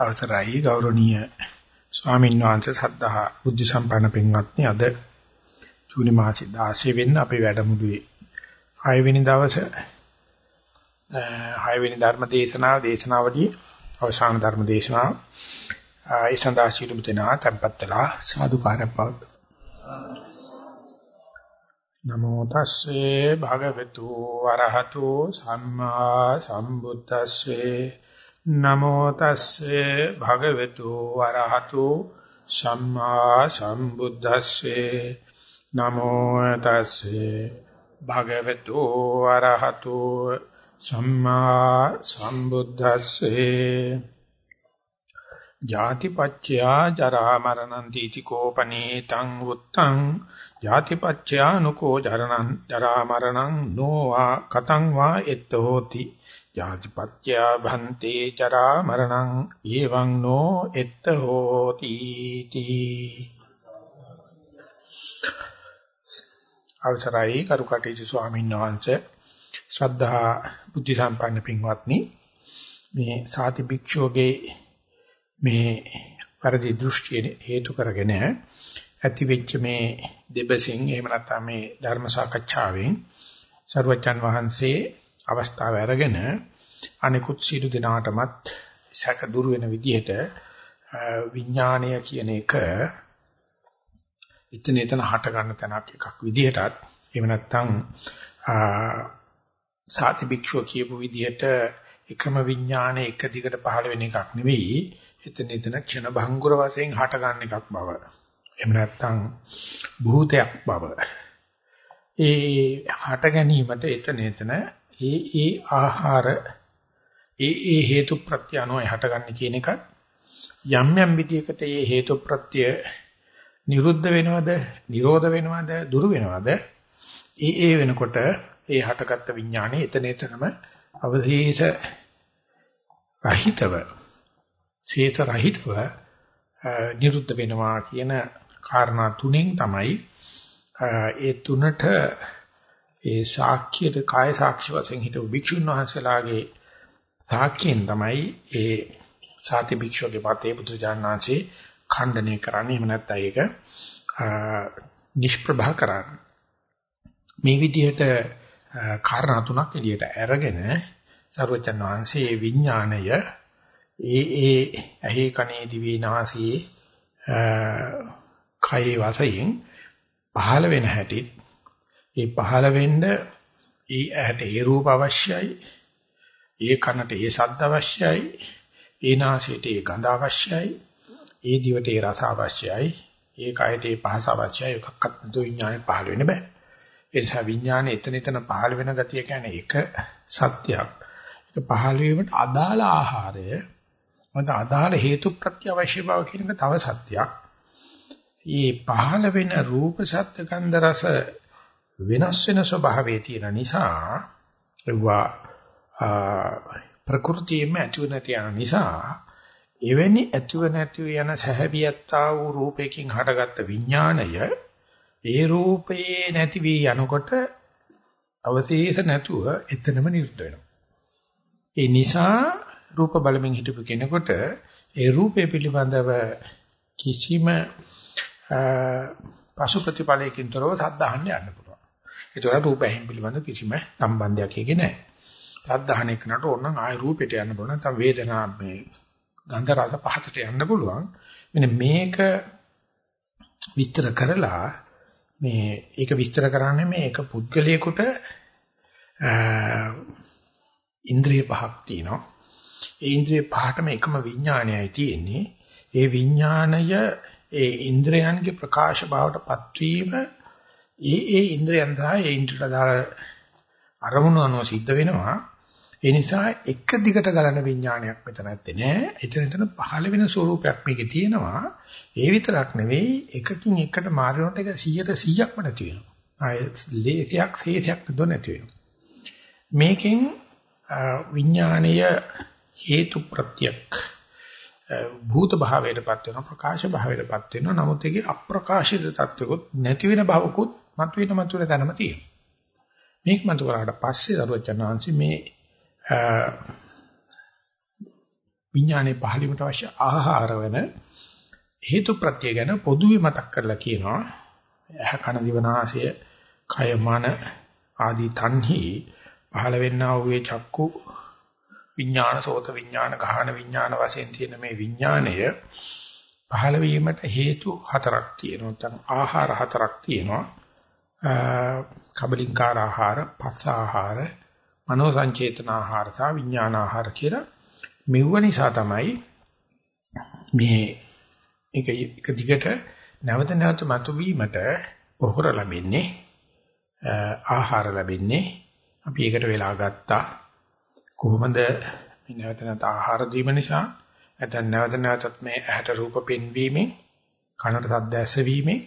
අවසරයි ගෞරවනීය ස්වාමීන් වහන්සේ සද්ධා බුද්ධ සම්පන්න පින්වත්නි. අද ජූනි මාසයේ 16 වෙනිදා අපේ වැඩමුළුවේ 6 වෙනි දවසේ 6 වෙනි ධර්ම දේශනාව දේශනාවදී අවසාන ධර්ම දේශනාව. ඒ සඳහා සිළුමු දෙනා tempත් වෙලා සාදුකාරයක් පවතුන නමෝ තස්සේ භගවතු වරහතු සම්මා සම්බුද්දස්සේ නමෝ තස්සේ භගවතු වරහතු සම්මා සම්බුද්දස්සේ. නමෝ තස්සේ භගවතු වරහතු සම්මා සම්බුද්දස්සේ. ජාතිපච්චයා ජරා මරණං තීති කෝපනීතං උත්තං ජාතිපච්චයානුකෝ ජරණං ජරා මරණං නොවා කතං වා එත්තෝති. ජාතිපච්චයා භන්තේ ජරා මරණං එවං නෝ එත්තෝති තී අවසරයි කරුකටේජි ස්වාමීන් වහන්සේ. ශ්‍රද්ධා බුද්ධ සම්පන්න පින්වත්නි මේ සාති භික්ෂුවගේ මේ පරිදි දෘෂ්ටිය හේතු කරගෙන ඇති වෙච්ච මේ දෙබසින් එහෙම නැත්නම් මේ ධර්ම සාකච්ඡාවෙන් සර්වචන් වහන්සේ අවස්ථාව අරගෙන අනිකුත් සියලු දෙනාටමත් සැක දුර වෙන විදිහට විඥාණය කියන එක එතන එතන හට ගන්න තැනක් එකක් විදිහටත් එහෙම නැත්නම් සාති භික්ෂුව කියපු විදිහට එකම විඥානය එක දිගට පහළ වෙන එකක් නෙවෙයි එතන එතන ක්ෂණ භංගුර වශයෙන් හට ගන්න එකක් බව එහෙම නැත්නම් භූතයක් බව. ඒ හට ගැනීමට එතන එතන ඒ ඒ ආහාර ඒ ඒ හේතු ප්‍රත්‍ය අනුව හටගන්නේ කියන එක යම් යම් විදියකට ඒ හේතු ප්‍රත්‍ය නිරුද්ධ වෙනවද, නිරෝධ වෙනවද, දුරු වෙනවද? ඒ ඒ වෙනකොට ඒ හටගත්ත විඥානේ එතන එතනම අවශේෂ රහිතව, ශේෂ රහිතව නිරුද්ධ වෙනවා කියන කාරණා තුනෙන් තමයි ඒ තුනට ඒ සාක්ෂියට කාය සාක්ෂි වශයෙන් හිටපු භික්ෂුන් වහන්සේලාගේ සාක්ෂියෙන් තමයි ඒ සාති භික්ෂුවගේ පතේ පුත්‍රජානනාංශේ ඛණ්ඩනය කරන්නේ. එහෙම නැත්නම් ඒක නිෂ්ප්‍රභා කරන්නේ. මේ විදිහට කාරණා තුනක් එළියට අරගෙන සර්වචන් වහන්සේ විඥාණය ඒ ඒ ඇහි කනේ දිවේ නාසයේ කයේ වශයෙන් පහළ වෙන හැටි ඒ පහළ වෙන්න ඒ ඇහැට ඒ රූප අවශ්‍යයි ඒ කනට ඒ ශබ්ද අවශ්‍යයි ඒ නාසයට ඒ ගඳ අවශ්‍යයි ඒ දිවට ඒ රස අවශ්‍යයි ඒ කයට ඒ පහස අවශ්‍යයි. එකක්වත් නැතුව විඥානේ පහළ වෙන්න බෑ. ඒ නිසා විඥානේ එතන එතන පහළ වෙන ගතිය කියන්නේ එක සත්‍යයක්. ඒක පහළ වීමට අදාළ ආහාරය මත අදාළ හේතු ප්‍රත්‍ය අවශ්‍ය බව කියන එක තව සත්‍යයක්. මේ පහළ වෙන රූප ශබ්ද ගන්ධ රස වෙනස් වෙන ස්වභාවයේ තියෙන නිසා ඒවා ප්‍රകൃතියෙම ඇතිව නැති යන නිසා එවැනි ඇතිව නැතිව යන සහබියත්තා වූ රූපයකින් හටගත්ත විඥාණය ඒ රූපයේ නැති වී යනකොට අවශේෂ නැතුව එතනම නිරුද්ධ වෙනවා. ඒ නිසා රූප බලමින් හිටපු කෙනෙකුට ඒ රූපය පිළිබඳව කිසිම පසු ප්‍රතිපලයකින් තොරව සද්ධාහන්න යන්න පුළුවන්. ඒතර රූප ඇහිම් පිළිබඳ කිසිම සම්බන්ධයක් ඒකේ නැහැ. සද්ධාහන එක්කනට ඕනනම් ආය රූපෙට යන්න පුළුවන්. නැත්නම් වේදනා මේ ගන්ධ රස පහතට යන්න පුළුවන්. මෙන්න මේක විස්තර කරලා මේ ඒක විස්තර කරන්නේ මේ එක පුද්ගලයෙකුට ඉන්ද්‍රිය පහක් තියෙනවා. ඒ ඉන්ද්‍රිය පහටම එකම විඥානයයි තියෙන්නේ. ඒ විඥානය ඒ ඉන්ද්‍රයන්ගේ ප්‍රකාශ භාවයට පත්වීම ඒ ඒ ඉන්ද්‍රයන් සහ ඒ ඉන්ද්‍රට දාල අරමුණු අනුව සිද්ධ වෙනවා. ඒ නිසා එක දිගට ගලන විඥානයක් මෙතන නැත්තේ නෑ. එතන එතන පහළ වෙන ස්වરૂපයක් මේකේ තියෙනවා. ඒ විතරක් නෙවෙයි එකකින් එකට මාරිනොට එක 100ට 100ක්ම නැති වෙනවා. ආය ලේඛයක් හේතයක් නෝ නැති වෙනවා. මේකෙන් විඥානීය හේතු ප්‍රත්‍යක් භූත භාවයටපත් වෙනවා ප්‍රකාශ භාවයටපත් වෙනවා නමුත් ඒකේ අප්‍රකාශිත තත්වකුත් නැති වෙන භවකුත් මතුවෙන මතුවෙන තැනම තියෙනවා මේක මතු කරාට පස්සේ දරුවචනාංශි මේ විඥානේ පහළීමට අවශ්‍ය ආහාර වෙන හේතු ප්‍රත්‍ය ගැන පොදුවේ මතක් කරලා කියනවා. ඇහ කන දිවනාසය කය මන ආදී තන්හි පහළ වෙන්නා වූ චක්කු විඥාන සෝත විඥාන ගහන විඥාන වශයෙන් තියෙන මේ විඥාණය පහළ වීමට හේතු හතරක් තියෙනවා. නැත්නම් ආහාර හතරක් තියෙනවා. කබලින්කාර ආහාර, පස්ස ආහාර, මනෝ සංචේතන ආහාර සහ විඥාන ආහාර කියලා මෙව්ව නිසා තමයි මේ එක එක දිගට නැවත නැවත මතුවීමට පොහොර ලැබෙන්නේ ආහාර ලැබෙන්නේ. අපි ඒකට වෙලා ගත්තා. කොහොමද මේ නැවත නැවත ආහාර දීම නිසා? නැත්නම් නැවත නැවතත් මේ ඇහැට රූප පෙන්වීමෙන් කනට ශබ්ද ඇසවීමෙන්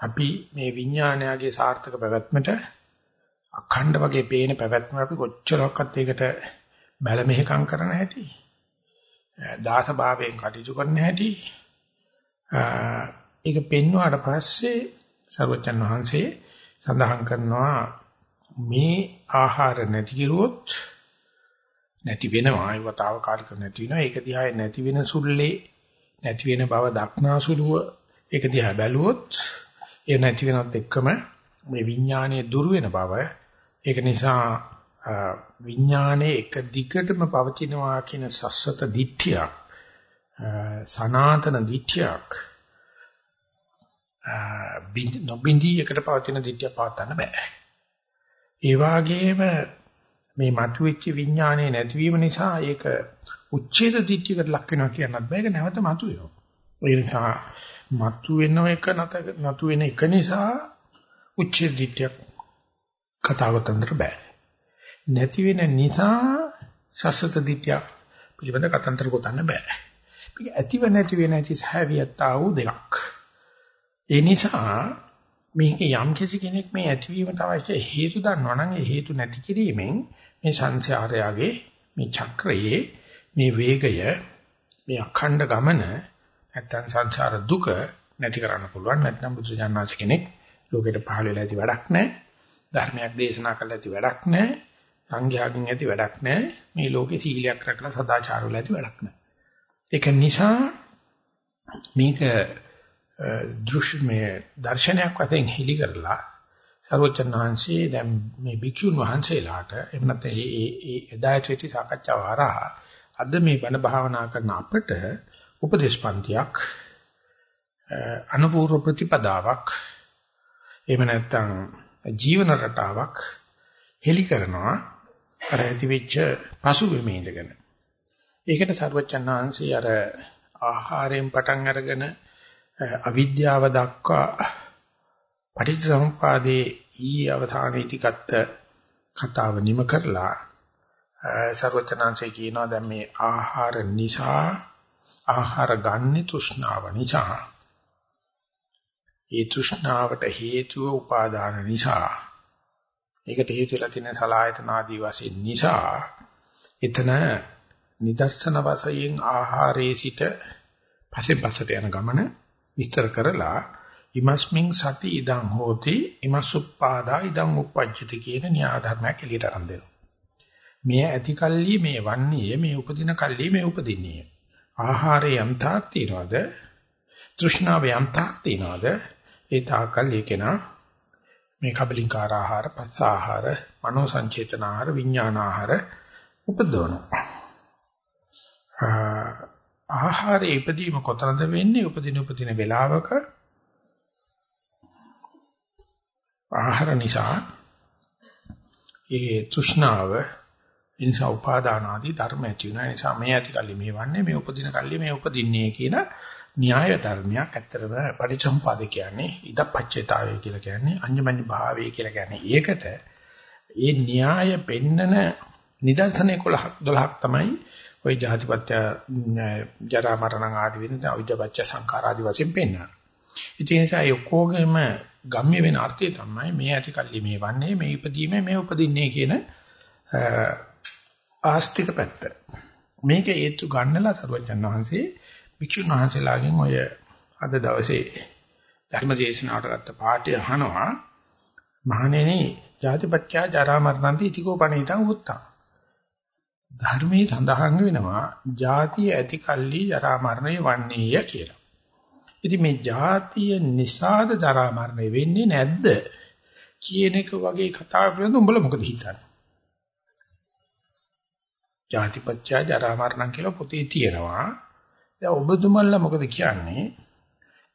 අපි මේ විඥානයගේ සාර්ථක පැවැත්මට අඛණ්ඩ වගේ පේන පැවැත්ම අපි කොච්චරක්වත් ඒකට බැල මෙහෙකම් කරන හැටි දාස භාවයෙන් කටයුතු කරන හැටි ඒක පෙන්වුවාට පස්සේ සර්වචන් වහන්සේ සඳහන් කරනවා මේ ආහාර නැති කිරුවොත් නැති වෙනවා. ඒවතාවකාලික නැති වෙනවා. ඒක දිහා නැති වෙන සුල්ලේ නැති වෙන බව දක්නාසුලුව ඒක දිහා බැලුවොත් ඒ නැති වෙනත් එක්කම මේ විඥානයේ දුර වෙන බව ඒක නිසා විඥානයේ එක දිගටම පවතිනවා කියන සස්සත දිට්ඨියක් සනාතන දිට්ඨියක් නොබින්දී එකට පවතින දිට්ඨිය පවත්න්න බෑ ඒ වගේම මේ මතුවෙච්ච විඥානයේ නැතිවීම නිසා ඒක උච්ඡේද දිට්ඨියකට ලක් වෙනවා කියනත් බෑ ඒක නැවත මතුවෙනවා. ඒ නිසා මතුවෙන එක නැත නතුවෙන එක නිසා උච්ඡේද දිට්ඨියක් කතාවතන්තර බෑ. නැති වෙන නිසා සසත දිට්ඨිය පිළිබඳ කතන්තර ගොතන්න බෑ. මේක ඇතිව නැති වෙන ඇති සහවියත්තා වූ දෙයක්. ඒ නිසා මේක යම් කෙනෙක් මේ ඇතිවීමට අවශ්‍ය හේතු දන්නවා නම් ඒ හේතු නැති කිරීමෙන් මේ සංසාරයගේ මේ චක්‍රයේ මේ වේගය මේ අඛණ්ඩ ගමන නැත්තම් සංසාර දුක නැති කරන්න පුළුවන්. නැත්නම් බුදුජානනාථ කෙනෙක් ලෝකෙට පහළ වෙලා ඇති වැඩක් නැහැ. ධර්මයක් දේශනා කළා ඇති වැඩක් නැහැ. සංඝයාගෙන් ඇති වැඩක් නැහැ. මේ ලෝකේ සීලයක් රැකලා සදාචාර වල ඇති වැඩක් නැහැ. ඒක නිසා මේක දෘශ්‍යමය දර්ශනයක් වශයෙන් හෙලි කරලා සර්වචන් වහන්සේ දැන් මේ භික්ෂුන් වහන්සේලාට එහෙම නැත්නම් ඒ ඒ එදා ඇති සාකච්ඡාව හරහා අද මේ බණ භාවනා කරන අපට උපදේශපන්තියක් අනුපූර්ව ප්‍රතිපදාවක් එහෙම නැත්නම් ජීවන රටාවක් හෙලි කරනවා අර ඇති වෙච්ච පසුබිමේ ඉඳගෙන. ඒකට සර්වචන් වහන්සේ අර ආහාරයෙන් පටන් අරගෙන අවිද්‍යාව දක්වා පටිච්චසමුපාදයේ ඊ අවධානයේදී ගත්ත කතාව නිම කරලා ਸਰවචනාංශය කියනවා දැන් මේ ආහාර නිසා ආහාර ගන්න තෘෂ්ණාව නිසා ඒ තෘෂ්ණාවට හේතුව උපාදාන නිසා ඒකට හේතු වෙලා තියෙන සලායතන ආදී වශයෙන් නිසා එතන නිදර්ශන වශයෙන් ආහාරයේ සිට පස්සේ පස්සට යන ගමන විස්තර කරලා ඉමස්මින් සති ඉදං හෝති ඉමසුප්පාදා ඉදං උප්පජ්ජති කියන න්‍යාය ධර්මයක් එළියට අරන් දෙනවා. මේ ඇති කල්ලි මේ වන්නේ මේ උපදින කල්ලි මේ උපදින්නේ. ආහාරේ යම් තාක් තියනවාද? තෘෂ්ණාව යම් තාක් තියනවාද? ඒ තාකල් ඒකේනා මේ කබලින්කාර ආහාර, පස්ස ආහාර, මනෝ සංචේතන ආහාර, විඥාන ආහාර උපදවනවා. ආහාරයේ ඉදීම කොතනද වෙන්නේ? උපදින උපදින වේලාවක ආහාර නිසා ඒ තෘෂ්ණාව ඉන්සා උපාදාන ආදී ධර්ම ඇති වෙන නිසා මේ ඇති කල්ලි මේ වන්නේ මේ උපදින කල්ලි මේ උපදින්නේ කියන න්‍යාය ධර්මයක් ඇත්තරම පරිසම්පාද කියන්නේ ඉදපච්චේතාවය කියලා කියන්නේ අඤ්ඤමඤ්ඤ භාවය කියලා කියන්නේ ඒකට ඒ න්‍යාය පෙන්නන නිදර්ශන 11ක් 12ක් තමයි ওই ජාතිපත්‍ය ජරා මරණ ආදී වෙන අවිද්‍යාපච්ච සංඛාර ආදී වශයෙන් පෙන්නනවා. ඉතින් ඒ නිසා ඔක්කොගෙම ගම්ම්‍ය වෙන අර්ථය තමයි මේ ඇති කල්ලි මේ වන්නේ මේ ඉපදීමේ මේ උපදින්නේ කියන ආස්තික පැත්ත. මේක හේතු ගන්නලා සරුවචන් වහන්සේ භික්ෂුන් වහන්සේලාගෙන් ඔය අද දවසේ ධර්ම දේශනාවට ගත්ත පාඩය අහනවා මහණෙනි ජාතිපත්‍යා ජරා මරණන්ති ඉතිකෝ පණිතං උත්තා. ධර්මයේ සඳහන් වෙනවා ಜಾතිය ඇති කල්ලි ජරා මරණය වන්නේය කියලා. ඉතින් මේ ಜಾතිය නිසාද ජරා මරණය වෙන්නේ නැද්ද කියන එක වගේ කතා කරනකොට උඹලා මොකද හිතන්නේ? ජාතිපච්චා ජරා මරණ කියලා පොතේ තියෙනවා. දැන් ඔබතුමන්ලා මොකද කියන්නේ?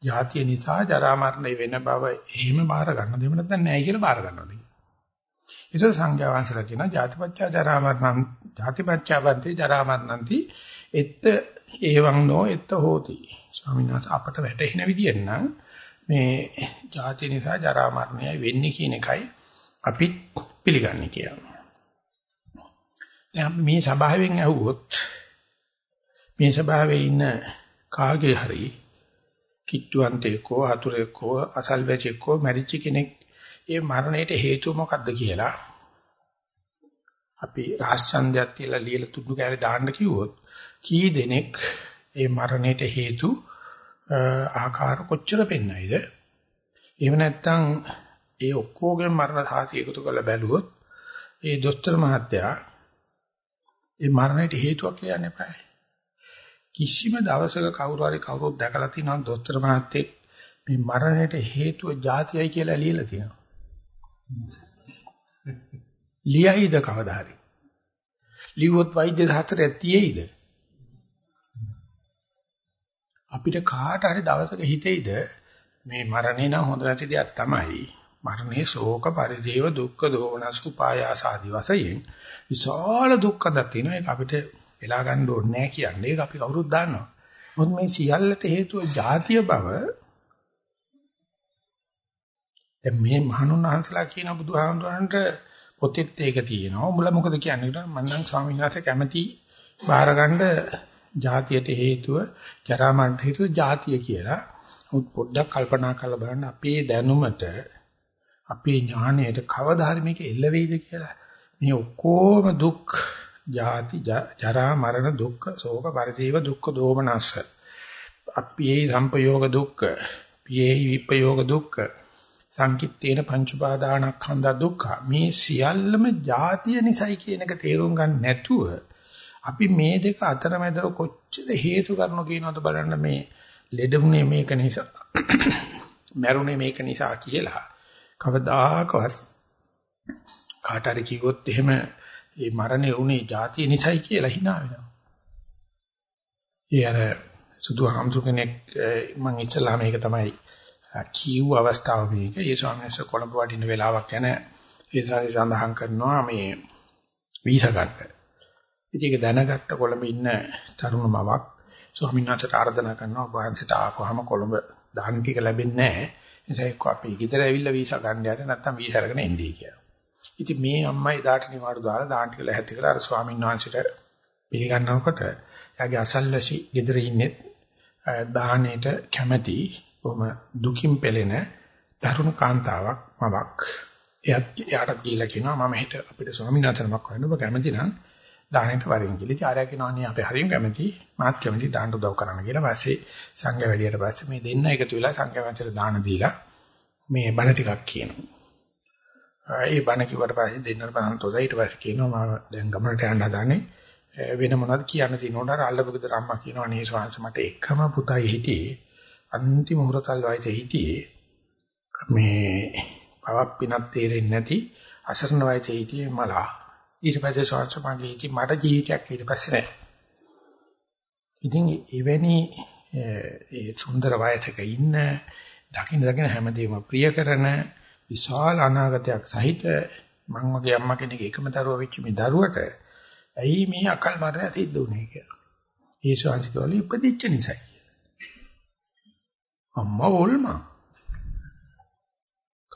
ජාතිය නිසා ජරා මරණ වෙන බව එහෙම බාර ගන්න දෙම නැත්නම් නැහැ කියලා බාර ගන්නවද? ඒක සංඥා වංශලා කියන ජාතිපච්චා ජරා මරණ ජාතිපච්චා වන්ති ජරා මරණන්ති එත් ඒවං නෝ එත් හෝති. ස්වාමීන් වහන්සේ අපට වැටහෙන විදිහෙන් නම් මේ ජාති නිසා ජරා මරණය වෙන්නේ කියන එකයි අපි පිළිගන්නේ කියලා. දැන් මේ ස්වභාවයෙන් ඇහුවොත් මේ ස්වභාවයේ ඉන්න කාගේ හරි කිට්ටුවන්තේකෝ හතුරෙක්කෝ අසල්වැචෙක්කෝ මැරිච්ච කෙනෙක් ඒ මරණයට හේතුව මොකක්ද කියලා අපි රාජ්‍යන්දයක් කියලා ලියලා තුඩු කෑලේ දාන්න කිව්වොත් කී දෙනෙක් ඒ මරණයට හේතු ආකාර කොච්චර පෙන්වයිද එහෙම නැත්නම් ඒ ඔක්කොගෙම මරණ සාහසිය එකතු කරලා බැලුවොත් ඒ දොස්තර මහත්තයා ඒ මරණයට හේතුවක් කියන්න එපා කිසිම දවසක කවුරු හරි කවුරුත් දැකලා තියෙනවා දොස්තර මහත්තයෙක් මේ මරණයට හේතුව જાතියයි කියලා ලියලා තියෙනවා. ලියයිද කවදා හරි? ලිව්වොත් වෛද්‍ය ශාස්ත්‍රය තියෙයිද? අපිට කාට හරි දවසක හිතෙයිද මේ මරණේ නම් හොඳ නැති දෙයක් තමයි. මරණේ ශෝක පරිදේව දුක්ඛ දෝමනස් උපායාස ආදි වශයෙන් විශාල දුක්ඛ දත් තියෙනවා. ඒක අපිට එලා ගන්න ඕනේ නැහැ කියන්නේ. ඒක අපි කවුරුත් දන්නවා. මොකද මේ සියල්ලට හේතුව ජාතිය බව දැන් මේ මහණුන්වහන්සලා කියන බුදුහාමුදුරන්ට පොතෙත් ඒක තියෙනවා. මුල මොකද කියන්නේ? කියලා මම නම් ස්වාමීන් වහන්සේ කැමැති බාරගන්න ජාතියට හේතුව ජරා මරණ හේතුව ජාතිය කියලා. උත් පොඩ්ඩක් කල්පනා කරලා බලන්න අපේ දැනුමට අපේ ඥාණයට කවදා හරි මේක එල්ල වෙයිද කියලා. මේ ඔක්කොම දුක් ජාති ජරා මරණ දුක්ඛ ශෝක පරිදේව දුක්ඛ දෝමනස්ස. අප්පියේ සම්පයෝග දුක්ඛ පියේ විපයෝග දුක්ඛ සංකිට්ඨේන පංච උපාදානස්කන්ධ දුක්ඛ. මේ සියල්ලම ජාතිය නිසයි කියන එක තේරුම් ගන්න නැතුව අපි මේ දෙක අතරමැද කොච්චර හේතු කරනු කියනවද බලන්න මේ ලෙඩුනේ මේක නිසා මැරුනේ මේක නිසා කියලා. කවදාකවත් කාට හරි කිව්වොත් එහෙම ඒ මරණය උනේ જાතිය නිසයි කියලා hina වෙනවා. ඒ අර සුදු හම්සු කෙනෙක් මම ඉස්සලා මේක තමයි කියව අවස්ථාව මේක. ඒ ස්වාමීන් වහන්සේ කොළඹ වඩින වෙලාවක් යන ඒ සාරි සඳහන් කරනවා මේ වීසා ගන්න. ඉතින් ඒක දැනගත්ත කොළඹ ඉන්න තරුණ මවක් ස්වාමීන් වහන්සේට ආරාධනා කරනවා ඔබ වහන්සේට ආපුවාම කොළඹ දාන ටික ලැබෙන්නේ නැහැ. ඒ නිසා එක්ක අපි ගෙදර ඇවිල්ලා වීසා ගන්න යට නැත්නම් වීසා අරගෙන එන්නේ කියලා. ඉතින් මේ අම්මා එදාට නිවාඩු දාලා දාන්න ටික ලැහැත්ති කරලා අර ස්වාමීන් වහන්සේට පිළිගන්නකොට එයාගේ අසල්වැසි ගෙදර ඉන්නේ දාහණයට කැමැති බොහොම දුකින් පෙළෙන තරුණ කාන්තාවක් මවක් එයාත් එයාට කියලා කියනවා මම හෙට අපිට ස්වාමීන් වහන්සේනමක් හොයන්න ඔබ කැමති නම් දාහණයට වරින් කියලා. ඉතින් ආරයා කියනවා නේ අපි හරියම කැමති මාත් කැමති දාන්න උදව් කරන්න කියලා. පස්සේ සංඝයා වැඩියට පස්සේ මේ දෙන්න එකතු වෙලා සංඝයා වහන්සේට දාන දීලා මේ බණ ටිකක් කියනවා. ඒ බණ කිව්වට පස්සේ දෙන්නට බලන් තොසයි ඊට පස්සේ කියනවා මම දැන් ගමනට යන්න හදානේ වෙන මොනවද කියන්න තියෙනවද අර අල්ලපුකද අම්මා කියනවා නේ ස්වාංශ මට එකම පුතයි හිටියේ අන්තිම හුරතල් වයසේ හිටියේ මේ පවක් පිනක් තේරෙන්නේ නැති අසරණ වයසේ හිටියේ මලා ඊට පස්සේ ස්වාංශ මගේ ඉති මට ජීවිතයක් ඊට පස්සේ නැහැ ඉතින් එවැනි ඒ සුන්දර වයසක ඉන්න දකින්න දකින්න හැමදේම ප්‍රිය කරන විශාල අනාගතයක් සහිත මං වගේ අම්මා කෙනෙක් එකම දරුවා වෙච්ච මේ දරුවට ඇයි මේ අකල් මරණය සිද්ධ වුනේ කියලා. ඒ ශාන්තිකවල ඉපදිච්ච නිසායි කියලා. අම්මා ඕල්මා.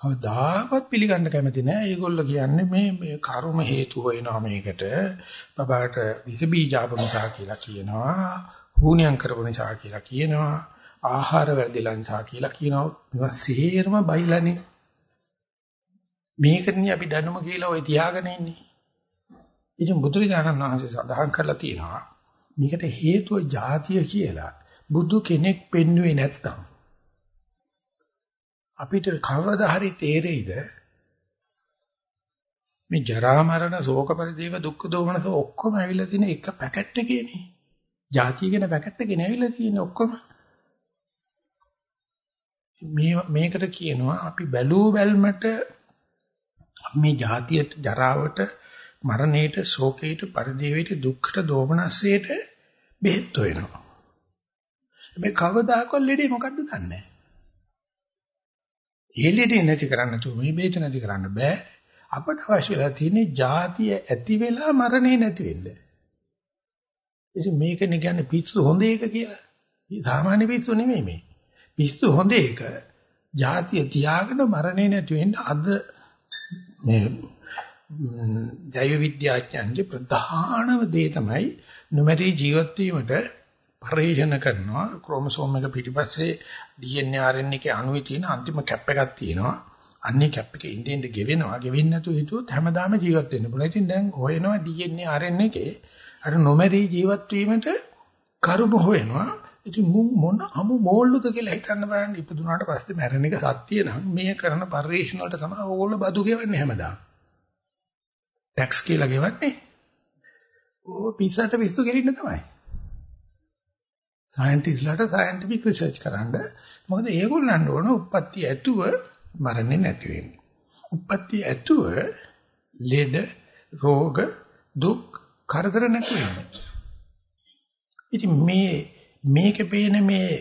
කවදාකවත් පිළිගන්න කැමති නෑ. ඒගොල්ලෝ කියන්නේ මේ මේ කර්ම හේතු වෙනවා මේකට. බබාට විස බීජාප නිසා කියලා කියනවා. හුණියම් කරපු නිසා කියලා කියනවා. ආහාර වැරදිලා නිසා කියලා කියනවා. මේවා සේරම බයිලානේ. මේකනේ අපි දැනුම කියලා ඔය තියාගෙන ඉන්නේ. ඉතින් බුදුරජාණන් වහන්සේ සඳහන් කරලා තියෙනවා මේකට හේතුව જાතිය කියලා. බුදු කෙනෙක් පෙන්වුවේ නැත්තම් අපිට කවදා හරි තේරෙයිද මේ ජරා මරණ ශෝක පරිදේව දුක්ඛ දෝමනස ඔක්කොම ඇවිල්ලා තියෙන එක පැකට් එකේනේ. ಜಾතිය කියන පැකට් එකේ නැවිලා තියෙන ඔක්කොම. මේ මේකට කියනවා අපි බැලූ බැල්මට මේ ಜಾතියට ජරාවට මරණයට ශෝකයට පරිදේවයට දුක්ඛට දෝමනස්සයට බෙහෙත් වෙනවා. මේ කවදාකවත් ලෙඩේ මොකද්ද දන්නේ නැහැ. ඒ ලෙඩේ නැති කරන්න තු මේ බෙහෙත නැති කරන්න බෑ. අපට අවශ්‍ය වෙලා තියෙන්නේ ಜಾතිය ඇති වෙලා මරණේ නැති වෙන්න. ඉතින් මේකනේ කියන්නේ පිස්සු හොඳ එක කියලා. මේ සාමාන්‍ය පිස්සු නෙමෙයි මේ. පිස්සු හොඳ එක. ಜಾතිය තියාගෙන මරණේ නැති වෙන්න අද මේ ජෛව විද්‍යාඥයන්ගේ ප්‍රධානම දේ තමයි නොමැරී ජීවත් වීමට පරිශන කරනවා. ක්‍රෝමසෝම් එක පිටිපස්සේ DNA RNA එකේ අණුවේ තියෙන අන්තිම කැප් එකක් තියෙනවා. අන්නේ කැප් එක ඉන්දෙන්ද ගෙවෙනවා. ගෙවෙන්නේ නැතුව හිතුවොත් හැමදාම ජීවත් වෙන්න පුළුවන්. ඉතින් දැන් හොයනවා DNA RNA එකේ අර නොමැරී ජීවත් වීමට කරුණු හොයනවා. ඉතින් මොන අමු මෝල්ලුද කියලා හිතන්න බලන්න. ඉපදුනාට පස්සේ මැරෙන එක සත්‍ය නම් මේ කරන පරිශන වලට තමයි ඕගොල්ලෝ බදු ගෙවන්නේ හැමදාම. ටැක්ස් කියලා ගෙවන්නේ. ඕ පිස්සට පිස්සු ගෙලින්න තමයි. සයන්ටිස්ලාට සයන්ටිෆික් රිසර්ච් කරන්න මොකද ඒගොල්ලන්ට ඕන උප්පත්ති ඇතුව මරන්නේ නැති වෙන්නේ. උප්පත්ති ඇතුව ලෙඩ රෝග දුක් කරදර නැති වෙන්නේ. ඉතින් මේ මේකේ පේන මේ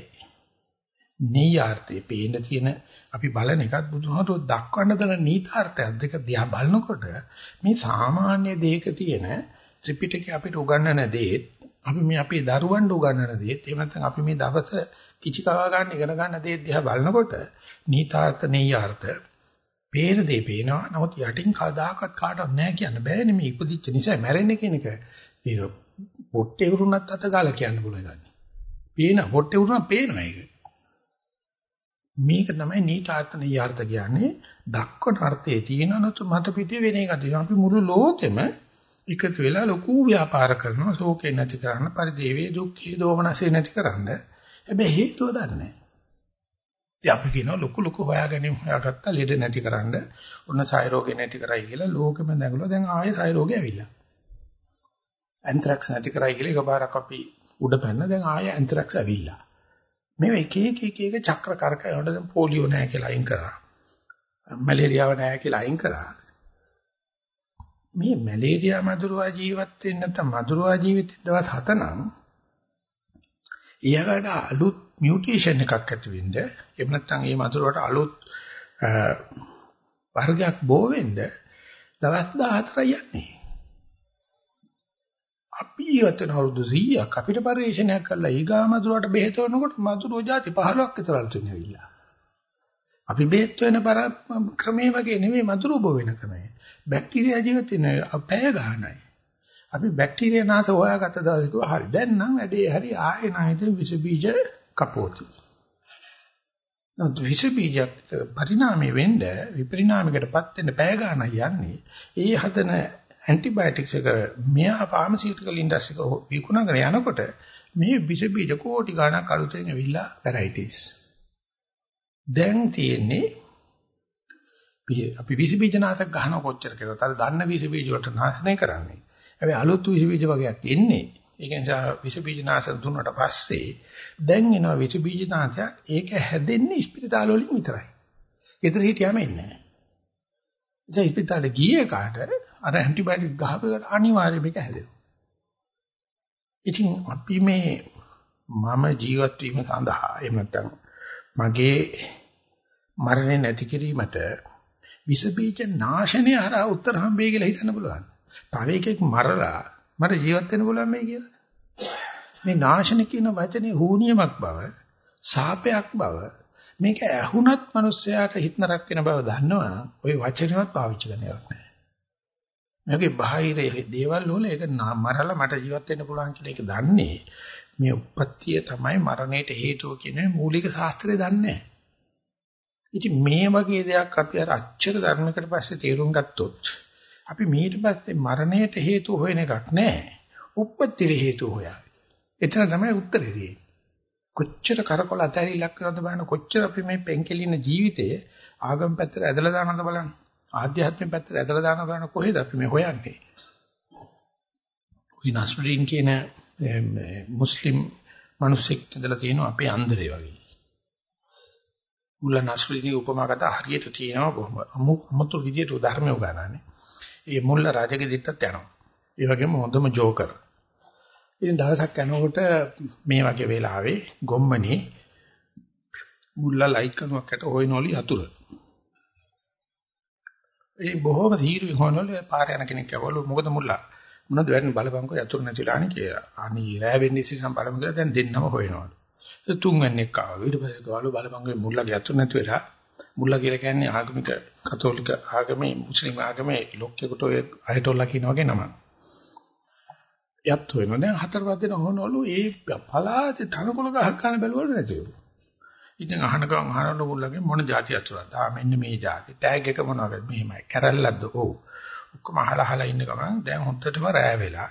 නෙයාර්ථේ පේන තියෙන අපි බලන එකත් බුදුහාමුදුරුවෝ දක්වන්න දන නීතාර්ථයක් දෙක දිහා බලනකොට මේ සාමාන්‍ය දෙයක තියෙන ත්‍රිපිටකේ අපිට උගන්වන දේත් අපි මේ අපේ දරුවන්ට උගන්වන දේත් එහෙම නැත්නම් අපි මේ දවස කිචි කවා ගන්න ඉගෙන ගන්න දේත් දිහා බලනකොට නීතාර්ථ නෙයාර්ථ පේන දේ පේනවා නමුත් යටින් කවදාකවත් කාටවත් නැහැ කියන්න බෑනේ මේ ඉපදිච්ච නිසා මැරෙන්නේ කියන එක ඒක පොට්ටේ උරුණත් අත ගාලා කියන්න පුළුවන් ගන්න. පේන පොට්ටේ උරුණා පේනවා ඒක. මේක තමයි නීතාර්ථ නෙයාර්ථ කියන්නේ දක්වන අර්ථයේ තියෙන නතු මත පිටේ වෙන එකද අපි මුළු ලෝකෙම එකතු වෙලා ලොකු ව්‍යාපාර කරනවා ශෝකේ නැති කරන්න පරිදේවේ දුක්ඛේ දෝමනසේ නැති කරන්න. හැබැයි හේතුව දන්නේ නැහැ. ඉතින් අපි කියනවා ලොකු ලොකු හොයාගැනීම් හොයාගත්තා ලෙඩ නැති කරන්න ඔන්න සාය රෝගේ නැති කරයි කියලා ලෝකෙම දැඟලුවා. දැන් ආයෙ සාය රෝගේ ඇවිල්ලා. ඇන්ත්‍රැක්ස් නැති කරයි කියලා එකපාරක් අපි උඩ පැන්න දැන් ආයෙ ඇන්ත්‍රැක්ස් ඇවිල්ලා. මේ එක එක එක එක චක්‍ර කරක යනකොට දැන් පොලියෝ නැහැ කියලා අයින් කරා. මැලේරියාව නැහැ කියලා අයින් කරා. මේ මැලේරියා මදුරුවා ජීවත් වෙන්න නැත්නම් මදුරුවා ජීවිත දවස් 7 නම් ඊයකට අලුත් මියුටේෂන් එකක් ඇති වෙන්න එහෙම නැත්නම් මේ මදුරුවට අලුත් වර්ගයක් බෝ වෙන්න දවස් 14යි යන්නේ. අපි යතන අවුරුදු 100ක් අපිට පරිශ්‍රණයක් කරලා ඊගා මදුරුවට බෙහෙත වනකොට මදුරුව જાති 15ක් විතර අලුත් වෙනවා. අපි බෙහෙත් වෙන ක්‍රමයේ වගේ නෙමෙයි මදුරුව බෝ වෙන ක්‍රමය. බැක්ටීරියා ජීවත් වෙන පැය ගන්නයි. අපි බැක්ටීරියා නාශ හොයාගත්ත දවසේ කිව්වා හරි දැන් නම් වැඩේ හරි ආයෙ නැහිද විස බීජ කපෝති. නමුත් විස බීජ පරිණාමය වෙන්න විපරිණාමයකටපත් වෙන්න පැය ගන්න යන්නේ. ඒ හදන ඇන්ටිබයොටික්ස් එක මෙහා ෆාමසිටිකල් ඉන්ඩස්ට්‍රි එක විකුණගෙන යනකොට මේ විස බීජ කෝටි ගණක් අලුතෙන් ඇවිල්ලා පැරයිටිස්. දැන් තියෙන්නේ අපි විස බීජ නාශක ගහන කොච්චර කියලා. අර දන්න විස බීජ වලට නාශනය කරන්නේ. හැබැයි අලුත් විස බීජ වගේක් එන්නේ. ඒක නිසා විස බීජ නාශක දුන්නාට පස්සේ දැන් එනවා විස බීජ නාශයක්. ඒක හැදෙන්නේ ස්පිරිතාල වලින් විතරයි. ඊතර හිටියාම එන්නේ නැහැ. ඒ ඉස්පිරිතාලේ ගියේ කාට අර ඇන්ටිබයොටික් ගහපේකට අනිවාර්යයෙන් මේක හැදෙනවා. ඉතින් අපි මේ මම ජීවත් වීම සඳහා එහෙම නැත්නම් මගේ මරණය නැති කිරීමට විස බීජ නාශනය හරහා උත්තර හම්බෙයි කියලා හිතන්න පුළුවන්. තව එකෙක් මරලා මට ජීවත් වෙන්න පුළුවන් මේ කියලා. මේ නාශන කියන වචනේ හූනියමක් බව, සාපයක් බව මේක ඇහුණත් මිනිස්සයාට හිතනරක් වෙන බව දන්නවනම් ওই වචනේවත් පාවිච්චි කරන්න යක් නැහැ. මේකේ බාහිර දේවල් වල ඒක මරලා මට ජීවත් වෙන්න පුළුවන් කියලා ඒක දන්නේ මේ උප්පත්තිය තමයි මරණයට හේතුව කියන මූලික ශාස්ත්‍රය දන්නේ නැහැ. ඉතින් මේ වගේ දෙයක් අපි අර අච්චර ධර්මයකට පස්සේ තේරුම් ගත්තොත් අපි ඊට පස්සේ මරණයට හේතු හොයන එකක් නැහැ. උප්පත්තිය හේතු හොයා. එතන තමයි උත්තරේ තියෙන්නේ. කොච්චර කරකොල අතහැරිලක් කරනවද බලන්න කොච්චර අපි මේ පෙන්කෙලින ජීවිතයේ ආගම් පැත්තට ඇදලා දානවද බලන්න. ආධ්‍යාත්මික පැත්තට ඇදලා දාන ගන්න කොහෙද අපි මේ හොයන්නේ? ওই නස්රුදීන් කියන මුස්ලිම් මිනිස්සෙක් ඉඳලා තියෙනවා අපේ අන්දරේ වගේ. මුල්ලා නස්රුදීන් උපමාගත හරියට තියෙනවා බොහොම අමුතු විදියට උදාහරණ උගන්වන්නේ. ඒ මුල්ලා රාජගේ දිත්තත් යනවා. ඒ වගේම හොඳම ජෝකර්. ඉතින් දවසක් යනකොට මේ වගේ වෙලාවේ ගොම්මනේ මුල්ලා ලයික් කරනකොට හොයනෝලි අතුරු ඒ බොහොම ධීරව හොනවල පාර යන කෙනෙක් ඇවලු මොකද මුල්ලා මොනවද වෙන්නේ බලපංකෝ යතුරු නැතිලානේ කියලා. අනී රෑ වෙන්නේ ඉස්සෙල්ලා බලමු කියලා දැන් දෙන්නම හොයනවලු. තුන්වැන්නෙක් ආවා. ඊට පස්සේ ගාලු බලපංකෝ මුල්ලාගේ යතුරු නැති වෙලා මුල්ලා කියලා කියන්නේ ආගමික කතෝලික ආගමේ මුස්ලිම් ආගමේ ලොක්කෙකුට ඔය අයතොල්ලා කියන වගේ නම. යත් වෙනවා. දැන් හතර පහ දෙනා හොනවලු ඒ පලාතේ තනකොළ ගහක් ගන්න බැලුවලු නැතිවලු. ඉතින් අහන ගමන් අහනවලු මුල්ලාගේ මොන જાති අතුරක්ද? ආ මෙන්න මේ જાති. ටැග් එක මොනවද? මෙහෙමයි. කැරල්ලක්ද? ඔව්. ඔක්කොම අහලා අහලා ඉන්න ගමන් දැන් හොන්දටම රෑ වෙලා.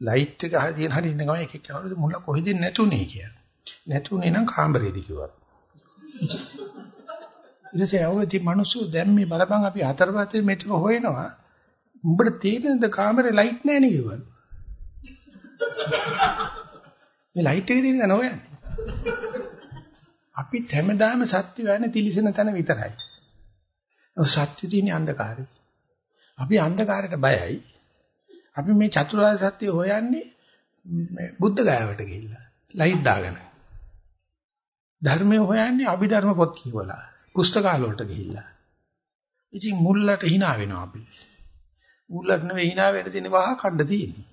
ලයිට් එක අහලා තියෙන හැටි ඉන්න ගමන් එකෙක් කියවලු මුල්ලා කොහෙද නැතුනේ කියලා. නැතුනේ නම් කාමරේදී කිව්වා. ඊට පස්සේ අවුති මිනිස්සු දැන් මේ බලපන් අපි හතර පහේ මෙතන හොයනවා. උඹට තේරෙනද කාමරේ ලයිට් නැහැ නේ කිව්වා. මේ ලයිට් එක තියෙන නෝ යන්නේ. අපි හැමදාම සත්‍ය වෙන්නේ තිලිසෙන තැන විතරයි. ඔය සත්‍ය තියෙන අන්ධකාරය. අපි අන්ධකාරයට බයයි. අපි මේ චතුරාර්ය සත්‍ය හොයන්නේ බුද්ධ ගායවට ගිහිල්ලා. ලයිට් දාගෙන. ධර්මය හොයන්නේ අභිධර්ම පොත් කියවලා. පුස්තකාල වලට ගිහිල්ලා. ඉතින් මුල්ලට hina වෙනවා අපි. මුල්ලට නෙවෙයි hina වෙන්න තියෙන වහ කණ්ඩ තියෙන්නේ.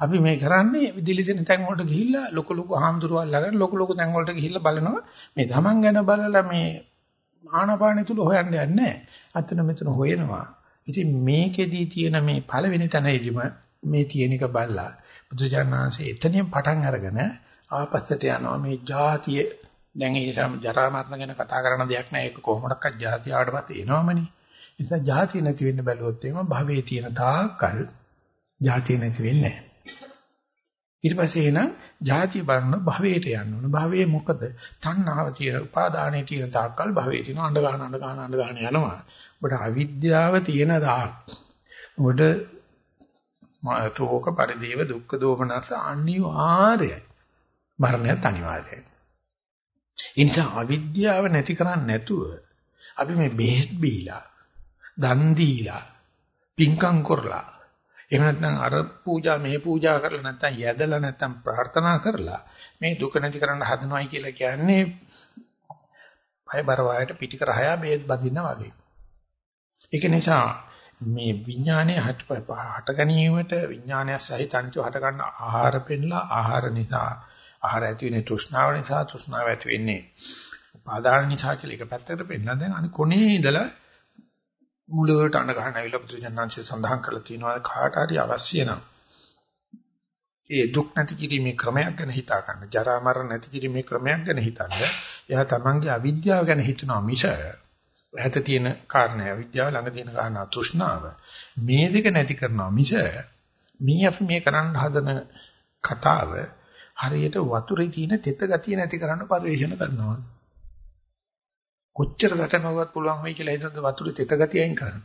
අපි මේ කරන්නේ දිලිසෙන තැන් වලට ගිහිල්ලා ලොකු ලොකු හාමුදුරුවල් ළඟට ලොකු ලොකු තැන් වලට ගිහිල්ලා බලනවා මේ තමන් ගැන බලලා මේ ආනපානෙ තුල හොයන්න යන්නේ නැහැ. අතන මෙතන හොයනවා. ඉතින් මේකෙදී තියෙන මේ පළවෙනි තැනෙදිම මේ තියෙන එක බලලා බුදුජානනාංශයේ එතනින් පටන් අරගෙන ආපස්සට යනවා මේ ජාතිය දැන් ඒ සම ජරා මරණ ගැන කතා කරන දෙයක් නෑ ඒක කොහොමඩක්වත් ජාතිය ආවටපත් එනවමනේ ඒ නිසා ජාතිය නැති වෙන්න බැලුවොත් එහෙම භවයේ තියෙන තාකල් ජාතිය නැති වෙන්නේ නෑ ඊට පස්සේ එන ජාතිය බලන භවයට යන්න ඕන. භවයේ මොකද? තණ්හාව තියෙන, උපාදානයේ තියෙන තාක්කල් භවයේ තියෙන අඬ ගන්න අඬ ගන්න අඬ ගන්න යනවා. ඔබට අවිද්‍යාව තියෙන තාක්. ඔබට මාතෝක පරිදේව දුක්ඛ දෝමනස අනිවාර්යයි. මරණයත් අනිවාර්යයි. ඒ නිසා අවිද්‍යාව නැති කරන්නේ නැතුව අපි මේ බෙහෙත් බීලා, දන් දීලා, පින්කම් කරලා එහෙම නැත්නම් අර පූජා මේ පූජා කරලා නැත්නම් යැදලා නැත්නම් ප්‍රාර්ථනා කරලා මේ දුක නැති කරන්න හදනවයි කියලා කියන්නේ පයබර වායට පිටිකර හය බේත් බඳිනා වගේ. ඒක නිසා මේ විඥානයේ හට ගැනීමට විඥානය සහිත අන්තිම හට ගන්න ආහාර පෙන්ලා ආහාර නිසා ආහාර ඇති වෙන්නේ තෘෂ්ණාව නිසා තෘෂ්ණාව ඇති වෙන්නේ උපාදාන නිසා කියලා එක පැත්තකට පෙන්නලා දැන් අනිත් කොනේ ඉඳලා මුලවට අඬ ගන්න ඇවිල්ලා බුදුජානනාංශය සඳහන් කරලා තියෙනවා කාට හරි අවශ්‍ය නම් ඒ දුක් නැති කිරීමේ ක්‍රමයක් ගැන හිතා ගන්න. ජරා මරණ නැති කිරීමේ ක්‍රමයක් ගැන හිතන්න. එයා තමන්ගේ අවිද්‍යාව ගැන හිතනවා මිස ඇත තියෙන කාරණා අවිද්‍යාව ළඟ තියෙන කාරණා තෘෂ්ණාව. මේ දෙක නැති කරනවා මිස මේ අපි මේ කරන්න හදන කතාව හරියට වතුරේ තියෙන තෙත ගතිය නැති කරන්න පරිශන කරනවා. කොච්චර සැටනවවත් පුළුවන් වෙයි කියලා හිතනද වතුරේ තෙත ගතිය අයින් කරන්න.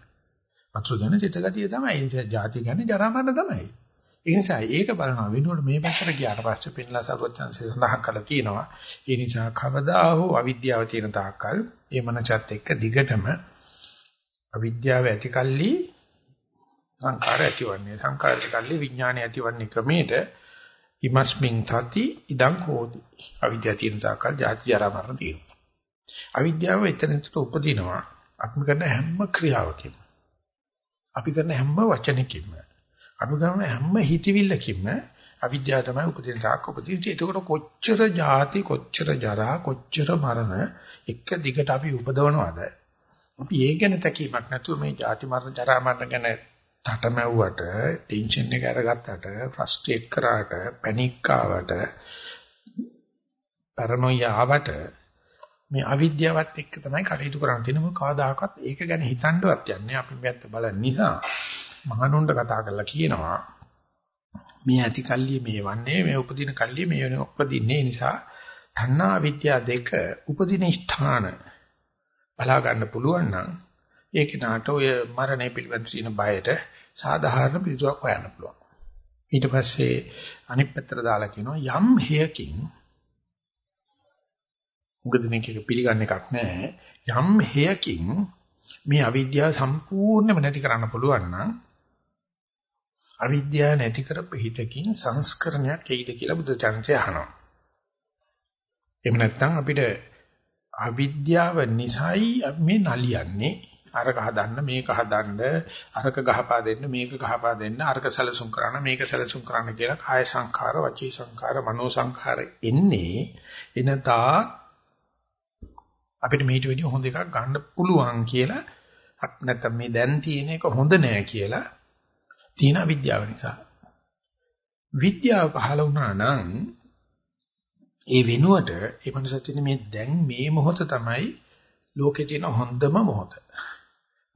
වතුර ගැන තෙත ගතිය තමයි. ඒ නිසා ಜಾති ගැන ජරා මරණ තමයි. ඒ නිසා ඒක බලනවා වෙනුවට මේ පැත්තට ගියාට පස්සේ පින්ලා සරුවචන්සේ සඳහන් කරලා තියෙනවා. ඒ නිසා කවදා හෝ අවිද්‍යාව තියෙන තාක්කල් ඒ මනසත් එක්ක දිගටම අවිද්‍යාව ඇතිකල්ලි සංකාර ඇතිවන්නේ. සංකාර ඇතිකල්ලි විඥානය ඇතිවන්නේ ක්‍රමයට ඉමස්මින් තති ඉදං හෝති. අවිද්‍යාව තියෙන තාක්කල් ජාති ජරා මරණ තියෙනවා. අවිද්‍යාව එතනට උපදිනවා අපි කරන හැම ක්‍රියාවකින්ම අපි කරන හැම වචනකින්ම අපි කරන හැම හිතවිල්ලකින්ම අවිද්‍යාව තමයි උපදින තාක් උපදින. ඒකට කොච්චර ජාති කොච්චර ජරා කොච්චර මරණ එක දිගට අපි උපදවනවද? අපි ඒ ගැන තැකීමක් නැතුව මේ ජාති මරණ ජරා මරණ ගැන තටමැව්වට ටෙන්ෂන් එක අරගත්තට ෆ්‍රස්ට්‍රේට් කරාට පැනික් ආවට පැරනොයියා ආවට මේ අවිද්‍යාවත් එක්ක තමයි කටයුතු කරන්න තියෙන්නේ. මොකද කවදාකවත් ඒක ගැන හිතන්නවත් යන්නේ අපි මේත් බලන නිසා මහණුන්ට කතා කරලා කියනවා මේ ඇති කල්ලිය මේ වන්නේ මේ උපදින කල්ලිය මේ වෙන උපදින්නේ නිසා තණ්හා විද්‍යා දෙක උපදින ස්ථාන බලා ගන්න පුළුවන් නම් ඒ කෙනාට ඔය මරණය පිළිබඳ තියෙන බයට සාධාරණ පිළිතුරක් හොයන්න පුළුවන්. ඊට පස්සේ අනිත් පැත්තට දාලා කියනවා යම් හේයකින් උගදිනෙක පිළිගන්න එකක් නැහැ. යම් හේයකින් මේ අවිද්‍යාව සම්පූර්ණයෙන්ම නැති කරන්න පුළුවන් නම් අවිද්‍යාව නැති කරපු හිතකින් සංස්කරණයක් එයිද කියලා බුදුචාන්සේ අහනවා. එහෙම නැත්නම් අපිට අවිද්‍යාව නිසයි මේ නලියන්නේ අරක හදන්න මේක හදන්න අරක ගහපා දෙන්න මේක ගහපා දෙන්න අරක සැලසුම් කරන්න මේක සැලසුම් කරන්න කියලා කාය සංඛාර වචී සංඛාර මනෝ සංඛාර එන්නේ එනතා අපිට මේට වැඩිය හොඳ එකක් ගන්න පුළුවන් කියලා නැත්නම් මේ දැන් තියෙන එක හොඳ නෑ කියලා තියෙන අවිද්‍යාව නිසා. විද්‍යාව පහළ වුණා නම් ඒ වෙනුවට ඒ මනසට මේ දැන් මේ මොහොත තමයි ලෝකේ තියෙන හොඳම මොහොත.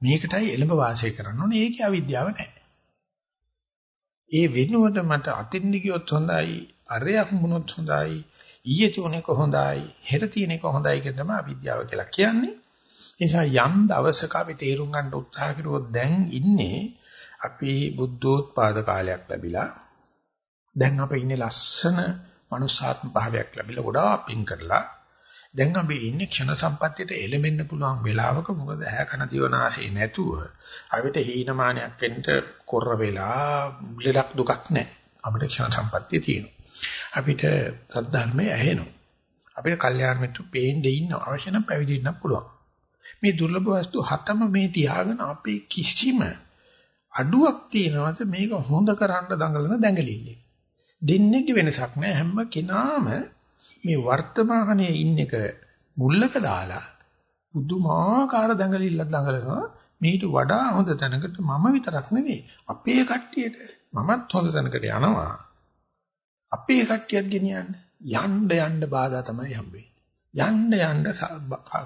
මේකටයි එළඹ වාසය කරන්න ඕනේ. ඒකේ අවිද්‍යාව නැහැ. ඒ වෙනුවට මට අතින් ගියොත් හොඳයි, අරයක් වුණොත් හොඳයි, ඊයේ තියුණේක හොඳයි, හෙට තියෙනක හොඳයි කියන තමයි අවිද්‍යාව කියලා කියන්නේ. ඒ නිසා යම් දවසක අපි තේරුම් ගන්න උත්සාහ කරුවොත් දැන් ඉන්නේ අපි බුද්ධෝත්පාද කාලයක් ලැබිලා දැන් අපි ඉන්නේ ලස්සන මනුෂ්‍යාත්ම භාවයක් ලැබිලා ගොඩාක් පින් කරලා දැන් අපි ඉන්නේ ක්ෂණ සම්පත්තියට එළඹෙන්න පුළුවන් වෙලාවක මොකද ඇහැ කන දිවනාසය නැතුව අපිට හීනමානයක් වෙන්න කොර වෙලා ලෙඩක් දුකක් නැහැ. අපිට ක්ෂණ සම්පත්තිය තියෙනවා. අපිට සද්ධර්මයේ ඇහෙනවා. අපිට කල්යාණ මිත්‍ර පේන්නේ ඉන්න අවශ්‍ය නම් පැවිදි වෙන්න පුළුවන්. මේ දුර්ලභ වස්තු හතම මේ තියාගෙන අපේ කිසිම අඩුවක් තියෙනවද මේක හොඳ කරන්න දඟලන දැඟලිල්ලේ. දෙන්නේක වෙනසක් නෑ හැම කෙනාම මේ වර්තමානයේ ඉන්න එක මුල්ලක දාලා පුදුමාකාර දැඟලිල්ලක් දඟලනවා. මේට වඩා හොඳ තැනකට මම විතරක් නෙවෙයි අපේ කට්ටියට මමත් හොඳ තැනකට යනවා. අපේ කට්ටියත් ගෙනියන්න යන්න යන්න බාධා තමයි හම්බෙන්නේ. යන්න යන්න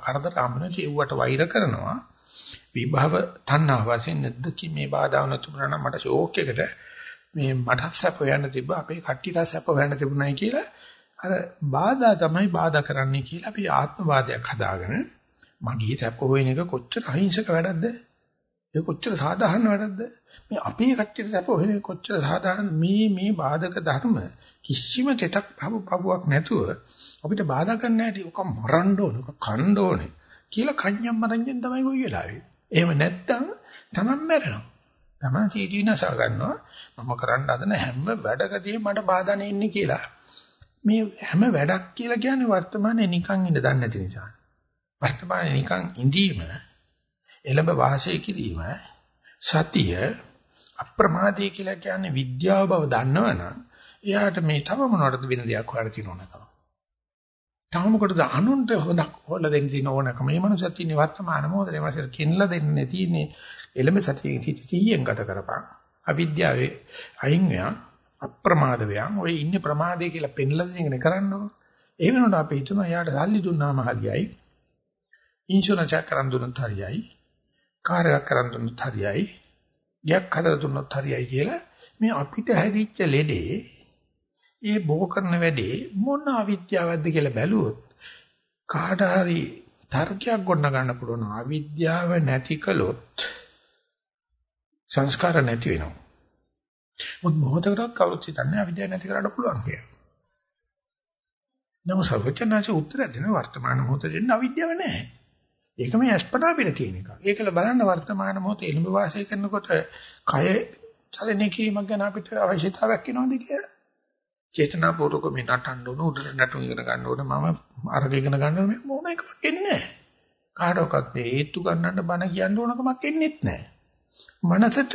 කරදර ආමන ජීවුවට වෛර කරනවා. විභව තණ්හා වශයෙන් නැද්ද මේ බාධා වුණා නම් මට ෂෝක් එකට මේ මට සැප හොයන්න තිබ්බ. අපේ කට්ටියට සැප හොයන්න තිබුණයි කියලා. අර බාධා තමයි බාධා කරන්නේ කියලා අපි ආත්මවාදයක් හදාගෙන මගේ සැප හොයන එක කොච්චර අහිංසක වැඩක්ද? ඒ කොච්චර සාධාරණ වැඩක්ද? මේ අපේ කට්ටියට සැප හොයන එක කොච්චර සාධාරණ? මේ මේ බාධක ධර්ම කිසිම තෙතක් පබුවක් නැතුව අපිට බාධා කරන්න හැටි ඔක මරන්න ඕන ඔක කන්න ඕනේ කියලා කන්‍යම් මරන්ජෙන් තමයි කොයි වෙලාවේ. එහෙම නැත්තම් තමන් මැරෙනවා. තමන් සීදීනස ගන්නවා. මම කරන්න හදන හැම වැඩකදීම මට බාධා නෙන්නේ කියලා. මේ හැම වැඩක් කියලා කියන්නේ වර්තමානයේ නිකන් ඉඳ දන්නේ නැති නිසා. වර්තමානයේ නිකන් ඉඳීම එළඹ වාසය කිරීම සතිය අප්‍රමාදී කියලා කියන්නේ විද්‍යාව බව දන්නවනම් එයාට මේ තව මොනවටද වෙන දෙයක් හොයලා තියෙනවද තාම කොටද අනුන්ට හොදක් හොල්ලා දෙන්න තියෙන ඕනකම. මේ මනුස්සයත් ඉන්නේ වර්තමාන මොහොතේ මාසෙ කෙන්නලා දෙන්නේ තියෙන්නේ එළඹ සතියේ සිටියෙන් ගත කරපන්. අවිද්‍යාවේ අයින් වෙන අප්‍රමාද වෙන ඔය ඉන්නේ ප්‍රමාදේ කියලා පෙන්ලා දෙන එක කරන්නකො. ඒ වෙනකොට අපි හිතනවා යාට සල්ලි දුන්නාම හරියයි. ඉන්ෂුරන්ස් එකක් කරන් දුන්නොත් හරියයි. කාර් එකක් කරන් දුන්නොත් හරියයි. ගයක් හදලා දුන්නොත් හරියයි කියලා මේ අපිට හැදිච්ච ලෙඩේ ඒ බෝ කරන වැඩේ මොන අවිද්‍යාවක්ද කියලා බැලුවොත් කාට හරි තර්කයක් ගොඩ ගන්න පුළුවන් අවිද්‍යාව නැති කළොත් සංස්කාර නැති වෙනවා. මොකද මොහොතකට කවුරුත් හිතන්නේ අවිද්‍යාව නැති කරන්න පුළුවන් කියලා. නමුත් සර්වඥාචි උත්තර දෙන වර්තමාන මොහොතේ දෙන්න අවිද්‍යාව නැහැ. ඒක මේ අස්පනා පිට තියෙන එක. ඒකල බලන්න වර්තමාන මොහොතේ එළඹ වාසය කරනකොට කය චලනය කිරීමක් ගැන අපිට අවශ්‍යතාවයක් වෙනවද කියලා? චේතනාපූර්වක මේ නටන්න ඕන උඩට නටුන් ඉගෙන ගන්න ඕන මම අරගෙන ඉගෙන ගන්න ඕන මේ මොන එකක් එන්නේ නැහැ. කාටවත් මේ හේතු ගන්නන්න බන කියන්න ඕනකමක් එන්නේත් නැහැ. මනසට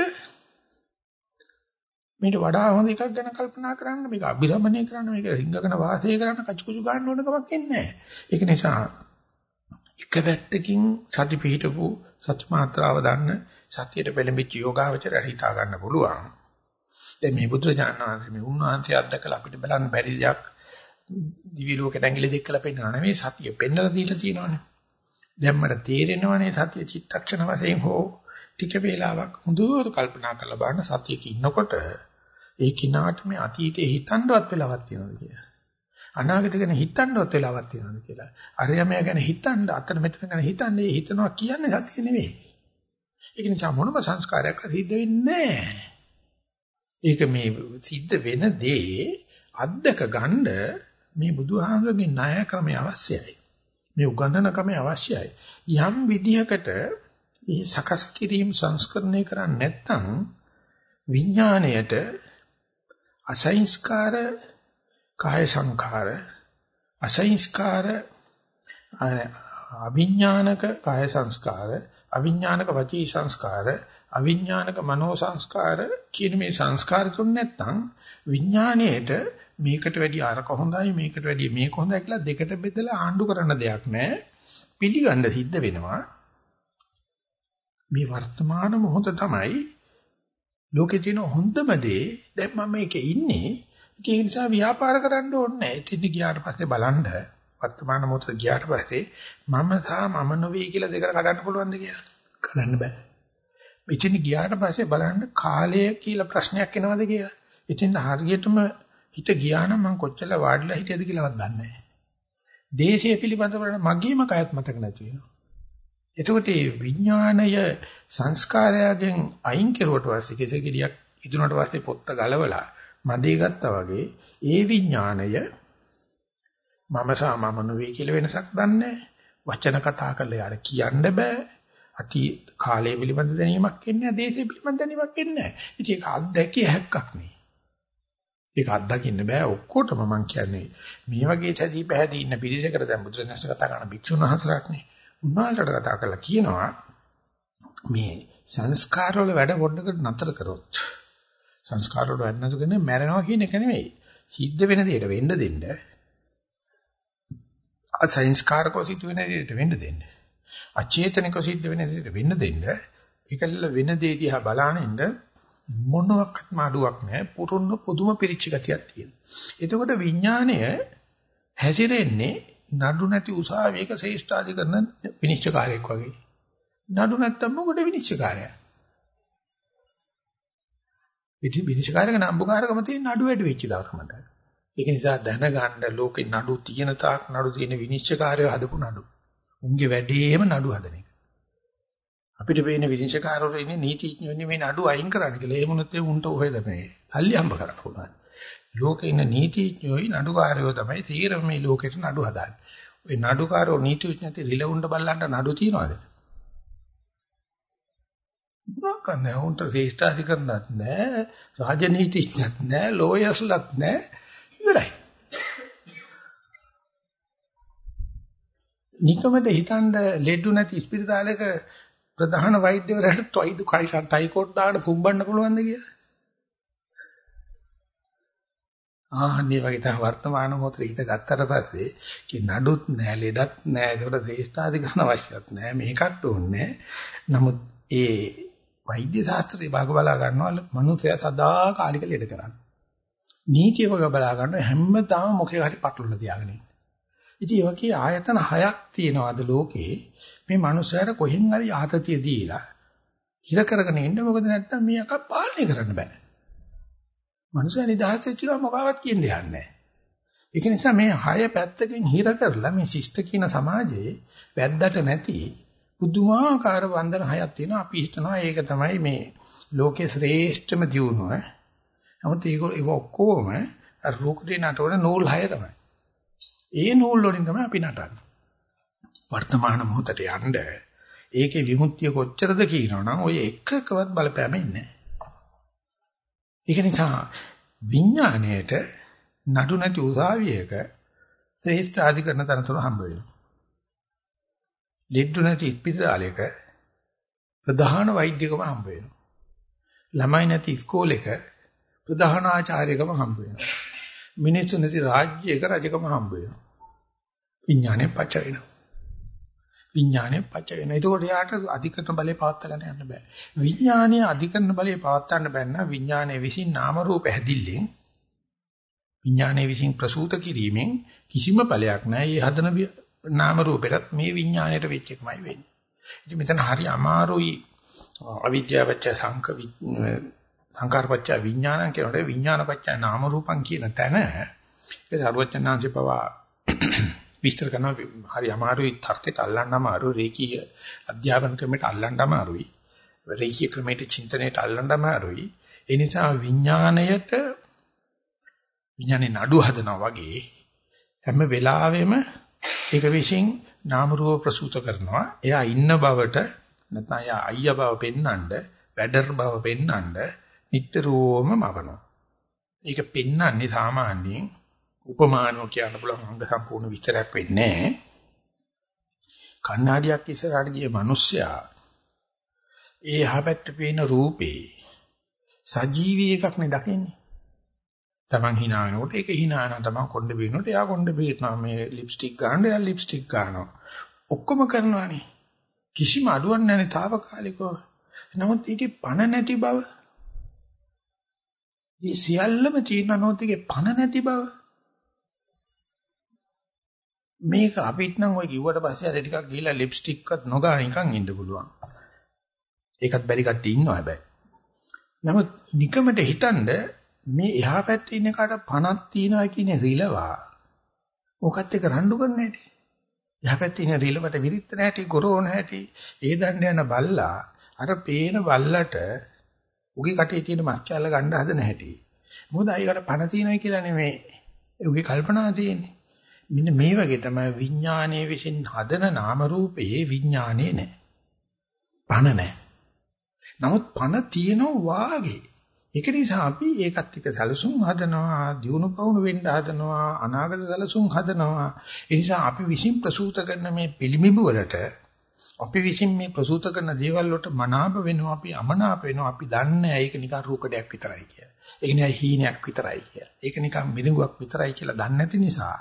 මේට වඩා හොඳ එකක් ගැන කල්පනා කරන්න මේක අභිරමණය කරන්න මේක රිංගගෙන වාසය කරන්න කචුකුචු ගන්න ඕන කමක් එන්නේ නැහැ. ඒක නිසා එක පැත්තකින් සති පිහිටපු සත්‍ය මාත්‍රාව දන්න සතියට පෙළඹිච්ච යෝගාවචරය හිතා ගන්න පුළුවන්. දැන් මේ බුදුරජාණන් වහන්සේ මේ උන්වහන්සේ අත්දකලා අපිට බලන්න බැරි දෙයක් දිවි ලෝකෙට ඇඟිලි දෙකලා පෙන්නන නෙවෙයි සතිය පෙන්නලා දීලා තියෙනවානේ. දැන් මට තේරෙනවානේ සතිය චිත්තක්ෂණ වශයෙන් හෝ ටික වේලාවක් හොඳට කල්පනා කරලා බලන්න සතියක ඉන්නකොට ඒ කිනාට මේ අතීතේ හිතන්නවත් වෙලාවක් තියෙනවද කියලා. අනාගත ගැන හිතන්නවත් වෙලාවක් තියෙනවද කියලා. අරයමයා ගැන හිතන්න අතන මෙතන ගැන හිතන්නේ හිතනවා කියන්නේ සතිය නෙවෙයි. ඒක නිසා මොනම සංස්කාරයක් සිද්ධ වෙන්නේ නැහැ. ඒක මේ සිද්ධ වෙන දේ අද්දක ගන්න මේ බුදුහාමුදුරගේ ණය ක්‍රමය අවශ්‍යයි. මේ උගන්වන ක්‍රමය අවශ්‍යයි. යම් විදිහකට මේ සකස් කිරීම සංස්කරණය කරන්නේ නැත්නම් විඥාණයට අසංස්කාර කාය සංඛාර අසංස්කාර අවිඥානික කාය සංස්කාර අවිඥානික වචී සංස්කාර අවිඥානික මනෝ සංස්කාර කියන මේ සංස්කාර තුන නැත්නම් විඥාණයට මේකට වැඩි අරක හොඳයි මේකට වැඩි මේක හොඳයි කියලා දෙකට බෙදලා ආණ්ඩු කරන්න දෙයක් නැහැ පිළිගන්න සිද්ධ වෙනවා මේ වර්තමාන මොහොත තමයි ලෝකේ තියෙන හොඳම දේ දැන් මම මේකේ ඉන්නේ ඒ නිසා ව්‍යාපාර කරන්න ඕනේ නැහැ. එතින් ගියාට පස්සේ බලන්න වර්තමාන මොහොත ගියාට පස්සේ මම සහ මම නොවේ කියලා දෙකට කඩන්න පුළුවන්ද කියලා? කඩන්න බෑ. එතින් ගියාට පස්සේ බලන්න කාලය කියලා ප්‍රශ්නයක් එනවද කියලා. එතින් හරියටම හිත ගියා නම් මම කොච්චර වාඩිලා හිටියද කියලාවත් දන්නේ නැහැ. දේශය පිළිබඳව මගේම කයත් මතක නැති වෙනවා. එතකොට මේ විඥාණය සංස්කාරයෙන් අයින් කෙරුවට පස්සේ කෙසේ කෙලියක් ඉදුණට පස්සේ පොත්ත ගලවලා මදේ ගත්තා වගේ ඒ විඥාණය මම සහ මම නෙවෙයි කියලා වෙනසක් දන්නේ වචන කතා කරලා යාර කියන්න බෑ අති කාලය පිළිබඳ දැනීමක් එන්නේ නැහැ දේශය පිළිබඳ දැනීමක් එන්නේ නැහැ ඉතින් ඒක අත්දැකිය හැක්කක් නේ ඒක අත්දකින්න බෑ ඔක්කොටම මම කියන්නේ මේ වගේ සැදී පැහැදී ඉන්න පිරිසකට දැන් බුදුරජාණන් කතා කරන භික්ෂුන් වහන්සේලාට නේ උන්වහන්සේට කතා කරලා කියනවා මේ සංස්කාර වල වැඩ පොඩ්ඩකට නතර කරොත් සංස්කාර වල වැඩ නතර කරන්නේ මැරෙනවා කියන එක නෙවෙයි. සිද්ධ වෙන දෙයට වෙන්න දෙන්න. අසංස්කාරකව සිද්ධ වෙන දෙයට වෙන්න දෙන්න. අචේතනිකව සිද්ධ වෙන දෙයට වෙන්න දෙන්න. ඒකල්ල වෙන දේ දිහා බලාන ඉන්න මොනවත් මාඩුවක් නැහැ. පුරුන්න පුදුම පිරිච්ච ගතියක් තියෙනවා. එතකොට විඥාණය හැසිරෙන්නේ නඩු නැති උසාවියක ශ්‍රේෂ්ඨාධිකරණ විනිශ්චයකාරයෙක් වගේ. නඩු නැත්තම් මොකද විනිශ්චයකාරයා? ඉති විනිශ්චයකාරක නම්බුකාරකම තියෙන නඩු වැඩි වෙච්ච දවස මට. ඒක නිසා දැනගන්න ලෝකේ නඩු තියෙන තාක් නඩු තියෙන විනිශ්චයකාරයෝ හදපු නඩු. උන්ගේ වැඩේම නඩු හදන එක. අපිට පේන විනිශ්චයකාරවරු ඉන්නේ නීතිඥයෝ ඉන්නේ මේ නඩු අයින් කරන්න කියලා. ඒ මොනොත් ඒ උන්ට ඔහෙද මේ. සල්ලි හම්බ කරන්න පුළුවන්. ලෝකේ ඉන්න නීතිඥයෝයි නඩුකාරයෝ තමයි තීරම මේ ලෝකෙට නඩු හදාන්නේ. ওই නඩුකාරෝ නීතිඥයන්ට රිලවුන්ඩ බල්ලන්ට නඩු තියනවාද? මොකක්ද උන්ට ශ්‍රේෂ්ඨාධිකරණත් නැහැ, රාජනීතිඥත් නැහැ, ලෝයර්ස්ලත් නැහැ. ඉවරයි. නිකමද හිතන්න ලෙඩු නැති ස්පිරිතාලයක ප්‍රධාන වෛද්‍යවරයාට ටයිදු කයිසන් ටයිකෝට් දාන්න පුම්බන්න පුළුවන්ද කියලා? ආන්නේ වගේ තමයි වර්තමාන මොහොතේ හිත ගත්තට පස්සේ කි නඩුත් නෑ ලෙඩත් නෑ ඒකට ශ්‍රේෂ්ඨාධිකරණ අවශ්‍යත් නෑ මේකත් ඕනේ නමුත් ඒ වෛද්‍ය ශාස්ත්‍රයේ භාග බලා ගන්නවා මනුස්සයා සදා කාලික ලෙඩ කරන්නේ. නීතිය වගේ බලා ගන්නවා හැමදාම මොකේ හරි පටලලා තියාගෙන ඉන්නේ. ඉතින් ඒ වගේ ආයතන හයක් තියෙනවා අද ලෝකේ මේ මනුස්සයාට කොහෙන් හරි ආතතිය දීලා හිර කරගෙන ඉන්න මොකද නැත්තම් මේක පාලනය කරන්න බෑ මනුස්සයා නිදහස් වෙච්ච ගමන් මොකවත් කියන්නේ නැහැ. ඒක නිසා මේ හය පැත්තකින් හිර කරලා මේ ශිෂ්ට කියන සමාජයේ වැද්දට නැති පුදුමාකාර වන්දන හයක් තියෙනවා. අපි හිතනවා ඒක තමයි මේ ලෝකේ ශ්‍රේෂ්ඨම දියුණුව. නමුත් ඒක ඒක ඔක්කොම රූකේ නටවන නූල් හය තමයි. ඒ නූල් වලින් තමයි අපි නටන්නේ. වර්තමාන මොහොතට යන්න ඒකේ විමුක්තිය කොච්චරද කියනවනම් ඔය එකකවත් බලපෑම ඉන්නේ ඒක නිසා විඥාණයට නඩු නැති උසාවියක ශ්‍රේෂ්ඨ අධිකරණ තනතුරු හම්බ වෙනවා. ලෙඩ නැති ඉස්පිරිතාලයක ප්‍රධාන වෛද්‍යකම හම්බ වෙනවා. ළමයි නැති ඉස්කෝලේක ප්‍රධාන ආචාර්යකම හම්බ වෙනවා. මිනිස්සු නැති රාජ්‍යයක රජකම හම්බ වෙනවා. විඥානේ පච වෙනවා. විඥානය පච වෙනවා. ඒකෝට යාට අධිකරණ බලය පවත්වාගෙන යන්න බෑ. විඥානයේ අධිකරණ බලය පවත්වන්න බැන්න විඥානයේ විසින් නාම රූප හැදිල්ලෙන් විඥානයේ විසින් ප්‍රසූත කිරීමෙන් කිසිම ඵලයක් නැහැ. මේ හදන නාම රූපෙටත් මේ විඥාණයට වෙච්ච එකමයි වෙන්නේ. ඉතින් මෙතන හරි අමාරුයි අවිද්‍යාවච්ච සංක සංකාරපච්ච විඥානං කියනකොට විඥානපච්ච නාම රූපං කියන තැන ඒ සරුවචනාංශේ පවා විස්තර කරනවා හරි අමාරුයි තර්කයට අල්ලන්න අමාරු රේකී අධ්‍යාපන ක්‍රමයට අල්ලන්න අමාරුයි රේඛීය ක්‍රමයට චින්තනයට අල්ලන්න අමාරුයි. ඒ නිසා විඥාණයට විඥානේ නඩු හදනවා වගේ හැම වෙලාවෙම ඒක විශ්ින් නාම රූප ප්‍රසූත කරනවා. එයා ඉන්න බවට නැත්නම් එයා අයියා බව පෙන්වන්න, වැඩර් බව පෙන්වන්න නිට්ටරෝම මවනවා. ඒක පෙන්වන්නේ සාමාන්‍යයෙන් උපමානෝ කියන්න පුළුවන් අංග සම්පූර්ණ විස්තරයක් වෙන්නේ නැහැ. කණ්ණාඩියක් ඉස්සරහට ගිය මිනිස්සයා ඒ යහපැත්ත පේන රූපේ සජීවී එකක් නේ දකින්නේ. Taman hina වෙනකොට ඒක hina වෙනවා. Taman කොණ්ඩ බීනකොට එයා කොණ්ඩ බීනවා. මේ ලිප්ස්ටික් ගන්න එයා ලිප්ස්ටික් ගන්නවා. ඔක්කොම කරනවානේ. කිසිම අඩුවක් නැනේ తాවකාලිකව. නමුත් ඒකේ පණ නැති බව. මේ සියල්ලම තියෙන නෝත් එකේ පණ නැති බව. මේක අපිට නම් ඔය කිව්වට පස්සේ අර ටිකක් ගිහිල්ලා ලිප්ස්ටික්වත් නොගා නිකන් ඉන්න පුළුවන්. ඒකත් බැරි කට්ටිය ඉන්නවා හැබැයි. නමුත් නිකමට හිතනද මේ එහා පැත්තේ ඉන්න කාට පණක් තියනවා කියන රිලවා. මොකත් එක රණ්ඩු කරන්න හැටි. එහා පැත්තේ ඉන්න රිලවට විරිත් නැහැටි, ගොරෝන හැටි, ඒ දණ්ඩ යන බල්ලා අර පේන බල්ලට උගේ කටේ තියෙන මස් කැල්ල ගන්න හදන හැටි. මොකද අයිකට පණ තියනවා කියලා නෙමෙයි. උගේ කල්පනා තියෙන්නේ. මෙන්න මේ වගේ තමයි විඥානයේ විසින් හදන නාම රූපයේ විඥානේ නැහැ. පණ නැහැ. නමුත් පණ තියෙනවා වාගේ. ඒක නිසා අපි ඒකත් එක්ක සැලසුම් හදනවා, දියුණු පවුණු වෙන්න හදනවා, අනාගත සැලසුම් හදනවා. ඒ නිසා අපි විසින් ප්‍රසූත කරන මේ පිළිමිබු වලට අපි විසින් මේ ප්‍රසූත කරන දේවල් වලට මනාප වෙනවා, අපි අමනාප වෙනවා. අපි දන්නේ ඒක නිකන් රූකඩයක් විතරයි කියලා. ඒක නිකන් හීනයක් විතරයි කියලා. ඒක නිකන් මිරිඟුවක් විතරයි කියලා දන්නේ නැති නිසා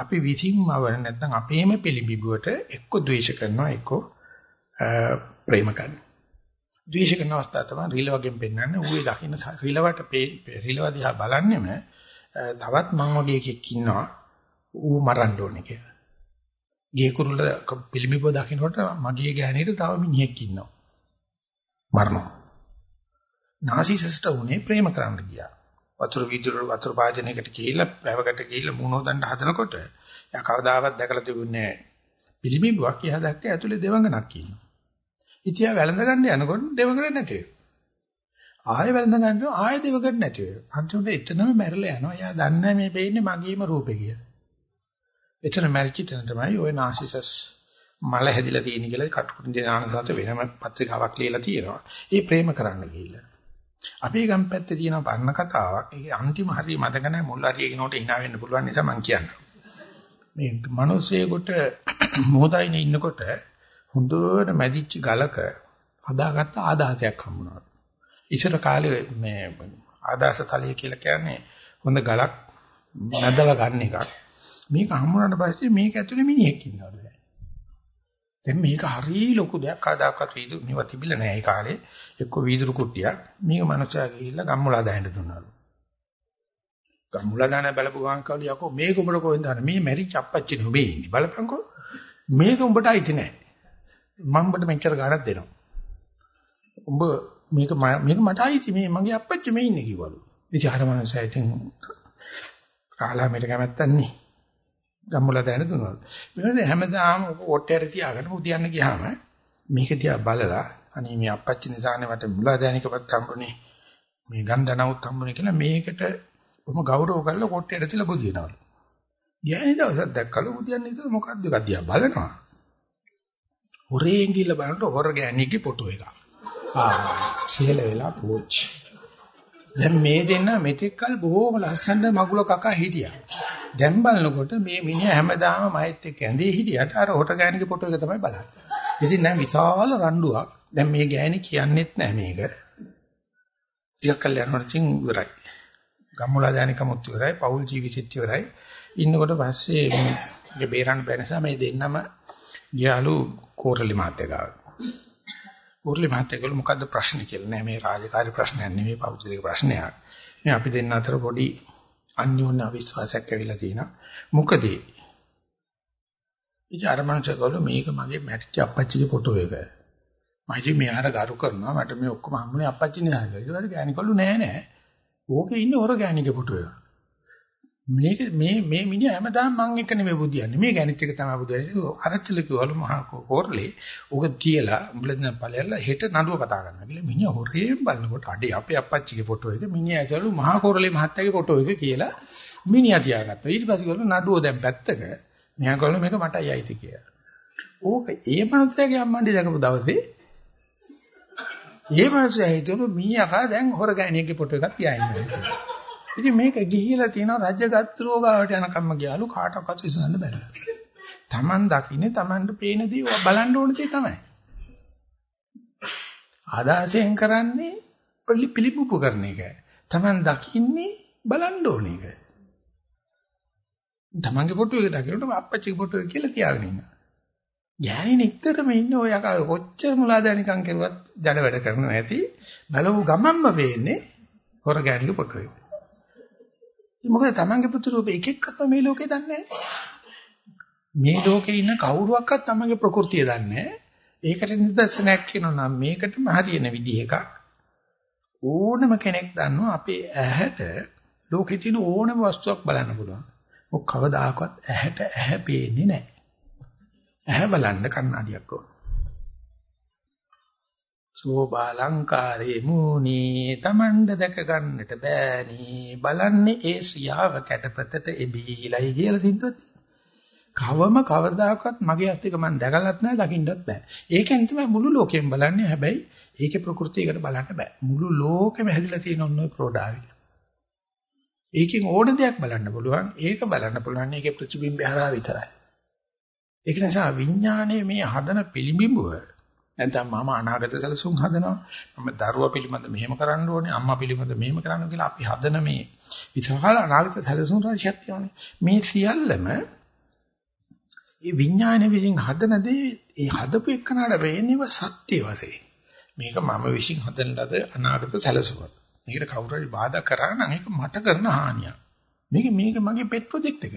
අපි විසින්ම නැත්නම් අපේම පිළිබිබුවට එක්ක ද්වේෂ කරනවා එක්ක ප්‍රේම කරනවා. ද්වේෂ කරන අවස්ථාව තමයි රිල වගේ පෙන්වන්නේ. ඌේ දකින්න රිලවට රිලව දිහා බලන්නෙම තවත් මං වගේ එකෙක් ඉන්නවා. ඌ මරන්න ඕනේ කියලා. ගේ කුරුල්ල පිළිමිබව දකින්නකොට මගේ ගෑණිට තව මිනිහෙක් ඉන්නවා. මරනවා. නාසිසිස්ට උනේ ප්‍රේම කරන්න ගියා. වතුර වීදුර වතුර භාජනයකට ගිහිල්ලා පැවකට ගිහිල්ලා මුණෝ දණ්ඩ හදනකොට එයා කවදාවත් දැකලා තිබුණේ නැහැ. පිළිමිබුවක් එයා දැක්කේ ඇතුලේ දෙවඟනක් ඉන්නවා. ඉතියා වැළඳ ගන්න යනකොට දෙවඟන නැති වෙනවා. ආයෙ වැළඳ ගන්නවා ආයෙ දෙවඟන නැති වෙනවා. අන්තිමට එතනම මැරලා යනවා. එයා දන්නේ මේ පේන්නේ මගේම රූපේ කියලා. එතන මැරිච්ච තැන තමයි ওই නාසිසස් මල හැදිලා තියෙන කියලා කටුකුරුන් දේනානසත් වෙනම පත්‍රිකාවක් ලියලා තියෙනවා. ඒ ප්‍රේම කරන්න ගිහිල්ලා. අපේ ගම් පැත්තේ තියෙන පරණ කතාවක්. ඒකේ අන්තිම හරිය මතක නැහැ මුල් හරිය කියනකොට hina වෙන්න පුළුවන් නිසා මම කියන්නම්. මේ මිනිස්සෙකුට මොහොතයිනේ ඉන්නකොට හොඳට මැදිච්ච ගලක හදාගත්ත ආදාසයක් හම්බුණා. ඉස්සර කාලේ මේ ආදාස තලිය කියලා කියන්නේ හොඳ ගලක් නැදලා ගන්න එකක්. මේක හම්බුනාට පස්සේ මේක ඇතුලේ මිනිහෙක් ඉන්නවලු. දැන් මේක හරිය ලොකු දෙයක් ආදාකත් වීදු මේවා තිබිලා නැහැ ඒ කාලේ. එක්ක වීදුරු කුට්ටියක්. මේක මනුස්සයා ගිහිල්ලා ගම්මුලා දාන්න දුන්නාලු. ගම්මුලා දාන බලපු ගමන් කවලු යකෝ මේක උඹට කොහෙන්ද ආන්නේ? මේ මැරිච්ච අප්පච්චි නෙමෙයි ඉන්නේ. බලපන්කෝ. මේක උඹට අයිති නැහැ. මම උඹට මෙච්චර ගාණක් දෙනවා. උඹ මේක මේක මට අයිති මේ මගේ අප්පච්චි මේ ඉන්නේ කිව්වලු. ඉතින් අර මනුස්සයා ඉතින් කාලා මෙට කැමැත්තක් නේ. ගම්මුලා දැන දුන්නා. මෙන්න හැමදාම ඔට්ටයට තියාගෙන උදියන්න ගියාම මේක දිහා බලලා අනේ මේ අපච්චි නිසානේ මට මුලා දැනිකපත් හම්බුනේ. මේ ගන්ධනවුත් හම්බුනේ කියලා මේකට කොහොම ගෞරව කරලා කොට්ටයට තියලා බුදිනවලු. ගියනේ දවසක් දැක්කලු බුදියන්න ඉතින් මොකද්ද එකක් දිහා බලනවා. හොරෙන් ගිහලා බලනකොට හොර ගෑණියගේ ෆොටෝ එකක්. ආ සියල වෙලා පෝච්. දැන් මේ දෙන්න මෙතෙක්කල් බොහෝම ලස්සනට මගුල කකා හිටියා. දැන් බලනකොට මේ මිනිහා හැමදාම මයිත් එක්ක ඇඳේ හිටියට අර හොට ගෑණිගේ ෆොටෝ එක තමයි බලන්නේ. ඉතින් දැන් විශාල රණ්ඩුවක්. දැන් මේ ගෑණි කියන්නෙත් නැහැ මේක. ටිකක් කල් යනකොට ඉතින් ඉවරයි. ගම්මුලා දානිකමුත් ඉවරයි, පෞල් ජීවිතෙත් ඉවරයි. ඉන්නකොට පස්සේ මේ බේරන්න බැහැ නිසා මේ දෙන්නම ගියාලු කෝරළි මහත්තයා ගාවට. කෝරළි මහත්තයා ගාව මොකද්ද ප්‍රශ්නේ කියලා නෑ මේ රාජකාරී ප්‍රශ්නයක් නෙමෙයි පෞද්ගලික ප්‍රශ්නයක්. මේ අපි දෙන්න අතර පොඩි අන්‍යෝන්‍ය අවිශ්වාසයක් ඇවිල්ලා තියෙනවා. මොකද ඉතින් අර මනුස්සයගොල්ල මේක මගේ මැටිච්ච අපච්චිගේ ෆොටෝ එක. මම ඉතින් මෙයාට ගරු කරනවා මට මේ ඔක්කොම හම්බුනේ අපච්චි නිසා කියලා. ඊට පස්සේ ගෑණිකොල්ලු නෑ නෑ. ඕකේ ඉන්නේ හොර ගෑණිගේ ෆොටෝ එක. මේක මේ මේ මිනිහා හැමදාම මං එක නෙමෙයි බුදියන්නේ. මේ ගැණිත් එක තමයි බුදියන්නේ. අරචල කිව්වලු මහා කෝරලේ. උග තියලා උඹලෙන් පළයල්ලා හෙට නඩුව කතා කරනවා කියලා. මිනිහා හොරේන් බලනකොට අඩේ අපේ අපච්චිගේ ෆොටෝ එක මිනිහා ඇතුළු මහා කෝරලේ මහත්තයාගේ ෆොටෝ එක කියලා මිනිහා තියාගත්තා. ඊට පස්සේ ගලු නඩුව දැන් පැත්තක. මෙහා ගලු මේක මටයි අයිති කියලා. ඕක ඒ මනුස්සයාගේ අම්මන්ඩි දැකපු දවසේ ඒ මනුස්සයා හිතුවලු මීයා දැන් හොර ගෑණියෙක්ගේ ෆොටෝ එකක් තියාගෙන ඉතින් මේක ගිහිලා තියෙනවා රජගත් රෝගාවට යනකම්ම ගියාලු කාටවත් විසඳන්න බැහැ. Taman දකින්නේ Tamanට පේන දේ බලන්න ඕන දේ තමයි. ආදාසයෙන් කරන්නේ පිළිපුපු කරන එක. Taman දකින්නේ බලන්න ඕන එක. Tamanගේ ෆොටෝ එක දකිනකොට අප්පච්චිගේ ෆොටෝ එක කියලා තියාගෙන ඉන්නවා. ගෑණි නිතරම ඉන්න ඔය යකා කොච්චර මුලාදැනිකම් කරුවත් ජඩ වැඩ කරනවා ඇති බලමු ගමම්ම වෙන්නේ හොර ගෑණිගේ ෆොටෝ එක. මොකද තමන්ගේ පුතු රූපේ එක එක්කත් මේ ලෝකේ දන්නේ මේ ලෝකේ ඉන්න කවුරුවක්වත් තමන්ගේ ප්‍රകൃතිය දන්නේ ඒකට නිදර්ශනයක් කියනවා නම් මේකටම හරියන විදිහ එකක් ඕනම කෙනෙක් දන්නවා අපේ ඇහැට ලෝකේ තියෙන ඕනම වස්තුවක් බලන්න පුළුවන්. මොක කවදාකවත් ඇහැට ඇහැ පේන්නේ නැහැ. ඇහැ බලන්න කන්නඩියක් ඕන. සෝබාලංකාරේ මූනි තමන්ඩ දැක ගන්නට බෑනි. බලන්නේ ඒ ශ්‍රියාව කැටපතට එබීලයි කියලා තින්දුවත් කවම කවදාකවත් මගේ අත් එක මම දැකලත් නැහැ දකින්නත් බෑ. ඒකෙන් තමයි මුළු ලෝකෙම බලන්නේ. හැබැයි ඒකේ ප්‍රകൃතියකට බලන්න බෑ. මුළු ලෝකෙම හැදිලා තියෙන ඔන්න ඔය ප්‍රෝඩාවි ඒකෙන් ඕන දෙයක් බලන්න පුළුවන්. ඒක බලන්න පුළුවන්. ඒකේ ප්‍රතිබිම්බය හරහා විතරයි. ඒක නිසා විඥානයේ මේ හදන පිළිඹුව නැත්නම් මම අනාගත සැලසුම් හදනවා. මම දරුවා පිළිබඳ මෙහෙම කරන්න ඕනේ, අම්මා පිළිබඳ මෙහෙම කරන්න කියලා අපි හදන මේ විශාල අනාගත සැලසුම් රාශියක් තියෙනවානේ. මේ සියල්ලම මේ විඥාන විසින් හදන දේ ඒ හදපු එකනට වෙන්නේව සත්‍ය වශයෙන්. මේක මම විශ්ින් හදන ලද අනාගත සැලසුමක්. මේකට කවුරු හරි බාධා කරා නම් ඒක මට කරන හානියක්. මේක මේක මගේ පෙට් ප්‍රොජෙක්ට් එක.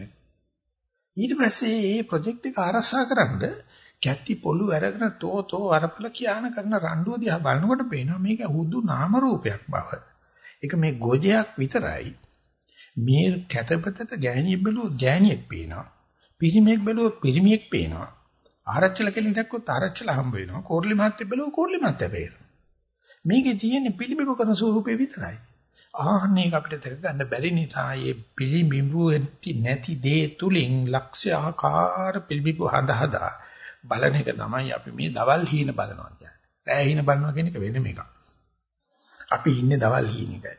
ඊට පස්සේ මේ ප්‍රොජෙක්ට් එක ආරක්ෂා කරන්නේ කැත්ති පොළු අරගෙන තෝ තෝ වරපල කියාන කරන රණ්ඩුව දිහා බලනකොට පේනවා මේක හුදු නාම රූපයක් බව. ඒක මේ ගොජයක් විතරයි. මේ කැතපතට ගෑණියෙක් බැලුවොත් ගෑණියෙක් පේනවා. පිරිමියෙක් බැලුවොත් පිරිමියෙක් පේනවා. ආරච්චල කෙනෙක් දැක්කොත් ආරච්චල හම්බ වෙනවා. කෝර්ලි මහත්තයෙක් බැලුවොත් කෝර්ලි මහත්තයා පේනවා. මේකේ තියෙන පිළිබිඹු කරන ස්වරූපේ විතරයි. ආහනේ අපිට දෙක ගන්න බැරි නිසා මේ පිළිබිඹු නැති දේ තුලින් ලක්ෂ්‍ය ආකාර පිළිබිඹු හදා හදා බලන එක තමයි අපි මේ දවල් හීන බලනවා කියන්නේ. රෑ හීන බලනවා කියන එක වෙනම එකක්. අපි ඉන්නේ දවල් හීන එකයි.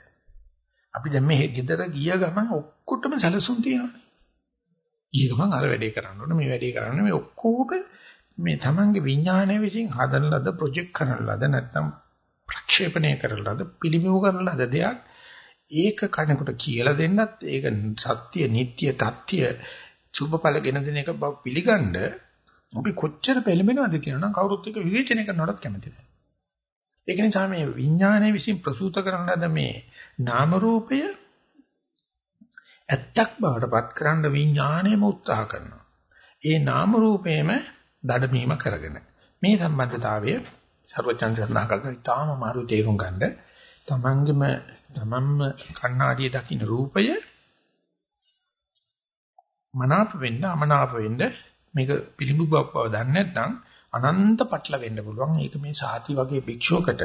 අපි දැන් මේ ගෙදර ගිය ගමන් ඔක්කොටම සැලසුම් තියෙනවා. ගිය ගමන් අර වැඩේ කරන්න ඕනේ මේ වැඩේ කරන්න මේ ඔක්කොම මේ තමන්ගේ විඥානය විසින් හදන ලද ප්‍රොජෙක්ට් කරන ලද නැත්නම් ප්‍රක්ෂේපණය කරන ලද පිළිඹු කරන ලද දෙයක් ඒක කනකොට කියලා දෙන්නත් ඒක සත්‍ය නිට්ටය තත්‍ය සුභඵල ගෙන දෙන එක බව පිළිගන්න අපි කොච්චර පෙළඹෙනවද කියනනම් කවුරුත් එක විවේචනය කරනවටත් කැමති නැහැ. ඒක නිසා මේ විඥානයේ විසින් ප්‍රසූත කරන ලද මේ නාම රූපය ඇත්තක් බවට පත් කරන්න විඥාණයම උත්සාහ කරනවා. ඒ නාම රූපේම දඩමීම කරගෙන මේ සම්බන්ධතාවය ਸਰවඥාන් සඳහන් කරන ඉතාම මාරු තේරුම් ගන්න තමන්ගෙම තමන්ම කණ්ණාඩිය දකින්න රූපය මනාප වෙන්න අමනාප වෙන්න මේක පිළිඹු බව දන්නේ නැත්නම් අනන්ත පටල වෙන්න පුළුවන්. ඒක මේ සාති වගේ භික්ෂුවකට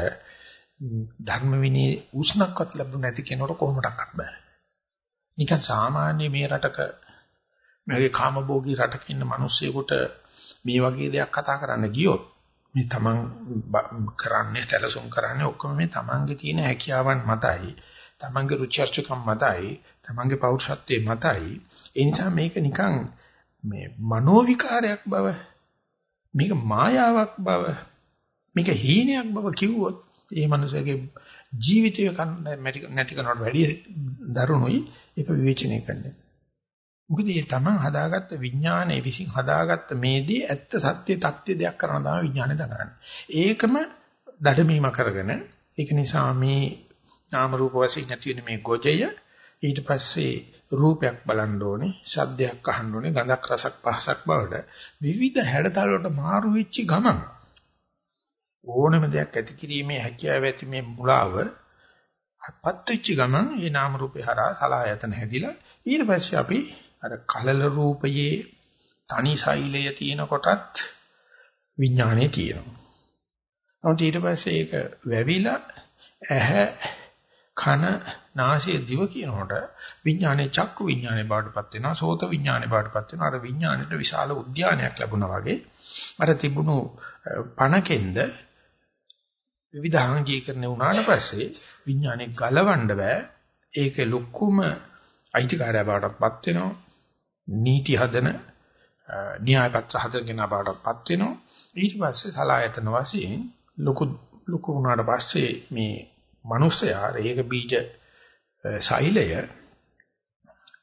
ධර්ම විනී උස්නක්වත් ලැබුණ නැති කෙනෙකුට කොහොමඩක්වත් බෑ. නිකන් සාමාන්‍ය මේ රටක මේගේ කාමභෝගී රටක ඉන්න මිනිස්සුෙකුට මේ වගේ දෙයක් කතා කරන්න ගියොත් මේ තමන් කරන්නේ තැලසුම් කරන්නේ ඔක්කොම මේ තමන්ගේ තියෙන හැකියාවන් මතයි තමන්ගේ රුචර්චකම් මතයි තමන්ගේ පෞරුෂත්වයේ මතයි ඒ නිසා මේක නිකන් මේ මනෝ විකාරයක් බව මේක මායාවක් බව මේක හීනයක් බව කිව්වොත් ඒ මනුස්සයාගේ ජීවිතය නැති කරනවට වැඩිය දරුණුයි ඒක විවේචනය කරන්නේ. මොකද මේ තමන් හදාගත්ත විඥානයේ විසින් හදාගත්ත මේදී ඇත්ත සත්‍ය තත්ත්‍ය දෙයක් කරන තමයි විඥානය දඟන්නේ. ඒකම දඩමීම කරගෙන ඒක නිසා මේ නාම රූප වශයෙන් නැති වෙන මේ ගොජය ඊට පස්සේ රූපයක් බලන්න ඕනේ, ශබ්දයක් අහන්න ඕනේ, ගඳක් රසක් පහසක් බවට විවිධ හැඩතල වලට මාරු වෙච්ච ගමන් ඕනම දෙයක් ඇති කිරීමේ හැකියාව ඇති මේ මුලාව හත්පත් වෙච්ච ගමන් මේ නාම රූපේ හරහා සලආයතන හැදිලා ඊට පස්සේ අපි අර කලල රූපයේ තනි සෛලය තියෙන කොටත් විඥානේ තියෙනවා. නමුත් ඊට පස්සේ ඒක වැවිලා ඇහැ කන නාසය දිව කියනකොට විඥානේ චක්කු විඥානේ බාටපත් වෙනවා සෝත විඥානේ බාටපත් වෙනවා. අර විඥානෙට විශාල උද්‍යානයක් ලැබුණා වගේ අර තිබුණු පණකෙන්ද විවිධාංගීකරණය වුණාට පස්සේ විඥානේ ගලවන්න බෑ. ඒකේ ලොකුම අයිතිකාරය බාටපත් වෙනවා. නීති හදන න්‍යාය පත්‍ර හදගෙන බාටපත් වෙනවා. ඊට පස්සේ සලායතන වශයෙන් ලොකු ලොකු වුණාට පස්සේ මේ මිනිස්සයා රේක බීජ සෛලය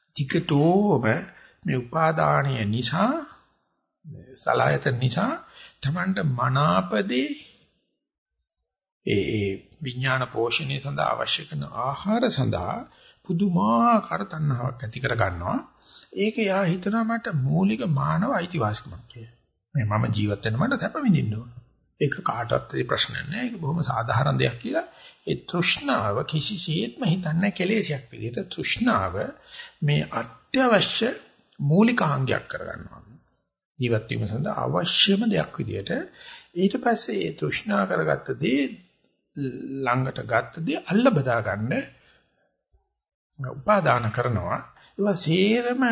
ටිකටෝම මේ උපාදානීය නිසා සලායතන නිසා තමන්ට මනාපදේ ඒ ඒ විඥාන පෝෂණය සඳහා අවශ්‍ය කරන ආහාර සඳහා පුදුමාකාර තණ්හාවක් ඇති කර ගන්නවා. ඒක යා හිතනවා මට මූලික මානව අයිතිවාසිකමක් කියලා. මේ මම ජීවත් වෙන්න මට තැප විඳින්න ඕන. ඒක කාටවත් ඒ ප්‍රශ්න නැහැ. ඒක බොහොම සාධාරණ දෙයක් කියලා. ඒ තෘෂ්ණාව කිසිසේත්ම හිතන්නේ කෙලෙසයක් විදිහට තෘෂ්ණාව මේ අත්‍යවශ්‍ය මූලිකාංගයක් කරගන්නවා. ජීවත් වීම සඳහා අවශ්‍යම දෙයක් විදිහට ඊට පස්සේ ඒ තෘෂ්ණා කරගත්ත දේ ළඟට ගත්ත දේ අල්ල බදා ගන්න උපාදාන කරනවා. ඒවා සේරම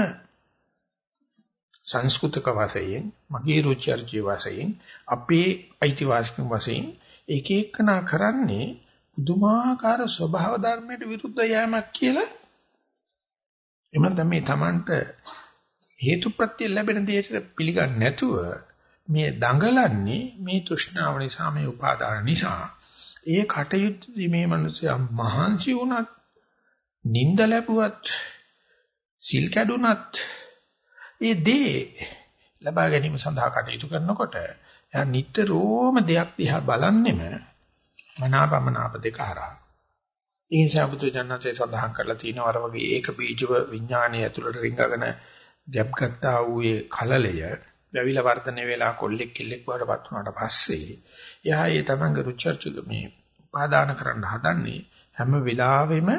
සංස්කෘතික වශයෙන් මගේ රුචි අරුචි වශයෙන් අපේ අයිතිවාසිකම් වශයෙන් එක එකනා කරන්නේ පුදුමාකාර ස්වභාව ධර්මයට විරුද්ධ යෑමක් කියලා. එමන් තමයි Tamanට හේතුප්‍රත්‍ය ලැබෙන දෙයට පිළිගන්නේ නැතුව මේ දඟලන්නේ මේ තෘෂ්ණාව නිසා මේ උපාදාන නිසා. ඒ කටයුත්තේ මේ මිනිස්සයා මහන්සි වුණත් නිନ୍ଦ ලැබුවත් සිල් කැඩුනත් ඒ දේ ලබා ගැනීම සඳහා කටයුතු කරනකොට එයා නිතරම දෙයක් දිහා බලන්නෙම මනාපමනාප දෙක හරහා. ඒ නිසා බුදු ජානකේ සඳහන් කරලා තියෙනවා අර වගේ ඒක බීජව විඥානයේ ඇතුළට රිංගගෙන ගැප් ගත්තා වූ ඒ කලලය වැවිලා වර්ධනය වෙලා කොල්ලෙක් කෙල්ලෙක් වඩපත් වුණාට පස්සේ එයා ඒ තමන්ගේ රුචර්චුද මේ උපාදාන කරන්න හදන්නේ හැම වෙලාවෙම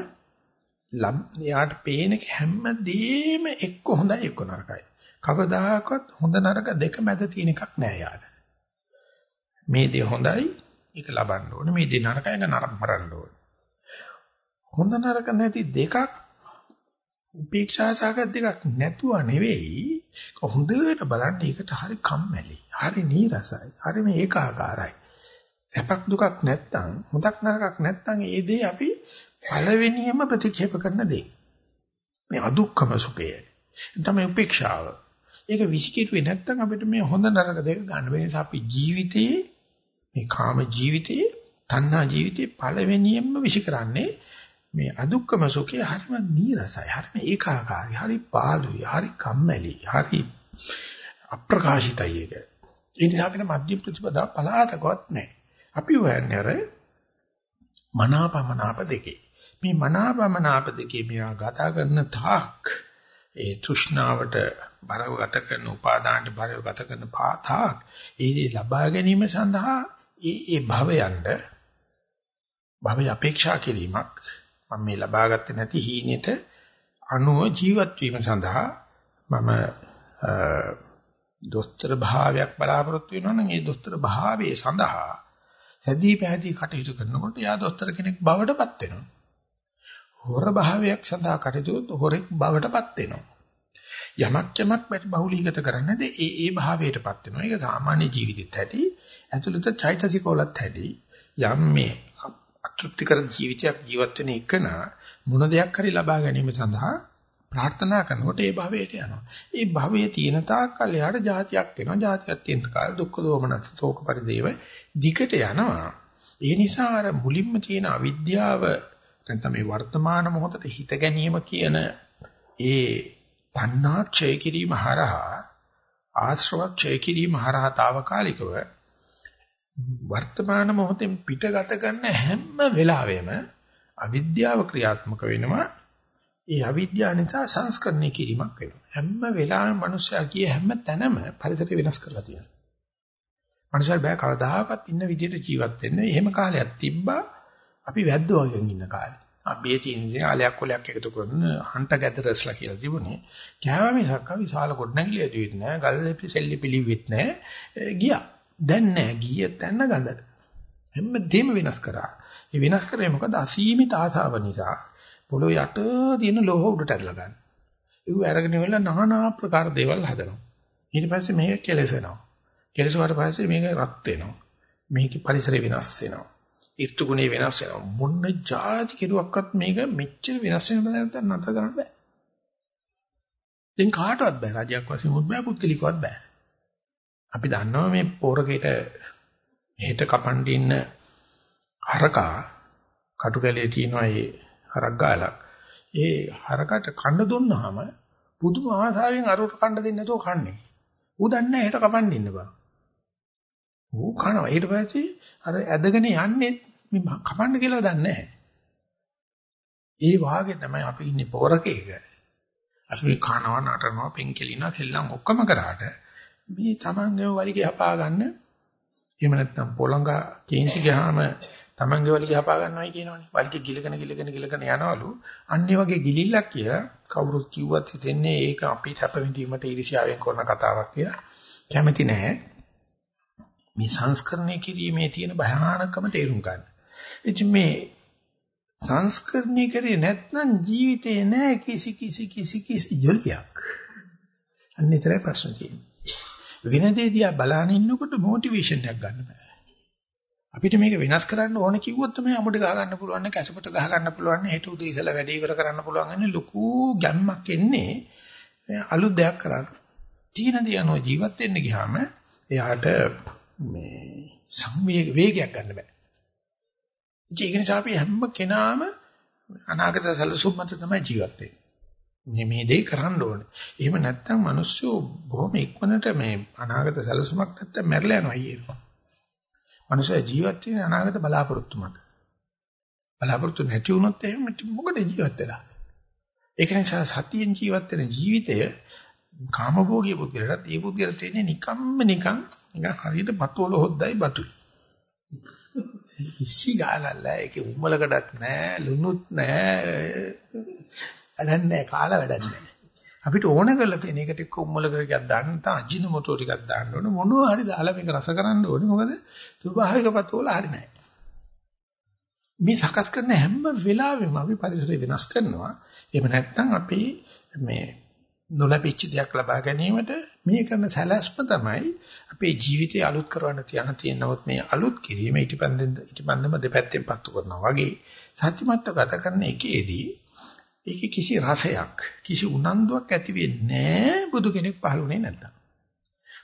එයාට පේන හැමදේම එක්ක හොඳයි එක්ක නරකයි. කවදාකවත් හොඳ නරක දෙක මැද තියෙන එකක් නෑ යාට. මේ දේ හොඳයි ඒක ලබන්න ඕනේ. මේ දේ නරකයි ඒක නරක මරන්න ඕනේ. හොඳ නරක නැති දෙකක් උපේක්ෂා සාගත දෙකක් නැතුව නෙවෙයි. හොඳට බලන්න ඒකට හරි කම්මැලි. හරි නීරසයි. හරි මේ ඒකාකාරයි. සැපක් දුකක් නැත්තම් හොඳක් නරකක් නැත්තම් ඒ දේ අපි පළවෙනියම ප්‍රතික්ෂේප කරන දේ. මේ අදුක්කම සුඛය. තමයි උපේක්ෂාව. ඒක විසිකිරුවේ නැත්තම් අපිට මේ හොඳ නරක දෙක ගන්න වෙන නිසා අපි ජීවිතයේ මේ කාම ජීවිතයේ තණ්හා ජීවිතයේ පළවෙනියෙන්ම විසි කරන්නේ මේ අදුක්කම සුඛය හරිම නීරසයි හරිම ඒකාකාරයි හරි පාළුයි හරි කම්මැලි හරි අප්‍රකාශිතයි ඒක. ඒ නිසා අපිට මධ්‍ය ප්‍රතිපදා පලාතකවත් නැහැ. අපි හොයන්නේ අර මනාපමනාප දෙකේ. මේ මනාපමනාප දෙකේ මෙයා ගත කරන තාක් ඒ තෘෂ්ණාවට බරව ගත කරන උපාදානට බරව ගත කරන පාතාක් ඒ ලබා ගැනීම සඳහා ඒ ඒ භවයන්ට භවය අපේක්ෂා කිරීමක් මම මේ ලබාගත්තේ නැති හීනෙට අනුව ජීවත් වීම සඳහා මම දොස්තර භාවයක් බලාපොරොත්තු වෙනවා නම් ඒ දොස්තර භාවයේ සඳහා සැදී පැහැදී කටයුතු කරනකොට යා දොස්තර කෙනෙක් බවටපත් වෙනවා. හොර භාවයක් සඳහා කටයුතු හොරෙක් බවටපත් වෙනවා. යමක් යමක් බහුලීගත කරන්නද ඒ ඒ භාවයටපත් වෙනවා. ඒක සාමාන්‍ය ජීවිතෙත් ඇති ඇතුළත චෛතසිකවලත් ඇති යම් මේ අතෘප්තිකර ජීවිතයක් ජීවත් වෙන එකන මොන දෙයක් හරි ලබා ගැනීම සඳහා ප්‍රාර්ථනා කරනකොට ඒ භවයට යනවා. ඒ භවයේ තියෙන තාක් කල් එහාට જાතියක් වෙනවා. જાතියක් තියෙන කාල දුක්ඛ දෝමනස් තෝක පරිදේව දිගට යනවා. ඒ නිසා අර මුලින්ම තියෙන අවිද්‍යාව නැත්නම් මේ වර්තමාන මොහොතේ හිත ගැනීම කියන ඒ තණ්හා ක්ෂය කිරීම හරහා ආශ්‍රව ක්ෂය කිරීම හරහා తాවකාලිකව වර්තමාන මොහොතෙන් පිටගත කරන හැම වෙලාවෙම අවිද්‍යාව ක්‍රියාත්මක වෙනවා. ඒ අවිද්‍යාව නිසා සංස්කරණය කිරීමක් වෙනවා. හැම වෙලාවෙම මිනිස්සයා කිය හැම තැනම පරිසරය වෙනස් කරලා තියෙනවා. මනුෂ්‍යයල් බෑ කවදාහක්වත් ඉන්න විදිහට ජීවත් වෙන්න. එහෙම කාලයක් තිබ්බා අපි වැද්දෝ වගේ ඉන්න කාලේ. අපේ තියෙන දේ ආලයක් කොලයක් එකතු කරන හන්ට ගැදරස්ලා කියලා තිබුණේ. කෑවා මිසක් විශාල කොටනැගිලි ඇදුවෙත් නෑ. ගල් සෙල්ලි පිළිවෙත් නෑ. ගියා. දැන් නෑ. ගියේ තැන්න ගඳ. හැමදේම වෙනස් කරා. ඒ වෙනස් කරේ මොකද? අසීමිත ආසාව නිසා. පොළොව යට තියෙන ලෝහ උඩට ඇදලා ගන්න. ඒව අරගෙන ඉවරලා নানা ආකාර දේවල් හදනවා. ඊට පස්සේ මේක කෙලසෙනවා. කෙලසුවාට පස්සේ මේක රත් වෙනවා. මේකේ පරිසරය වෙනස් වෙනවා. ඍතු ගුණේ වෙනස් වෙනවා. මොන්න જાති කෙරුවක්වත් මේක මෙච්චර වෙනස් වෙන බෑ නැත්නම් නැත ගන්න බෑ. දැන් කාටවත් බෑ. රාජ්‍යයක් වශයෙන් උත් බෑ පුද්ගලිකවත් බෑ. අපි දන්නවා මේ පෝරකේට හෙට කපන්න ඉන්න හරකා කටු කැලේ තියෙනවා ඒ හරක් ගාලක්. ඒ හරකට කන්න දුන්නාම පුදුම ආසාවෙන් අරුට කන්න දෙන්නේ නැතුව කන්නේ. ඌ දන්නේ නැහැ හෙට කපන්න ඉන්න බා. ඌ කනවා. ඊට පස්සේ අර ඇදගෙන යන්නේ මේ කපන්න කියලා දන්නේ නැහැ. ඒ වාගේ තමයි අපි ඉන්නේ පොරකේක. අපි කනවා නටනවා පෙන්කෙලිනා සෙල්ලම් ඔක්කොම කරාට මේ Tamange වලිගේ හපා ගන්න එහෙම නැත්නම් පොළඟ කේන්ති ගියාම Tamange වලිගේ හපා ගන්නවයි කියනවනේ. වලිගේ ගිලගෙන ගිලගෙන ගිලගෙන යනවලු. අන්නේ වගේ ගිලිල්ලක් කියලා කවුරුත් කිව්වත් හිතෙන්නේ ඒක අපි සැප විඳීමට ඊර්ෂ්‍යාවෙන් කරන කතාවක් කියලා. කැමති නැහැ. මේ සංස්කරණය කිරීමේ තියෙන භයානකම තේරුම් ගන්න. ඉතින් මේ සංස්කරණය කරේ නැත්නම් ජීවිතේ නෑ කිසි කිසි කිසි කිසි ජොලියක්. අන්නේතරයි ප්‍රශ්න තියෙන්නේ. වෙනදේ දිහා බලන ඉන්නකොට මොටිවේෂන් එකක් ගන්න බෑ. අපිට මේක වෙනස් කරන්න ඕන කිව්වොත් තමයි අමුඩ ගහ ගන්න පුළුවන් නේ කැසපට ගහ ගන්න පුළුවන් නේ හෙට උදේ ඉසලා වැඩ ඉවර කරන්න පුළුවන් නේ ලොකු ගැම්මක් එන්නේ අලුත් දෙයක් කරන්න. තීන දියනෝ ජීවත් වෙන්න ගියාම එයාට මේ සංවේග වේගයක් ගන්න බෑ. ඒක නිසා අපි හැම කෙනාම අනාගත සැලසුම් මත තමයි ජීවත් වෙන්නේ. මේ මේ දේ කරන්න ඕනේ. එහෙම නැත්නම් මිනිස්සු බොහොම ඉක්මනට මේ අනාගත සැලසුමක් නැත්නම් මැරලා යනවා අයියේ. මිනිස්සු ජීවත් වෙන අනාගත බලාපොරොත්තු මත. බලාපොරොත්තු නැති වුණොත් එහෙම මොකද ජීවත් වෙලා? ඒක නිසා සතියෙන් ජීවත් වෙන ජීවිතය කාමභෝගී පුද්ගලයාට ඒ පුද්ගලයාට තියෙන්නේ නිකම්ම නිකම් නිකන් හරියට බතෝල හොද්දයි බතුයි. ඉස්සි ගානල්ල ඒකේ උම්මලකටත් නෑ ලුණුත් නෑ වැඩන්නේ කාලා වැඩන්නේ අපිට ඕන කරලා තියෙන එකට එක්ක උම්මලක ටිකක් දාන්න නැත්නම් අජින මොටෝ ටිකක් දාන්න ඕනේ. මොනවා හරි දාලා මේක රස කරන්න ඕනේ. මොකද ස්වභාවික පතෝල හරි නෑ. මේ සකස් කරන හැම වෙලාවෙම අපි පරිසරය වෙනස් කරනවා. එහෙම නැත්නම් අපි මේ නොලැබිච්ච දෙයක් ලබා ගැනීමට මේ කරන සැලැස්ම තමයි අපේ ජීවිතය අලුත් කරවන්න තියන තියෙන නමුත් මේ අලුත් කිරීම ඊටපන්දෙන් ඊටපන්දම දෙපැත්තෙන් පත්තු කරනවා වගේ සත්‍යමත්ව ගත කරන එකේදී ඒකේ කිසි රසයක් කිසි උනන්දුවක් ඇති වෙන්නේ බුදු කෙනෙක් පහළුනේ නැත්තම්.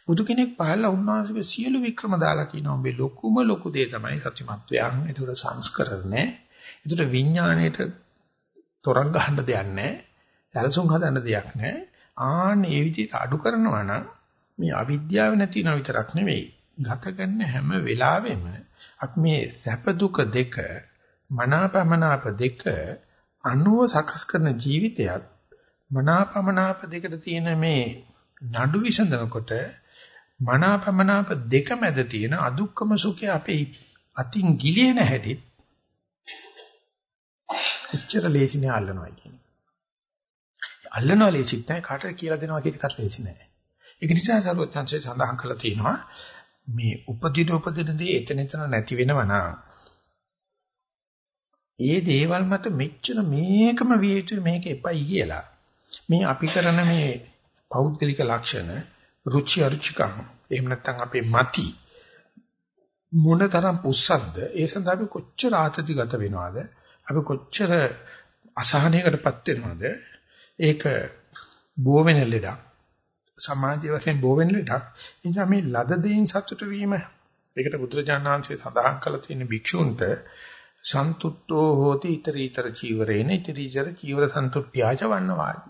බුදු කෙනෙක් පහළලා උන්වහන්සේගේ සියලු වික්‍රම දාලා කියනවා මේ ලොකුම ලොකු දේ තමයි සත්‍යමත්වයන් ඒකට සංස්කරණය ඒකට විඥාණයට තොරන් ගහන්න දෙයක් නැහැ සැලසුම් හදන්න දෙයක් නැහැ ආන්න ඒ විදිහට අඩු කරනවා නම් මේ අවිද්‍යාව නැති වෙන විතරක් නෙවෙයි ගත කරන හැම වෙලාවෙම අපි මේ සැප දුක දෙක මනාපමනාප දෙක අනුව සකස් කරන ජීවිතයත් මනාපමනාප දෙකට තියෙන මේ නඩු විසඳනකොට මනාපමනාප දෙක මැද තියෙන අදුක්කම සුඛය අපේ අතින් ගිලින හැටිත් එච්චර ලේසි නෑ අල්ලනවා කියන්නේ. අල්ලනවා ලේසිත් නෑ කාටද කියලා දෙනවා කියන එකත් ලේසි නෑ. ඒක නිසා සරුවත්ංශය සඳහන් කරලා තියෙනවා මේ උපදින උපදින දේ එතන එතන නැති වෙනවා නම් ඒ දේවල් මත මෙච්චර මේකම විය යුතුයි මේක එපයි කියලා. මේ අපි කරන මේ පෞද්ගලික ලක්ෂණ රුචි අරුචිකම් එහෙම නැත්නම් අපේ mati මොනතරම් පුස්සක්ද ඒ සඳහා අපි කොච්චර ආතතිගත වෙනවද අපි කොච්චර අසහනයකටපත් වෙනවද ඒක බෝ වෙන ලෙඩක් සමාජය වශයෙන් බෝ වෙන ලෙඩක් එනිසා මේ ලද දෙයින් සතුට වීම ඒකට බුදුරජාණන් වහන්සේ සඳහන් කළ තියෙන භික්ෂූන්ට සන්තුට්ඨෝ හෝති iterator චීවරේන iterator චීවර සන්තුට්ඨ්‍යාච වන්නවායි.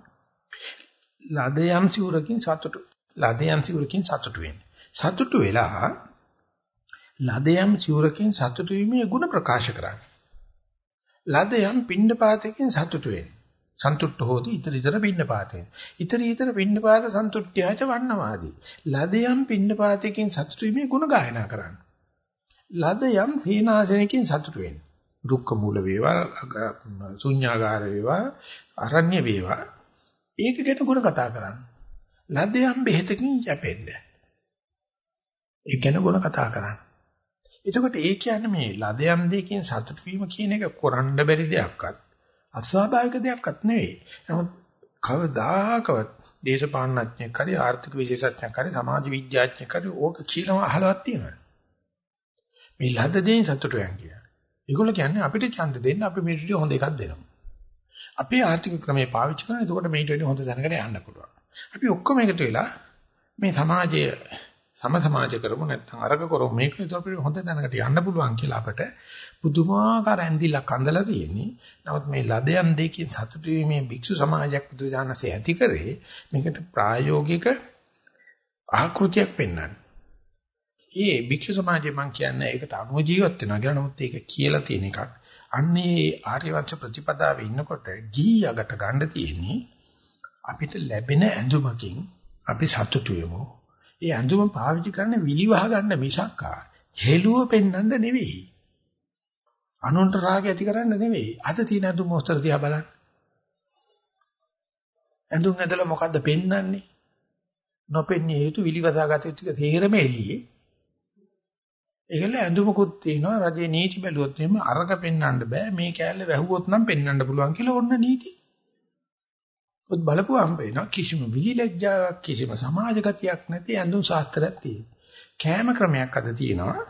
ලදයම් සිවුරකින් සතුටු ලදයම් සිවුරකින් සතුටු වෙන්නේ. සතුටු වෙලා ලදයම් සිවුරකින් සතුටු වීමේ ಗುಣ ප්‍රකාශ කරන්නේ. ලදයම් පින්නපාතකින් සතුටු වෙන්නේ. සන්තුට්ඨ හෝති iterator පින්නපාතේ. iterator පින්නපාත සන්තුට්ඨ්‍යාච වන්නවාදී. ලදයම් පින්නපාතකින් සතුටු වීමේ ಗುಣ ගායනා කරන්නේ. ලදයම් සීනාසනකින් සතුටු වෙන්නේ. දුක්ඛ මූල වේවා ශුන්‍යාගාර වේවා අරණ්‍ය වේවා ඒක ගැන ගුණ කතා කරන්න. ලද්දයන් බෙහෙතකින් යැපෙන්න. ඒ ගැන ගුණ කතා කරන්න. එතකොට ඒ කියන්නේ මේ ලදයන් දෙකකින් සතුට වීම කියන එක කරන්න බැරි දෙයක්වත් අස්වාභාවික දෙයක්වත් නෙවෙයි. නමුත් කවදාකවත් දේශපාලනඥයෙක් හරි ආර්ථික විශේෂඥයෙක් හරි සමාජ විද්‍යාඥයෙක් හරි ඕක කියලාම අහලවත් තියෙනවා. මේ ලද දෙයින් සතුට වෙන කියන්නේ. ඒගොල්ලෝ කියන්නේ අපිට ඡන්ද දෙන්න අපි මේට වඩා හොඳ එකක් දෙනවා. අපේ ආර්ථික ක්‍රමයේ පාවිච්චි කරන එතකොට මේට වඩා හොඳ දැනකට යන්න පුළුවන්. අපි ඔක්කොම එකතු වෙලා මේ සමාජයේ සම සමාජ කරමු නැත්නම් අරක කරමු මේක විතර අපිට හොඳ තැනකට යන්න පුළුවන් කියලා අපට පුදුමාකාර ඇඳිල්ලක් අඳලා තියෙන්නේ. නමුත් මේ ලදයන් දෙකකින් සතුටු වීමේ භික්ෂු සමාජයක් බුදුදානසේ ඇති කරේ මේකට ප්‍රායෝගික ආකෘතියක් පෙන්වන්න. ඒ භික්ෂු සමාජය මම කියන්නේ ඒකට අනුව ජීවත් වෙනවා කියලා. නමුත් ඒක කියලා තියෙන එකක්. අන්නේ ආර්යවංශ ප්‍රතිපදාවේ ඉන්නකොට ගීයකට ගන්න තියෙන්නේ අපිට ලැබෙන ඇඳුමකින් අපි සතුටු වෙමු. ඒ ඇඳුම පාවිච්චි කරන්නේ විලිවහ ගන්න මිසක් හෙළුව පෙන්වන්න නෙවෙයි. අනුන්ට රාගය ඇති කරන්න නෙවෙයි. අද තියෙන ඇඳුම් මොස්තර දිහා බලන්න. ඇඳුම් ඇදලා මොකද්ද පෙන්වන්නේ? නොපෙන්නේ යුතු විලිවසා ගත යුතු ටික තේරෙම එළියේ. ඒකල ඇඳුමකුත් තියෙනවා රජේ නීති බැලුවොත් එහෙම අරක පෙන්වන්න බෑ මේ කෑල්ල වැහුවොත් නම් පෙන්වන්න පුළුවන් කියලා ඔන්න නීති. ඔත් බලපුවාම පේනවා කිසිම විලිලැජ්ජාවක් කිසිම සමාජ ගතියක් නැති ඇඳුම් ශාස්ත්‍රයක් තියෙනවා. කෑම ක්‍රමයක් අද තියෙනවා.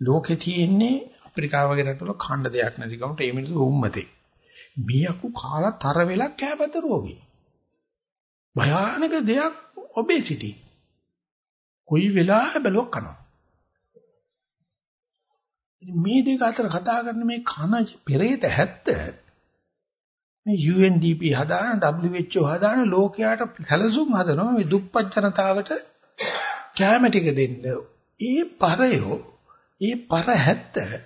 ලෝකේ තියෙන්නේ අප්‍රිකාව වගේ රටවල ඛණ්ඩ දෙයක් නැති කමට ඒ මිනිස්සු උම්මතේ. මියකු කාලා තර වෙලා කෑපත රෝගී. භයානක දෙයක් ඔබේසිටි. කොයි වෙලාවෙ බැලුවක් කනවා. මේ දෙක අතර කතා කරන මේ කන පෙරේත හැත්ත මේ UNDP හදාන WHO හදාන ලෝකයට සැලසුම් හදනවා මේ දුප්පත් ජනතාවට කැම ටික දෙන්න. ඒ පරයෝ ඒ පර 70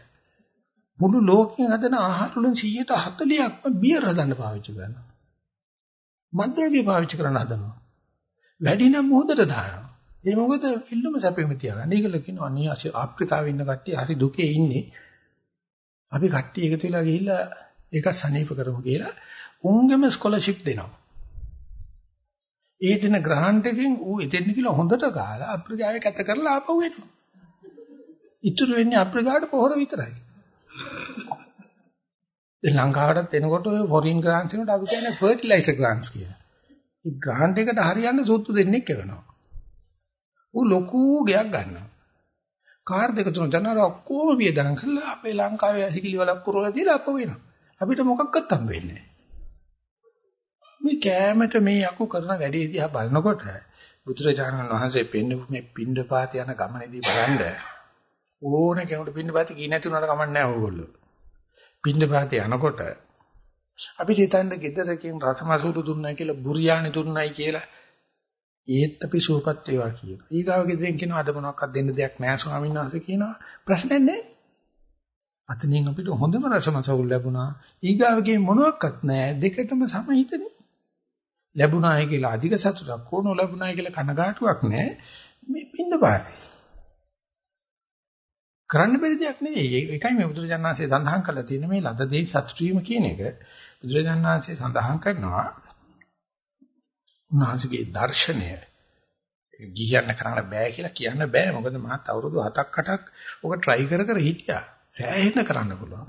මුළු ලෝකෙන් හදන ආහාර වලින් 140ක්ම බියර් හදන්න පාවිච්චි කරනවා. මද්ද්‍රව්‍ය පාවිච්චි කරන්න හදනවා. වැඩි නම් මොහොතට දානවා. ඒ මොකද ඉල්ලුම සැපෙම තියාගන්න. ඒකල කියනවා අනේ ආෆ්‍රිකාවේ ඉන්න කට්ටිය හරි දුකේ ඉන්නේ. අපි කට්ටිය එකතු වෙලා ගිහිල්ලා ඒක සනීප කරමු කියලා උන්ගෙම ස්කෝලර්ෂිප් දෙනවා. ඒ දින ග්‍රහන්ට් එකෙන් ඌ එතෙන් කියලා හොඳට ගහලා අප්‍රිකාවේ කැත කරලා ආපහු එනවා. ඉතුරු වෙන්නේ අප්‍රිකාවට පොහොර විතරයි. දැන් ලංකාවටත් එනකොට ඔය ෆොරින් ග්‍රාන්ට්ස් එනකොට අපි කියන්නේ ෆර්ටිලයිසර් ග්‍රාන්ට්ස් කියලා. ඒ ග්‍රාන්ට් එකට හරියන්න සූත්තු දෙන්නෙක් එවනවා. ඌ ලොකු ගයක් ගන්නවා. කාර් දෙක තුන ජනර ඔක්කොම වියදම් කරලා අපේ ලංකාවේ ඇසිකිලි වලක් පුරවලා දීලා අපෝ වෙනවා. අපිට මොකක්වත් හම්බ වෙන්නේ නැහැ. මේ කෑමට මේ යකු කරන වැඩේ දිහා බලනකොට බුදුරජාණන් වහන්සේ පෙන්නපු මේ පින්ඩපාත යන ගමනේදී බලන්න ඕන කෙනෙකුට පින්ඩපාත කී නැති උනට කමක් නැහැ ඕගොල්ලෝ. පින්ඩපාත යනකොට අපි හිතන්න ගෙදරකින් රසමසුරු දුන්නයි කියලා බුරියානි දුන්නයි කියලා ඒත් අපි සූපත් වේවා කියනවා. ඊගාව ගෙදරින් කියනවා අද මොනවක්වත් දෙන්න දෙයක් නැහැ ස්වාමීන් වහන්සේ කියනවා. ප්‍රශ්නේ නැහැ. අතනින් අපිට හොඳම රසමසවුල් ලැබුණා. ඊගාවගේ මොනවත් නැහැ. දෙකටම සමහිතනේ. ලැබුණායි කියලා අධික සතුටක් ඕන ලැබුණායි කියලා කනගාටුවක් නැහැ. මේ පින්න පාතේ. කරන්න බැරි දෙයක් නෙවෙයි. ඒකයි මේ බුදුරජාණන්සේ සඳහන් කරලා තියෙන මේ ලද දෙයි සතුටු වීම කියන එක. බුදුරජාණන්සේ සඳහන් කරනවා උන්වහන්සේගේ දර්ශනය ගියන්න කරන්න බෑ කියලා කියන්න බෑ. මොකද මහත් අවුරුදු 7ක් 8ක් ඔක try කර කර හිටියා. සෑහෙන්න කරන්න පුළුවන්.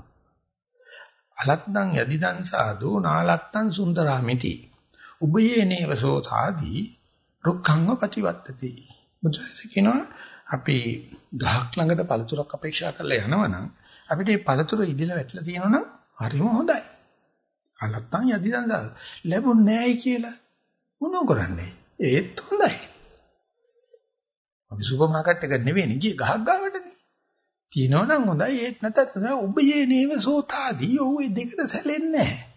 අලත්නම් යදිදන් සාදු නාලත්තන් සුන්දරාමිති උබයේ නේවසෝ සාදී රුක්ඛංග ප්‍රතිවත්තති මුචයි කියනවා අපි ගහක් ළඟට පළතුරක් අපේක්ෂා කරලා යනවනම් අපිට මේ පළතුර ඉදිලා වැටලා තියෙනවනම් හරිම හොඳයි. අලත්තන් යදිදන් ලැබුන්නේ නැහැයි කියලා මොනව කරන්නේ? ඒත් හොඳයි. අපි සුපර් මාකට් එක නෙවෙයි ගියේ ගහක් ගාවටනේ. තියෙනවනම් හොඳයි ඒත් නැත්නම් ඔබයේ නේවසෝ තාදී ඔව් ඒ දෙකට සැලෙන්නේ නැහැ.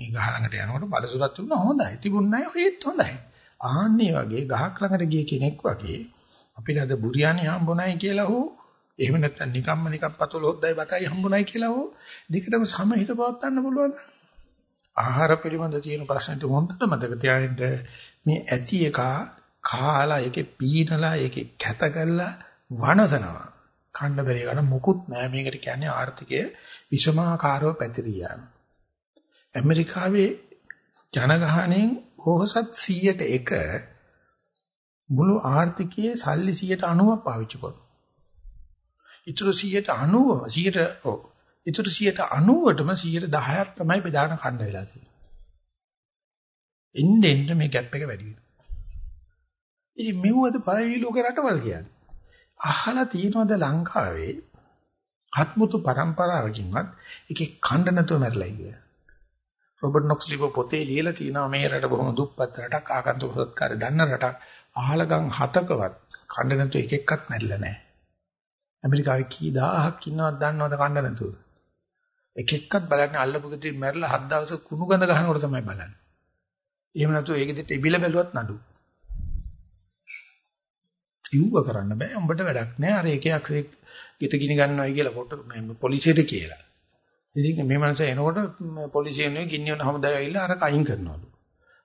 මේ ගහ ළඟට යනකොට බලසුරක් තිබුණා හොඳයි. තිබුණ නැහැ ඒත් හොඳයි. ආන්නේ වගේ ගහක් ළඟට ගිය කෙනෙක් වගේ අපිට අද බුරියානි හම්බුනායි කියලා හෝ එහෙම නැත්නම් නිකම්ම නිකම් පතොල හොද්දයි බතයි හම්බුනායි කියලා හෝ දෙකටම සමහිත පවත්වන්න පුළුවන්. ආහාර පිළිබඳ තියෙන ප්‍රශ්නෙට හොඳට මතක තියාගන්න මේ ඇති එක කාලා ඒකේ පීනලා ඒකේ කැත කරලා වනසනවා. කන්න බැරි ගන්න මොකුත් නැහැ. මේකට කියන්නේ ආර්ථිකයේ විෂමාකාරව පැතිරියාම. ඇමරිකාවේ ජනගහණයෙන් ඕහසත් 100ට 1 මුළු ආර්ථිකයේ සල්ලි 190ක් පාවිච්චි කරනවා. ඊටු 190 100ට ඔව් ඊටු 190ටම 10ක් තමයි බෙදාගෙන කන්න වෙලා තියෙන්නේ. එන්න එන්න මේ ગેප් එක වැඩි වෙනවා. ඉතින් මෙව්වද පළවෙනි ලෝක රටවල් කියන්නේ. අහලා තියෙනවද ලංකාවේ අත්මුතු පරම්පරාවකින්වත් එකේ ඛණ්ඩ නැතුව මැරලා ඉන්නේ. රොබර්ට් නොක්ස් ලිව පොතේ ලියලා තියෙනවා මේ රට බොහොම දුප්පත් රටක් ආගන්තුක සත්කාරය දන්න රටක් අහලගම් හතකවත් ඛණ්ඩ නැතුව එක එක්කත් මැරිලා නැහැ. ඇමරිකාවේ කී දහහක් ඉන්නවද දන්නවද ඛණ්ඩ නැතුව? එක එක්කත් බලන්නේ අල්ලපු ගෙදරින් මැරිලා හත් දවසක කුණු ගඳ ගහනකොට තමයි බලන්නේ. එහෙම නැතුව ඒක දෙට ඉබිල බැලුවත් නඩු. ඉව්ව කරන්න බෑ. උඹට වැඩක් නෑ. අර එකයක් ගෙට ගිනි ගන්නවයි කියලා පොට මේ පොලිසියට කියලා. ඉතින් මේ මනස එනකොට පොලිසියෙන් ගින්නි වුණ හැමදාම ඇවිල්ලා අර කයින් කරනවලු.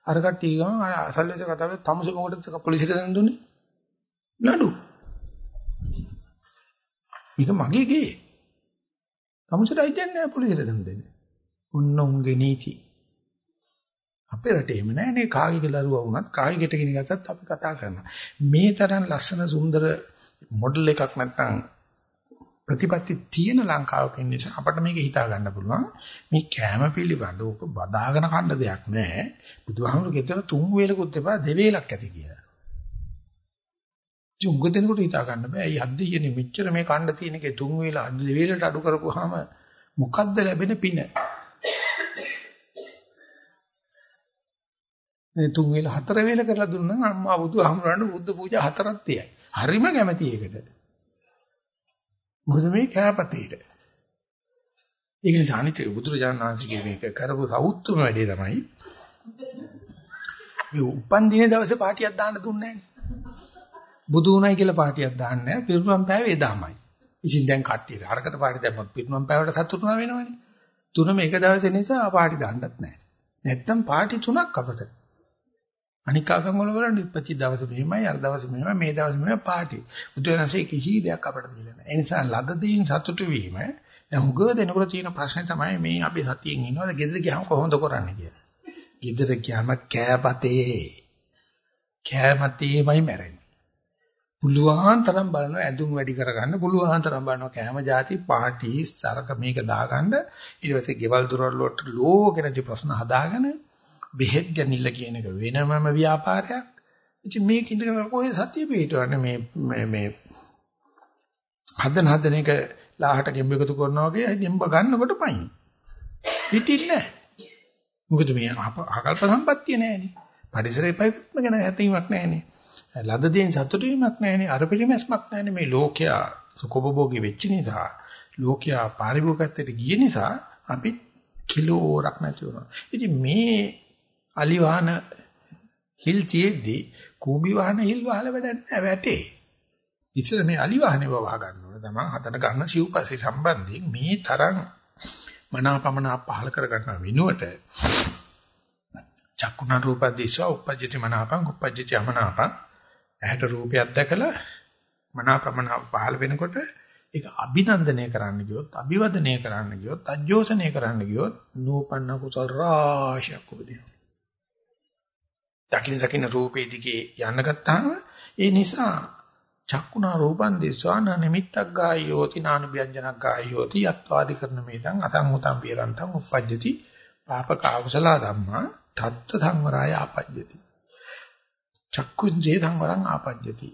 අර කට්ටිය ගම අර අසල්ලේස කතාව තමුසේ මොකටද පොලිසියට දැන් දුන්නේ? නඩු. මේක මගේ ගේ. තමුසේට අයිතියක් නෑ පොලිසියට දැන් දෙන්නේ. ඔන්න උන්ගේ නීති. අපේ රටේ එහෙම නෑනේ කාගේ දරුවා වුණත් කාගේ ගෙට ගෙන ගත්තත් අපි කතා කරනවා. මේ තරම් ලස්සන සුන්දර මොඩල් එකක් නැත්නම් ප්‍රතිපත්ති තියෙන ලංකාවක ඉන්න නිසා අපිට මේක හිතා ගන්න පුළුවන්. මේ කැම පිළිබඳ ඕක බදාගෙන කන්න දෙයක් නෑ. බුදුහාමුදුරු ගෙතන තුන් වේලකුත් එපා දෙවේලක් ඇති කියලා. ජුංග දෙනකොට හිතා ගන්න බෑ. අයි හද්දියනේ මෙච්චර මේ කන්න තියෙන එකේ තුන් වේල දෙවේලට අඩු කරපුවාම මොකද්ද ලැබෙන පින? මේ තුන් වේල හතර වේල කරලා දුන්නා අම්මා බුදුහාමුදුරන්ට බුද්ධ පූජා හතරක් තියයි. හරිම කැමැති ඒකට. මොකද මේ කෑපතේට. ඒක නිසා අනිත් බුදුරජාණන් වහන්සේගේ මේක කරපු සෞත්තුම වැඩේ තමයි මේ උපන් දින දවසේ පාටියක් දාන්න දුන්නේ නැහැ බුදු උණයි කියලා පාටියක් දාන්නේ නැහැ පිරුණම් පෑවේ එදාමයි. ඉතින් දැන් කට්ටියට හරකට පාටි දැම්මොත් පිරුණම් පෑවට සතුටු වෙනවනේ. තුනම එක දවසේ නිසා පාටි දාන්නත් නැහැ. නැත්තම් පාටි තුනක් අපිට. අනික් ආගම් වල බලන්න ඉපච්චි දවස් මෙහෙමයි අර දවස් මෙහෙමයි මේ දවස් මෙහෙමයි පාටි. බුදුරජාණන්සේ කිසි දෙයක් අපට දීලා නැහැ. ඒ නිසා ලද දෙයින් සතුටු වීම දැන් හුඟ දෙනකොට තියෙන ප්‍රශ්නේ තමයි මේ අපි සතියෙන් ඉන්නවද ගෙදර ගියාම කොහොමද කරන්නේ කියලා. ගෙදර ගියාම කෑපතේ කෑමතේමයි මැරෙන්නේ. පුළුවන් තරම් බලනවා ඇඳුම් වැඩි කරගන්න පුළුවන් තරම් බලනවා කෑම જાති පාටි සරක මේක දාගන්න ඊට පස්සේ ගෙවල් දොරවල් වලට ලෝකෙනදි ප්‍රශ්න හදාගෙන බෙහෙත් ගැනිල්ල කියන එක වෙනමම ව්‍යාපාරයක්. ඉතින් මේක ඉඳගෙන කොහේ සතිය පිටවන්නේ මේ මේ මේ හදන හදන එක ලාහට ගෙම්බ එකතු කරනවා වගේ ගෙම්බ ගන්නකොට පයින්. පිටින්නේ නැහැ. මොකද මේ ආකල්ප සම්පත්තිය නැහැනේ. පරිසරයේ පැවැත්ම ගැන හැතීමක් නැහැනේ. ලද දෙයින් සතුටු වීමක් නැහැනේ. අර පිළිමැස්මක් නැහැනේ. මේ ලෝකයා සුකොබෝගී වෙච්ච නිසා, ලෝකයා පාරිභෝගිකත්වයට ගිය නිසා අපි කිලෝරක් නැති වුණා. ඉතින් මේ අලි වාහන හිල් තියේදී කූඹි වාහන හිල් වහල වැඩක් නැහැ වැටේ. ඉතින් මේ අලි වාහනේ වහ ගන්න ඕනේ. තමන් හදන ගන්න සිව්පස්සේ සම්බන්ධයෙන් මේ තරම් මනාපමන පහල කර ගන්න වෙනුවට චක්කුණ රූපදිස්ව උපජ්ජති මනාපං උපජ්ජති අමනාපං ඇහැට රූපයක් දැකලා මනාපමන පහල වෙනකොට ඒක අභිනන්දනය කරන්න ගියොත් අභිවදනය කරන්න ගියොත් අජෝසනය කරන්න ගියොත් නූපන්න කුසල රාශියක් උපදිනවා දකින්න දකින්න රූපේ දිගේ යන්න ගත්තාම ඒ නිසා චක්කුණා රූපං දිස්වාන නිමිත්තක් ගායෝති නානු ව්‍යංජනක් ගායෝති යත්වාදි කරන මේතං අතං උතං පිරන්තං uppajjati පාපක අකුසල ධම්මා තත්ත සංවරාය ආපජ්ජති. චක්කුන්ජේ සංවරං ආපජ්ජති.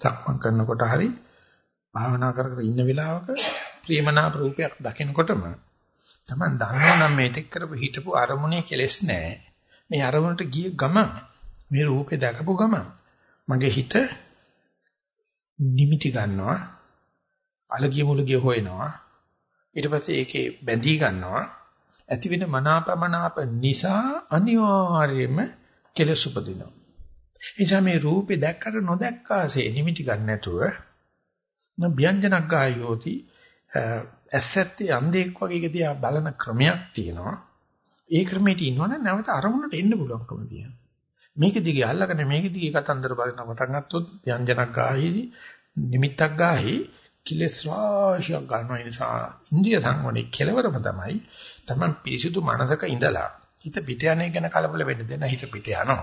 සක්මන් කරනකොට හරි භාවනා කර කර ඉන්න වෙලාවක ප්‍රේමනාප රූපයක් දකිනකොටම Taman දන්නවා නම් මේ ටෙක් කරපු හිටපු අරමුණේ කෙලෙස් නැහැ. මේ අරමුණට ගිය ගමන් මේ රූපේ දැකපු ගමන් මගේ හිත නිමිටි ගන්නවා අලගිය මුලගිය හොයනවා. ඊට පස්සේ ඒකේ බැඳී ගන්නවා. ඇති වෙන මනාපමනාප නිසා අනිවාර්යයෙන්ම කෙලස් උපදිනවා. එනිසා මේ රූපේ දැක්කට නොදැක්කාසේ නිමිටි ගන්න නැතුව නබ්‍යංජනක් ගායෝති ඇසැත්තේ අන්ධෙක් වගේ දිහා බලන ක්‍රමයක් තියෙනවා. ඒ ක්‍රමයට ඉන්නවනම් නැවත අරමුණට එන්න පුළුවන්කම තියෙනවා. මේක දිගේ අල්ලගෙන මේක දිගේ කතන්දර බලන පටන් ගත්තොත් ව්‍යංජනක් ගාහි නිමිත්තක් ගාහි කෙලස් රාශියක් ගන්නවා ඒ නිසා ඉන්ද්‍රිය සංවරේ කෙලවරම තමයි තමන් පිරිසිදු මනසක ඉඳලා හිත පිට යන්නේ ගැන කලබල වෙන්න දෙන්න හිත පිට යනවා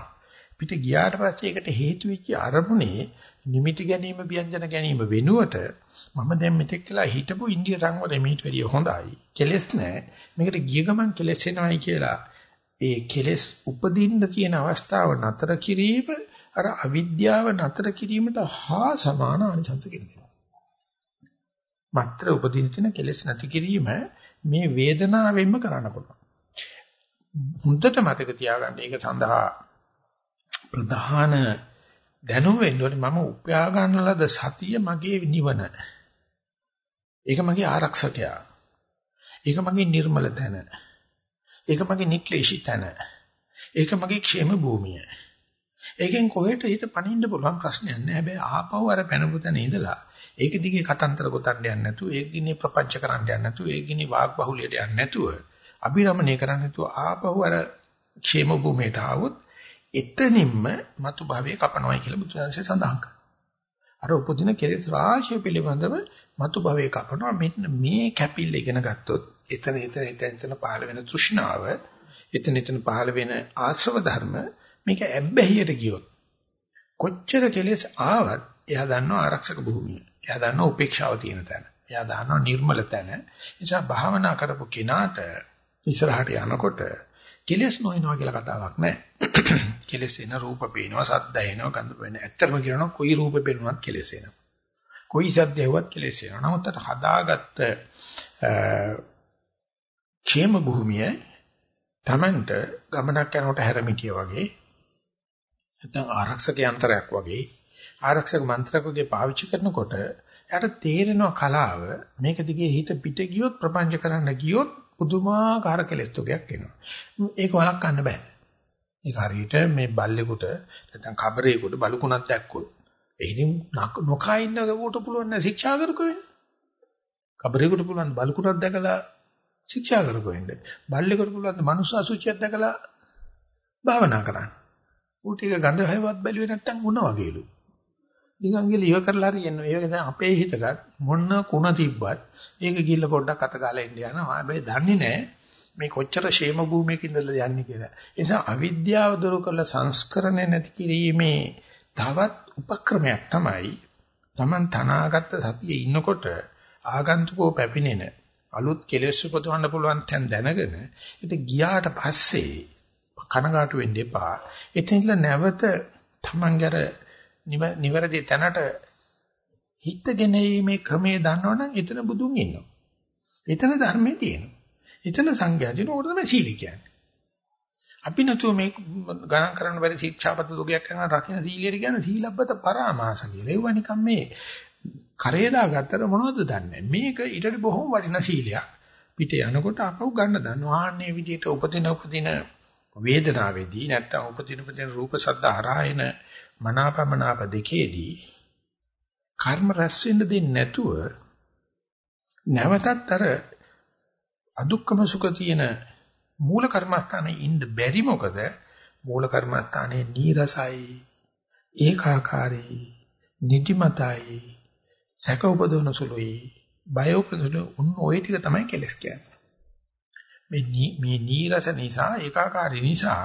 පිට ගියාට පස්සේ ඒකට හේතු වෙච්ච අරමුණේ නිමිති ගැනීම ව්‍යංජන ගැනීම වෙනුවට මම දැන් මෙතෙක් කළා හිටපු ඉන්දිය සංවරය මීට වැඩිය හොඳයි. කෙලස් නැහැ. මේකට ගිය ගමන් කෙලස් එනවයි කියලා ඒ කෙලස් උපදින්න තියෙන අවස්ථාව නතර කිරීම අර අවිද්‍යාව නතර කිරීමට හා සමාන අනිසංස කෙරෙනවා. මාත්‍ර උපදින්න තියෙන කෙලස් නැති කිරීම මේ වේදනාවෙන්ම කරන්න පුළුවන්. හොඳට මතක තියාගන්න ඒක සඳහා ප්‍රධාන දැනුම වෙන්න ඕනේ මම උපයා ගන්න ලද සතිය මගේ නිවන. ඒක මගේ ආරක්ෂකයා. ඒක මගේ නිර්මල තැන. ඒක මගේ නික්ලේශී තන. ඒක මගේ ക്ഷേම භූමිය. ඒකෙන් කොහෙට හිත පනින්න පුළුවන් ප්‍රශ්නයක් නෑ. හැබැයි ආපහු අර පැනපොතන ඉඳලා ඒක දිගේ කතන්තර ගොතන්න යන්නේ නැතුව, ඒක ගිනේ ප්‍රපංච කරන්න යන්නේ නැතුව, ඒක ගිනේ වාග් බහුලියට යන්නේ නැතුව, අභිරමණය කරන්න නැතුව ආපහු අර ക്ഷേම භූමියට ආවොත් එතනින්ම මතු භවයේ කපනවායි කියලා බුදුරජාණන්සේ සඳහන් කරා. අර උපදින කෙලෙස් රාශිය පිළිබඳව මතු භවයේ කපනවා මෙන්න මේ කැපිල්ල ඉගෙන ගත්තොත් එතන එතන එතන එතන පහළ වෙන තෘෂ්ණාව එතන එතන පහළ වෙන ආශ්‍රව ධර්ම මේක ඇබ්බැහියට ගියොත් කොච්චර කෙලෙස් ආවත් එයා දන්නවා ආරක්ෂක භූමිය. එයා දන්නවා උපේක්ෂාව තියෙන තැන. එයා දන්නවා නිර්මල තැන. නිසා භාවනා කරපු කෙනාට ඉස්සරහට යනකොට කෙලස් නොයනවා කියලා කතාවක් නැහැ. කෙලස් එන රූප පේනවා, සද්ද එනවා, ගන්ධ පේනවා. ඇත්තටම කියනවා කොයි රූපෙ පේනවත් කෙලස් එනවා. කොයි සද්ද ඇහුවත් කෙලස් එනවා. නමුත් අර හදාගත්ත ക്ഷേම භූමිය Tamanට ගමනක් යනකොට හැරමිටිය වගේ නැත්නම් ආරක්ෂක යන්ත්‍රයක් වගේ ආරක්ෂක මන්ත්‍රයක් වගේ පාවිච්චි කරනකොට එයාට තේරෙනවා කලාව මේක දිගේ හිත පිට ගියොත් ප්‍රපංච කරන්න ගියොත් පුදුමාකාර කෙලෙස් තුකයක් එනවා. ඒක වළක්වන්න බෑ. ඒක හරියට මේ බල්ලෙකුට නැත්නම් කබරේකට බලුකුණක් දැක්කොත් එහිදී නොකා ඉන්න ගවට පුළුවන් නෑ ශික්ෂා කරකෝ වෙන්න. කබරේකට පුළුවන් බලුකුණක් දැකලා ශික්ෂා කරකෝ වෙන්න. බල්ලෙකුට පුළුවන් මනුස්ස අසුචියක් දැකලා භාවනා කරන්න. ඌ ටික ගඳ හැවත් බැලුවේ නැත්නම් මොන වගේලු. නිකන් ගිහලා ඉව කරලා හරියන්නේ. ඒක දැන් අපේ හිතකට මොන කුණ තිබ්බත් ඒක ගිහලා පොඩ්ඩක් අත ගාලා ඉන්න යනවා. හැබැයි දන්නේ නැහැ මේ කොච්චර ෂේම භූමියක ඉඳලා යන්නේ කියලා. ඒ නිසා අවිද්‍යාව දුරු කරලා සංස්කරණය නැති කිරීමේ තවත් උපක්‍රමයක් තමයි Taman තනාගත්ත සතියේ ඉන්නකොට ආගන්තුකෝ පැපිනෙන අලුත් කෙලෙස් උපදවන්න පුළුවන් තැන් දැනගෙන ඒක ගියාට පස්සේ කනගාටු වෙන්න එපා. එතනilla නැවත Taman ගැර නිවැරදි තැනට හිතගෙන මේ ක්‍රමයේ දන්නවනම් එතන බුදුන් ඉන්නවා. එතන ධර්මයේ තියෙනවා. එතන සංඝයා දින ඕකට තමයි සීල කියන්නේ. අපි නැතුව මේ ගණන් කරන්න බැරි ශික්ෂාපත දුගයක් කරන රකින්න සීලියට කියන්නේ සීලබ්බත පරාමාස කියලා. ඒව නිකන් මේ කරේ දාගත්තට මොනවද දන්නේ. මේක ඊටට බොහොම වටිනා සීලයක්. පිට යනකොට අපව ගන්න දන්නවා. ආන්නේ විදිහට උපදින උපදින වේදනාවේදී නැත්තම් උපදින උපදින රූප සද්ද හරහායන මනාපමනාප දෙකේදී කර්ම රැස් වෙන්න දෙන්නේ නැතුව නැවතත් අර අදුක්කම සුඛ තියෙන මූල කර්මස්ථානයේ ඉන්න බැරි මොකද? මූල කර්මස්ථානයේ නීරසයි ඒකාකාරී නිදිමතයි සැක උපදවන සුළුයි බය උපදවන උන් ওই ටික තමයි කෙලස් කියන්නේ. මේ මේ නීරස නිසා ඒකාකාරී නිසා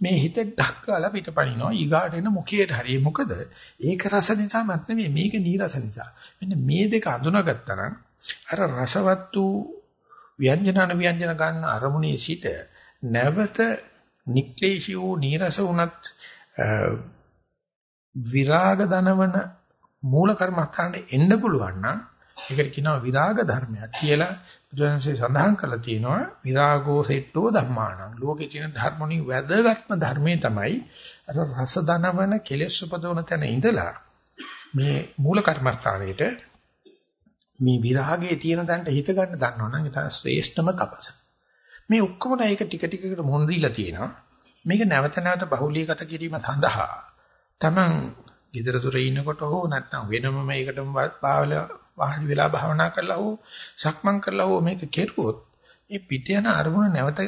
මේ හිත ඩක්කලා පිටපනිනවා ඊගාට එන මොකේට හරි. මොකද? ඒක රස නිසා මත් නෙමෙයි මේක නීරස නිසා. මෙන්න මේ දෙක අඳුනගත්තා නම් අර රසවත් වූ ව්‍යංජනන ව්‍යංජන ගන්න අරමුණේ සිට නැවත නික්ලේශී වූ නීරස වුණත් විරාග දනවන මූල කර්මස්ථානට එන්න පුළුවන් නම් ඒකට කියනවා විරාග ධර්මයක් කියලා බුදුන්සේ සඳහන් කරලා තියෙනවා. විරාගෝ සෙට්ටෝ ධම්මාණං ලෝකේ තියෙන ධර්මණි වැදගත්ම ධර්මයේ තමයි අර රස දනවන කෙලෙස් උපදවන තැන ඉඳලා මේ මූල කර්මස්ථානයේට මේ විරාගයේ තියෙන තැනට හිත ගන්න දන්නවනම් ඒ තමයි ශ්‍රේෂ්ඨම තපස. මේ ඔක්කොම ඒක ටික ටිකකට මොන දීලා තියෙනවා? මේක නැවත නැවත බහුලීගත කිරීම සඳහා. තමන් gedara dore ඉන්නකොට හෝ නැත්නම් වෙනම මේකටම පාවල වාඩි වෙලා භාවනා කරලා හෝ සක්මන් කරලා හෝ මේක කෙරුවොත් ඒ පිට යන අරමුණ නැවත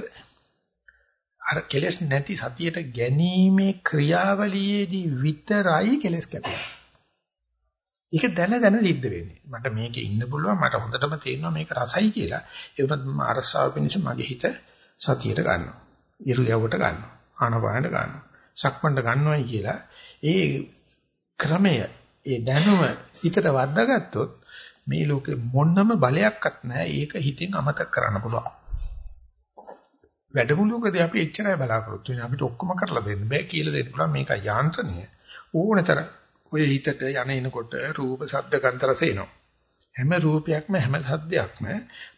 අර කෙලස් නැති සතියට ගැනීමේ ක්‍රියාවලියේදී විතරයි කෙලස් කැපෙන්නේ. ඒක දැන දැන සිද්ධ වෙන්නේ. මට මේකේ ඉන්න පුළුවන් මට හොඳටම තේරෙනවා මේක රසයි කියලා. ඒ වුණත් මම අරසාව පිණිස මගේ හිත සතියට ගන්නවා. ඉරුයවට ගන්නවා. ආනපානට ගන්නවා. සක්මණට ගන්නවයි කියලා ඒ ක්‍රමය ඒ දැනුම හිතට වද්දාගත්තොත් මේ ලෝකෙ මොනම බලයක්වත් නැහැ. ඒක හිතෙන් අමතක කරන්න පුළුවන්. වැඩමුළුවකදී අපි එච්චරයි බලාපොරොත්තු වෙන්නේ. අපිට ඔක්කොම කරලා දෙන්න බෑ කියලා දෙන්න පුළුවන් මේක යාන්ත්‍රණය. ඕනතර ඔය හිතට යන එනකොට රූප, ශබ්ද, ගන්ධ රස එනවා. හැම රූපයක්ම හැම සද්දයක්ම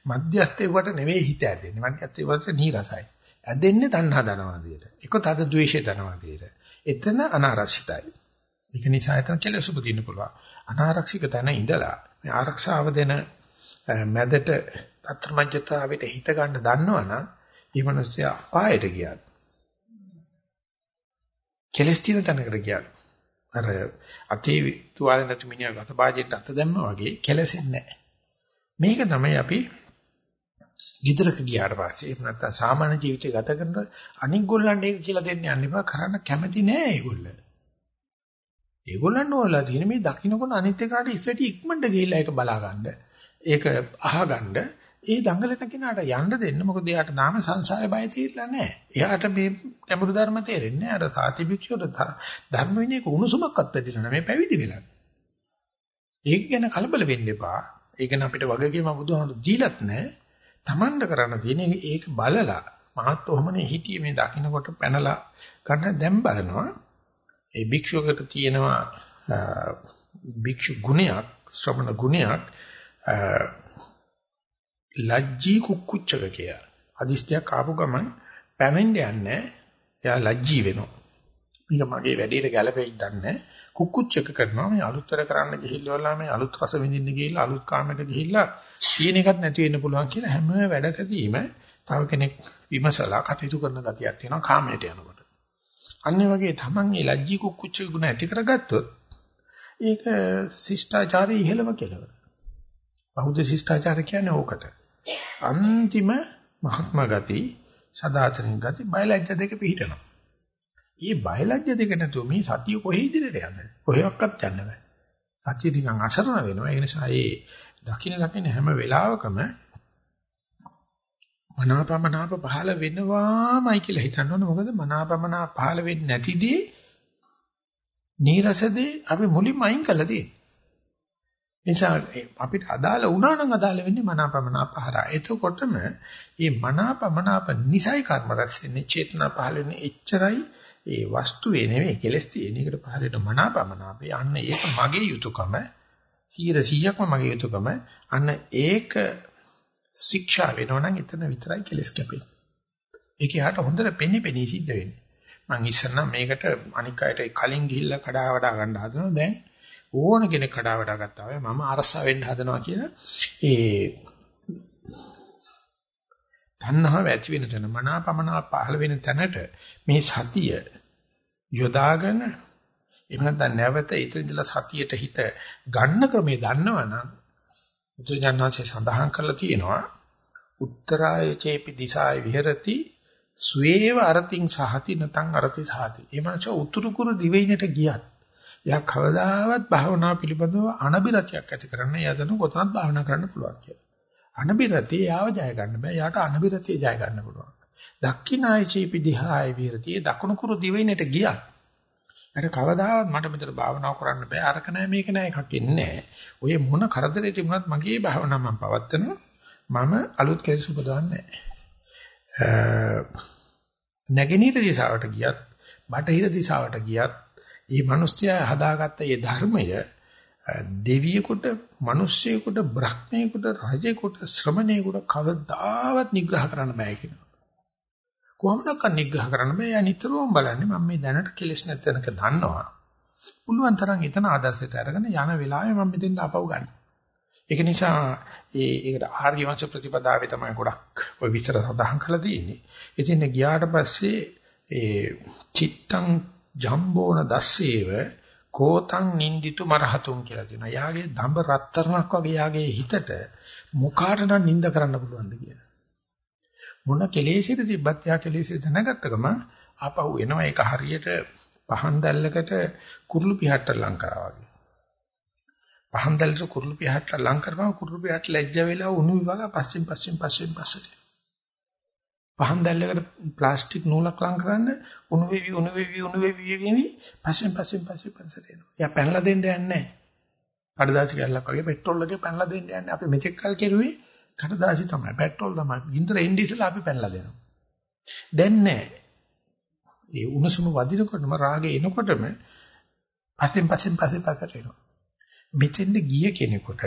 මධ්‍යස්ථේවට නෙවෙයි හිත ඇදෙන්නේ. මධ්‍යස්ථේවට නීරසයි. ඇදෙන්නේ තණ්හා ධනවාදයට. එක තද ද්වේෂය ධනවාදයට. එතන අනාරක්ෂිතයි. ඒක නිසා එතන කෙලෙස් උපදින්න පුළුවන්. අනාරක්ෂිත තැන ඉඳලා මේ ආරක්ෂාව දෙන මැදට අත්‍රමජ්‍යතාවයට හිත ගන්න දන්නවනම් මේ මිනිස්සයා අපායට ගියා. කෙලස් තියෙන තැනකට ගියා. අර අතේ තුවාලේ නැති මිනිහා ගත බාජෙට අත දැම්මා වගේ කෙලසෙන්නේ නැහැ. මේක තමයි අපි ගෙදරක ගියාට පස්සේ එහෙම නැත්නම් සාමාන්‍ය ජීවිතය ගත කරන අනික් ගොල්ලන්ට ඒක කියලා දෙන්න යන්න එපා කරන්න කැමති නෑ ඒගොල්ලෝ. ඒගොල්ලන්ට ඕලා තියෙන මේ දකින්නකොට අනිත් එකාට ඉස්සෙටි ඉක්මනට ගිහිල්ලා ඒක බලා ගන්න. ඒක අහගන්න ඒ දඟලන කෙනාට යන්න දෙන්න මොකද එයාට නාම සංසාරේ බය තේරිලා නැහැ. එයාට මේ ගැඹුරු ධර්ම තේරෙන්නේ නැහැ. අර සාති භික්ෂුවට ධර්ම විනයක උණුසුමක්වත් පැදිලා නැහැ. මේ පැවිදි වෙලා. ඒක ගැන කලබල වෙන්න එපා. ඒක ගැන අපිට වගකීම බුදුහාමුදුරු දීලත් නැහැ. Tamanda කරන්න තියෙන්නේ ඒක බලලා මහත් ඔහමනේ හිටියේ මේ දකින්නකොට පැනලා ගන්න දැන් බලනවා. ඒ භික්ෂුවකට තියෙනවා භික්ෂු ගුණයක් ශ්‍රමණ ගුණයක් ලැජ්ජී කුක්කුච්චක කියලා. අදිස්ත්‍යයක් ආපු ගමන් පැවෙන්න යන්නේ එයා ලැජ්ජී වෙනවා. මේක මගේ වැඩේට ගැළපෙයි දන්නේ කුක්කුච්චක කරනවා මේ අලුත්තර කරන්න ගිහිල්ලා මේ අලුත් රස විඳින්න ගිහිල්ලා අලුත් කාමයකට ගිහිල්ලා සීන එකක් නැති වෙන්න පුළුවන් කියලා හැම වැඩකදීම තව කෙනෙක් විමසලා කටයුතු කරන ගතියක් තියෙනවා කාමයට යනකොට. අන්න වගේ තමන් මේ ලැජ්ජී කුක්කුච්චක ගුණ ඇති කරගත්තොත් ඒක ශිෂ්ටාචාරයේ ඉහළම කෙලවර. බෞද්ධ ශිෂ්ටාචාර කියන්නේ ඕකට. අන්තිම මහත්ම ගති සදාතනින් ගති බයලජ්‍ය දෙක පිහිටනවා. මේ බයලජ්‍ය දෙක නැතුව මේ සතිය කොහේ ඉදිරියට යන්නේ? කොහෙවත් යන්න බෑ. සතිය නිකන් අසරණ වෙනවා. ඒ නිසා මේ දකින්න දකින්න හැම වෙලාවකම මනාපමනාප පහළ වෙනවාමයි කියලා හිතන්න ඕනේ. මොකද මනාපමනාප පහළ වෙන්නේ නැතිදී නීරසදී අපි මුලින්ම අයින් කළා තියෙන්නේ. නිසා අපිට අදාළ වුණා නම් අදාළ වෙන්නේ මනාපමනාප හරහා. එතකොටම මේ මනාපමනාප නිසයි කර්ම රැස් වෙන්නේ චේතනා පහළ වෙන්නේ එච්චරයි ඒ වස්තුවේ නෙවෙයි කෙලස් තියෙන එකට පහළ වෙන මනාපමනාපේ. අන්න ඒක මගේ යුතුයකම 100%ක්ම මගේ යුතුයකම. අන්න ඒක ශික්ෂා වෙනවා නම් එතන විතරයි කෙලස් කැපෙන්නේ. ඒක යාට හොඳට පෙනි පෙනී සිද්ධ වෙන්නේ. මං ඉස්සර නම් මේකට අනික් අයට කලින් ගිහිල්ලා කඩා වඩා ගන්න හදනවා දැන් ඕන කෙනෙක් කඩා වඩා ගත්තා වගේ මම අරසා වෙන්න හදනවා කියලා ඒ තණ්හාව ඇති වෙන තැන මනාපමනා පහළ වෙන තැනට මේ සතිය යොදාගෙන එහෙම නැත්නම් නැවත ඊතරින්දලා සතියට හිත ගන්න ක්‍රමේ දන්නවනම් බුදුජානනාංශය සඳහන් කරලා තියෙනවා උත්තරාය චේපි දිසාය විහෙරති ස්වේව අරතින් සහති නතං අරති සහති. ඒ මනස උතුරු කුරු දිවයිනට ගියත් එයා කවදාවත් භාවනාව පිළිබඳව අනබිරතියක් ඇති කරන්න යදන කොතනත් භාවනා කරන්න පුළුවන් කියලා. අනබිරතිය යාව ජය ගන්න බෑ. යාට අනබිරතිය ජය ගන්න පුළුවන්. දක්ඛිනායචී පිදිහාය විරතිය දකුණු කුරු දිවයිනට ගියා. අර කවදාවත් මට මෙතන භාවනාව කරන්න බෑ. අරක නෑ මේක නෑ එකක් ඉන්නේ ඔය මොන කරදරේ තිබුණත් මගේ භාවනාව මම පවත්නවා. මම අලුත් කෙලෙස් උපදවන්නේ නෑ. නැගෙනහිර දිශාවට ගියත්, බටහිර දිශාවට ගියත් මේ මිනිස්යා හදාගත්ත මේ ධර්මය දෙවියෙකුට, මිනිස්සෙකුට, බ්‍රහ්මයෙකුට, රජෙකුට, ශ්‍රමණයෙකුට කවදාවත් නිග්‍රහ කරන්න බෑ කියනවා. කොහොමදක නිග්‍රහ කරන්න බෑ? යා නිතරම බලන්නේ මම මේ දැනට කෙලෙස් නැතනක දන්නවා. පුළුවන් තරම් එතන ආදර්ශයට අරගෙන යන වෙලාවේ මම මෙතෙන් ආපහු ගන්න. ඒක නිසා ඒ ඒකට ආර්ය වංශ ප්‍රතිපදාවේ තමයි ගොඩක් ওই විස්තර සඳහන් කරලා තියෙන්නේ. ඉතින් ගියාට පස්සේ ඒ චිත්තං ජම්බෝන දස්සේව කෝතං නින්දිතු මරහතුන් කියලා තියෙනවා. යාගේ දඹ රත්තරණක් වගේ යාගේ හිතට මොකාටද නිඳ කරන්න පුළුවන්ද කියලා. මොන කෙලෙසිට තිබ්බත් යා කෙලෙසි දැනගත්ත ගම ආපහු එනවා ඒක හරියට පහන් දැල්ලකට කුරුළු පිහට්ට ලං කරා වගේ. පහන් දැල්ලට කුරුළු පියාට ලං කරපුවම කුරුළු පියාට ලැජ්ජ වෙලා උණු විවගා පස්සෙන් පස්සෙන් පස්සෙන් පස්සට. පහන් දැල්ලකට ප්ලාස්ටික් නූලක් ලං කරන්න උණු වෙවි උණු වෙවි උණු වෙවි වෙවි පස්සෙන් පස්සෙන් පස්සෙන් පස්සට එනවා. යා පැනලා දෙන්න යන්නේ නැහැ. කඩදාසි කැල්ලක් වගේ පෙට්‍රෝල් එකේ පැනලා දෙන්න යන්නේ. අපි මෙතෙක් කල් කෙරුවේ කඩදාසි තමයි පෙට්‍රෝල් තමයි. ගින්දර එන්නේ ඉස්සලා අපි පැනලා දෙනවා. දැන් නැහැ. ඒ උණුසුම වදිනකොටම රාගය එනකොටම පස්සෙන් පස්සෙන් පස්සෙන් පස්සට එනවා. මෙතෙන්ද ගිය කෙනෙකුට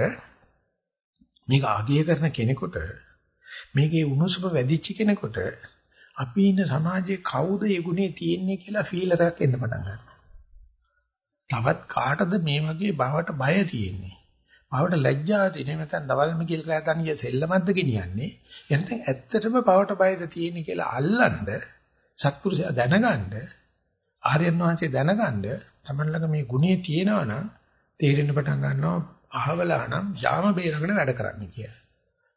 මේක ආගය කරන කෙනෙකුට මේකේ උණුසුම වැඩිච්ච කෙනෙකුට අපි ඉන්න සමාජයේ කවුද ඒ ගුණේ තියෙන්නේ කියලා ෆීල් එකක් එන්න පටන් ගන්නවා. තවත් කාටද මේ වගේ බවට බය තියෙන්නේ? බවට ලැජ්ජාව තියෙන්නේ නැත්නම් දවල්ම කියලා රැතනිය සෙල්ලමක්ද ගෙනියන්නේ? එහෙනම් ඇත්තටම බවට බයද තියෙන්නේ කියලා අල්ලන්න සත්පුරුෂයා දැනගන්න ආර්යයන් වහන්සේ දැනගන්න තමන් ළඟ මේ ගුණේ තියෙනවා නම් තේරෙන්න පටන් ගන්නවා අහවලා නම් යාම බේරගෙන වැඩ කරන්න කියලා.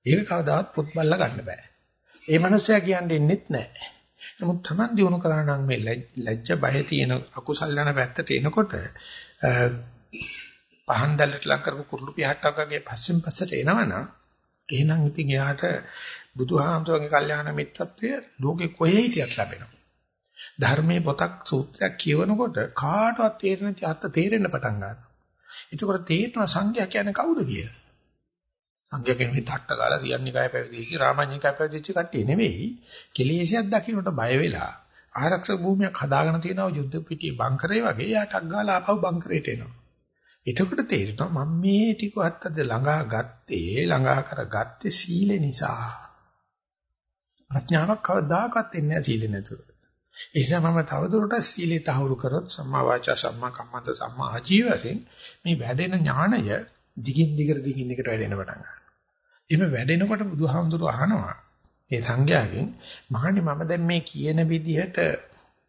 ඒක කවදාවත් පොත් බල්ලා ගන්න බෑ. ඒ මනුස්සයා කියන්නේ ඉන්නෙත් නෑ. නමුත් Taman දිනු කරා නම් මේ ලැජ්ජ බය තියෙන අකුසල් යන පැත්තට එනකොට පහන් දැල්ලට ලං කරපු කුරුළු පිහට්ටක් වගේ පස්සෙන් පස්සට එනවනම් එහෙනම් ඉතින් එයාට බුදුහාමුදුරන්ගේ කල්යාණ මිත්‍රත්වය ලෝකේ කොහේ හිටියත් ලැබෙනවා. ධර්මයේ පොතක් සූත්‍රයක් කියවනකොට කාටවත් තේරෙන අර්ථ තේරෙන්න පටන් ගන්නවා. ඒකවල තේරෙනවා සංඝයා කියන්නේ කවුද කියලා. සංඝයා කියන්නේ තට්ට ගාලා සියන්නිකාය පැවිදිච්ච රාමඤ්ඤිකාය පැවිදිච්ච කට්ටිය නෙවෙයි. කෙලෙසියක් දකින්නට බය වෙලා ආරක්ෂක භූමියක් හදාගෙන තියෙනවා යුද්ධ පිටියේ බංකරේ වගේ යාටක් ගාලා ආපහු බංකරේට එනවා. එතකොට තේරෙනවා මම මේ ටිකවත් අද ළඟා ගත්තේ ළඟා කරගත්තේ සීල නිසා. ප්‍රඥාවක් කවදාකවත් එන්නේ නැහැ සීල නැතුව. ඒ නිසා මම තවදුරටත් සීලේ තහවුරු කරොත් සම්මා වාචා සම්මා කම්මන්ත සම්මා ආජීවයෙන් මේ වැඩෙන ඥාණය දිගින් දිගට දිගින් දිගට වැඩෙන පටන් ගන්නවා. එහෙම වැඩෙනකොට බුදුහාමුදුරු අහනවා ඒ සංඝයාගෙන් මහණනි මම දැන් මේ කියන විදිහට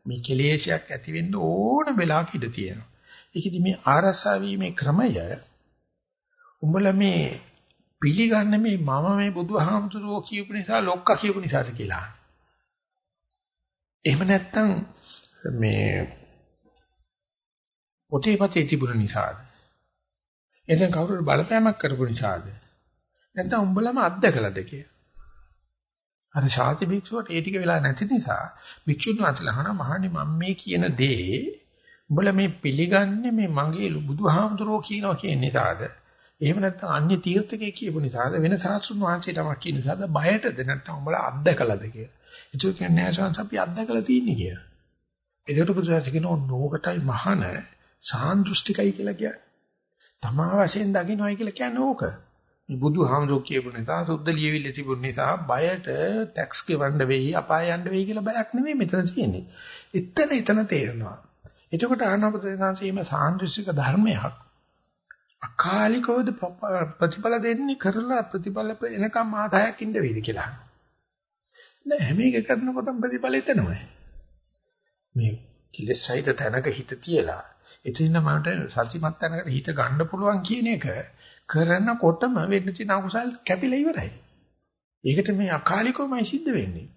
මේ කෙලේශයක් ඇති වෙන්න ඕන වෙලාවක ඉඳ තියෙනවා. ඒකෙදි මේ ආරසා වීමේ ක්‍රමය උඹලා මේ පිළිගන්න මේ මම මේ බුදුහාමුදුරුවෝ කියපු නිසා ලොක්කා කියපු නිසාද කියලා. එහෙම නැත්නම් මේ පොතේ පතේ තිබුණ නිසාද? එතෙන් කවුරුර බලපෑමක් කරපු නිසාද? නැත්නම් උඹලම අත්දකලාද කියලා. අර ශාති භික්ෂුවට ඒ ටික වෙලා නැති නිසා භික්ෂුන් වහන්සේලා අහන මහණනි මම මේ කියන දේ උඹලා මේ පිළිගන්නේ මේ මගේ බුදුහාමුදුරුවෝ කියනවා කියන නිසාද? එහෙම නැත්නම් අන්‍ය තීර්ථකේ කියපු නිසාද වෙන සාස්ෘණ වහන්සේටමක් කියන නිසාද බයටද නැත්නම් උඹලා අත්දකලාද කියලා. ඒක කියන්නේ ආශාන්ස අපි අත්දකලා තියෙන්නේ කියලා. ඒකට බුදුහාමුදුරුවෝ කියනවා නෝකටයි මහාන සාන්දෘෂ්ටිකයි කියලා කියන්නේ. තමා වශයෙන් දකින්නයි කියලා කියන්නේ ඕක. බුදුහාමුදුරුවෝ කියපු නිසා සුද්ධ ලියවිල්ල තිබුණ නිසා බයට ටැක්ස් ගෙවන්න වෙයි අපාය යන්න වෙයි කියලා බයක් නෙමෙයි මෙතන තියෙන්නේ. එතන එතන තේරෙනවා. එතකොට ආනපදේශාංශීම සාන්දෘශික ධර්මයක් අකාලිකවද ප්‍රතිඵල දෙන්නේ කරලා ප්‍රතිඵල එනකම් ආදායක් ඉන්න වෙයිද කියලා. නෑ හැම එක කරනකොටම ප්‍රතිඵල එතනමයි. මේ කිලෙස් සහිත තැනක හිත තියලා එතන මට සත්‍යමත් තැනකට හිත ගන්න පුළුවන් කියන එක කරනකොටම වෙන්න තියෙන අකුසල් කැපිලා ඉවරයි. ඒකට මේ අකාලිකවමයි සිද්ධ වෙන්නේ.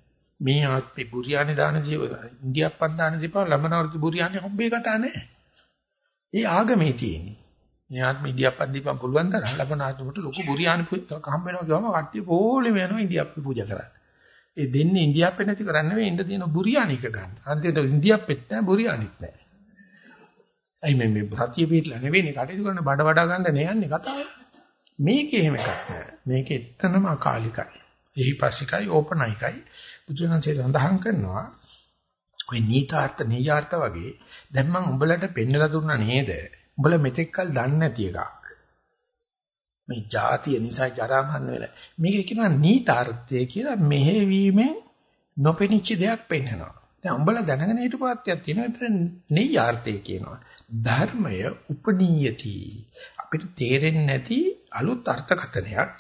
මේ ආත්මේ බුරියානි දාන ජීව ඉන්දියාප්පන් දාන දීපා ලබනවර්ති බුරියානි හම්බේ කතා නැහැ. ඒ ආගමේ තියෙන්නේ. මේ ආත්මේ ඉන්දියාප්පන් දීපන් පුළුවන් තරම් ලබන ආත්මකට ලොකු බුරියානි හම්බ වෙනවා කියවම කට්ටිය පොළෙම යනවා ඉන්දියාප්පේ පූජා කරන්න. ඒ දෙන්නේ ඉන්දියාප්පේ නැති කරන්නේ නෙවෙයි ඉන්න තියෙන බුරියානි එක ගන්න. අන්තිමට ඉන්දියාප්පෙත් නැහැ බුරියානිත් නැහැ. අයි මේ මේ සතිය පිටලා නෙවෙයි කටයුතු කරන බඩ වඩා ගන්න නෑන්නේ කතාව. මේකේ එහෙම එකක් නෑ. මේක එතනම අකාලිකයි. එහිපස්සිකයි ඕපනයිකයි. බුදුරජාණන්සේ සඳහන් කරනවා ඔය නීතාර්ථ නීයාර්ථ වගේ දැන් මම උඹලට පෙන්නලා දුන්නා නේද? උඹලා මෙතෙක්කල් දන්නේ නැති එකක්. මේ જાතිය නිසා ජරා මරණ වෙලා. මේක කියනවා නීතාර්ථය කියලා මෙහෙවීමෙන් නොපෙනිච්ච දෙයක් පෙන්නනවා. දැන් උඹලා දැනගෙන හිටපුවාත්යක් තියෙනවා. ඒතර නීයාර්ථය කියනවා. ධර්මය උපනීයති. අපිට තේරෙන්නේ නැති අලුත් අර්ථකථනයක්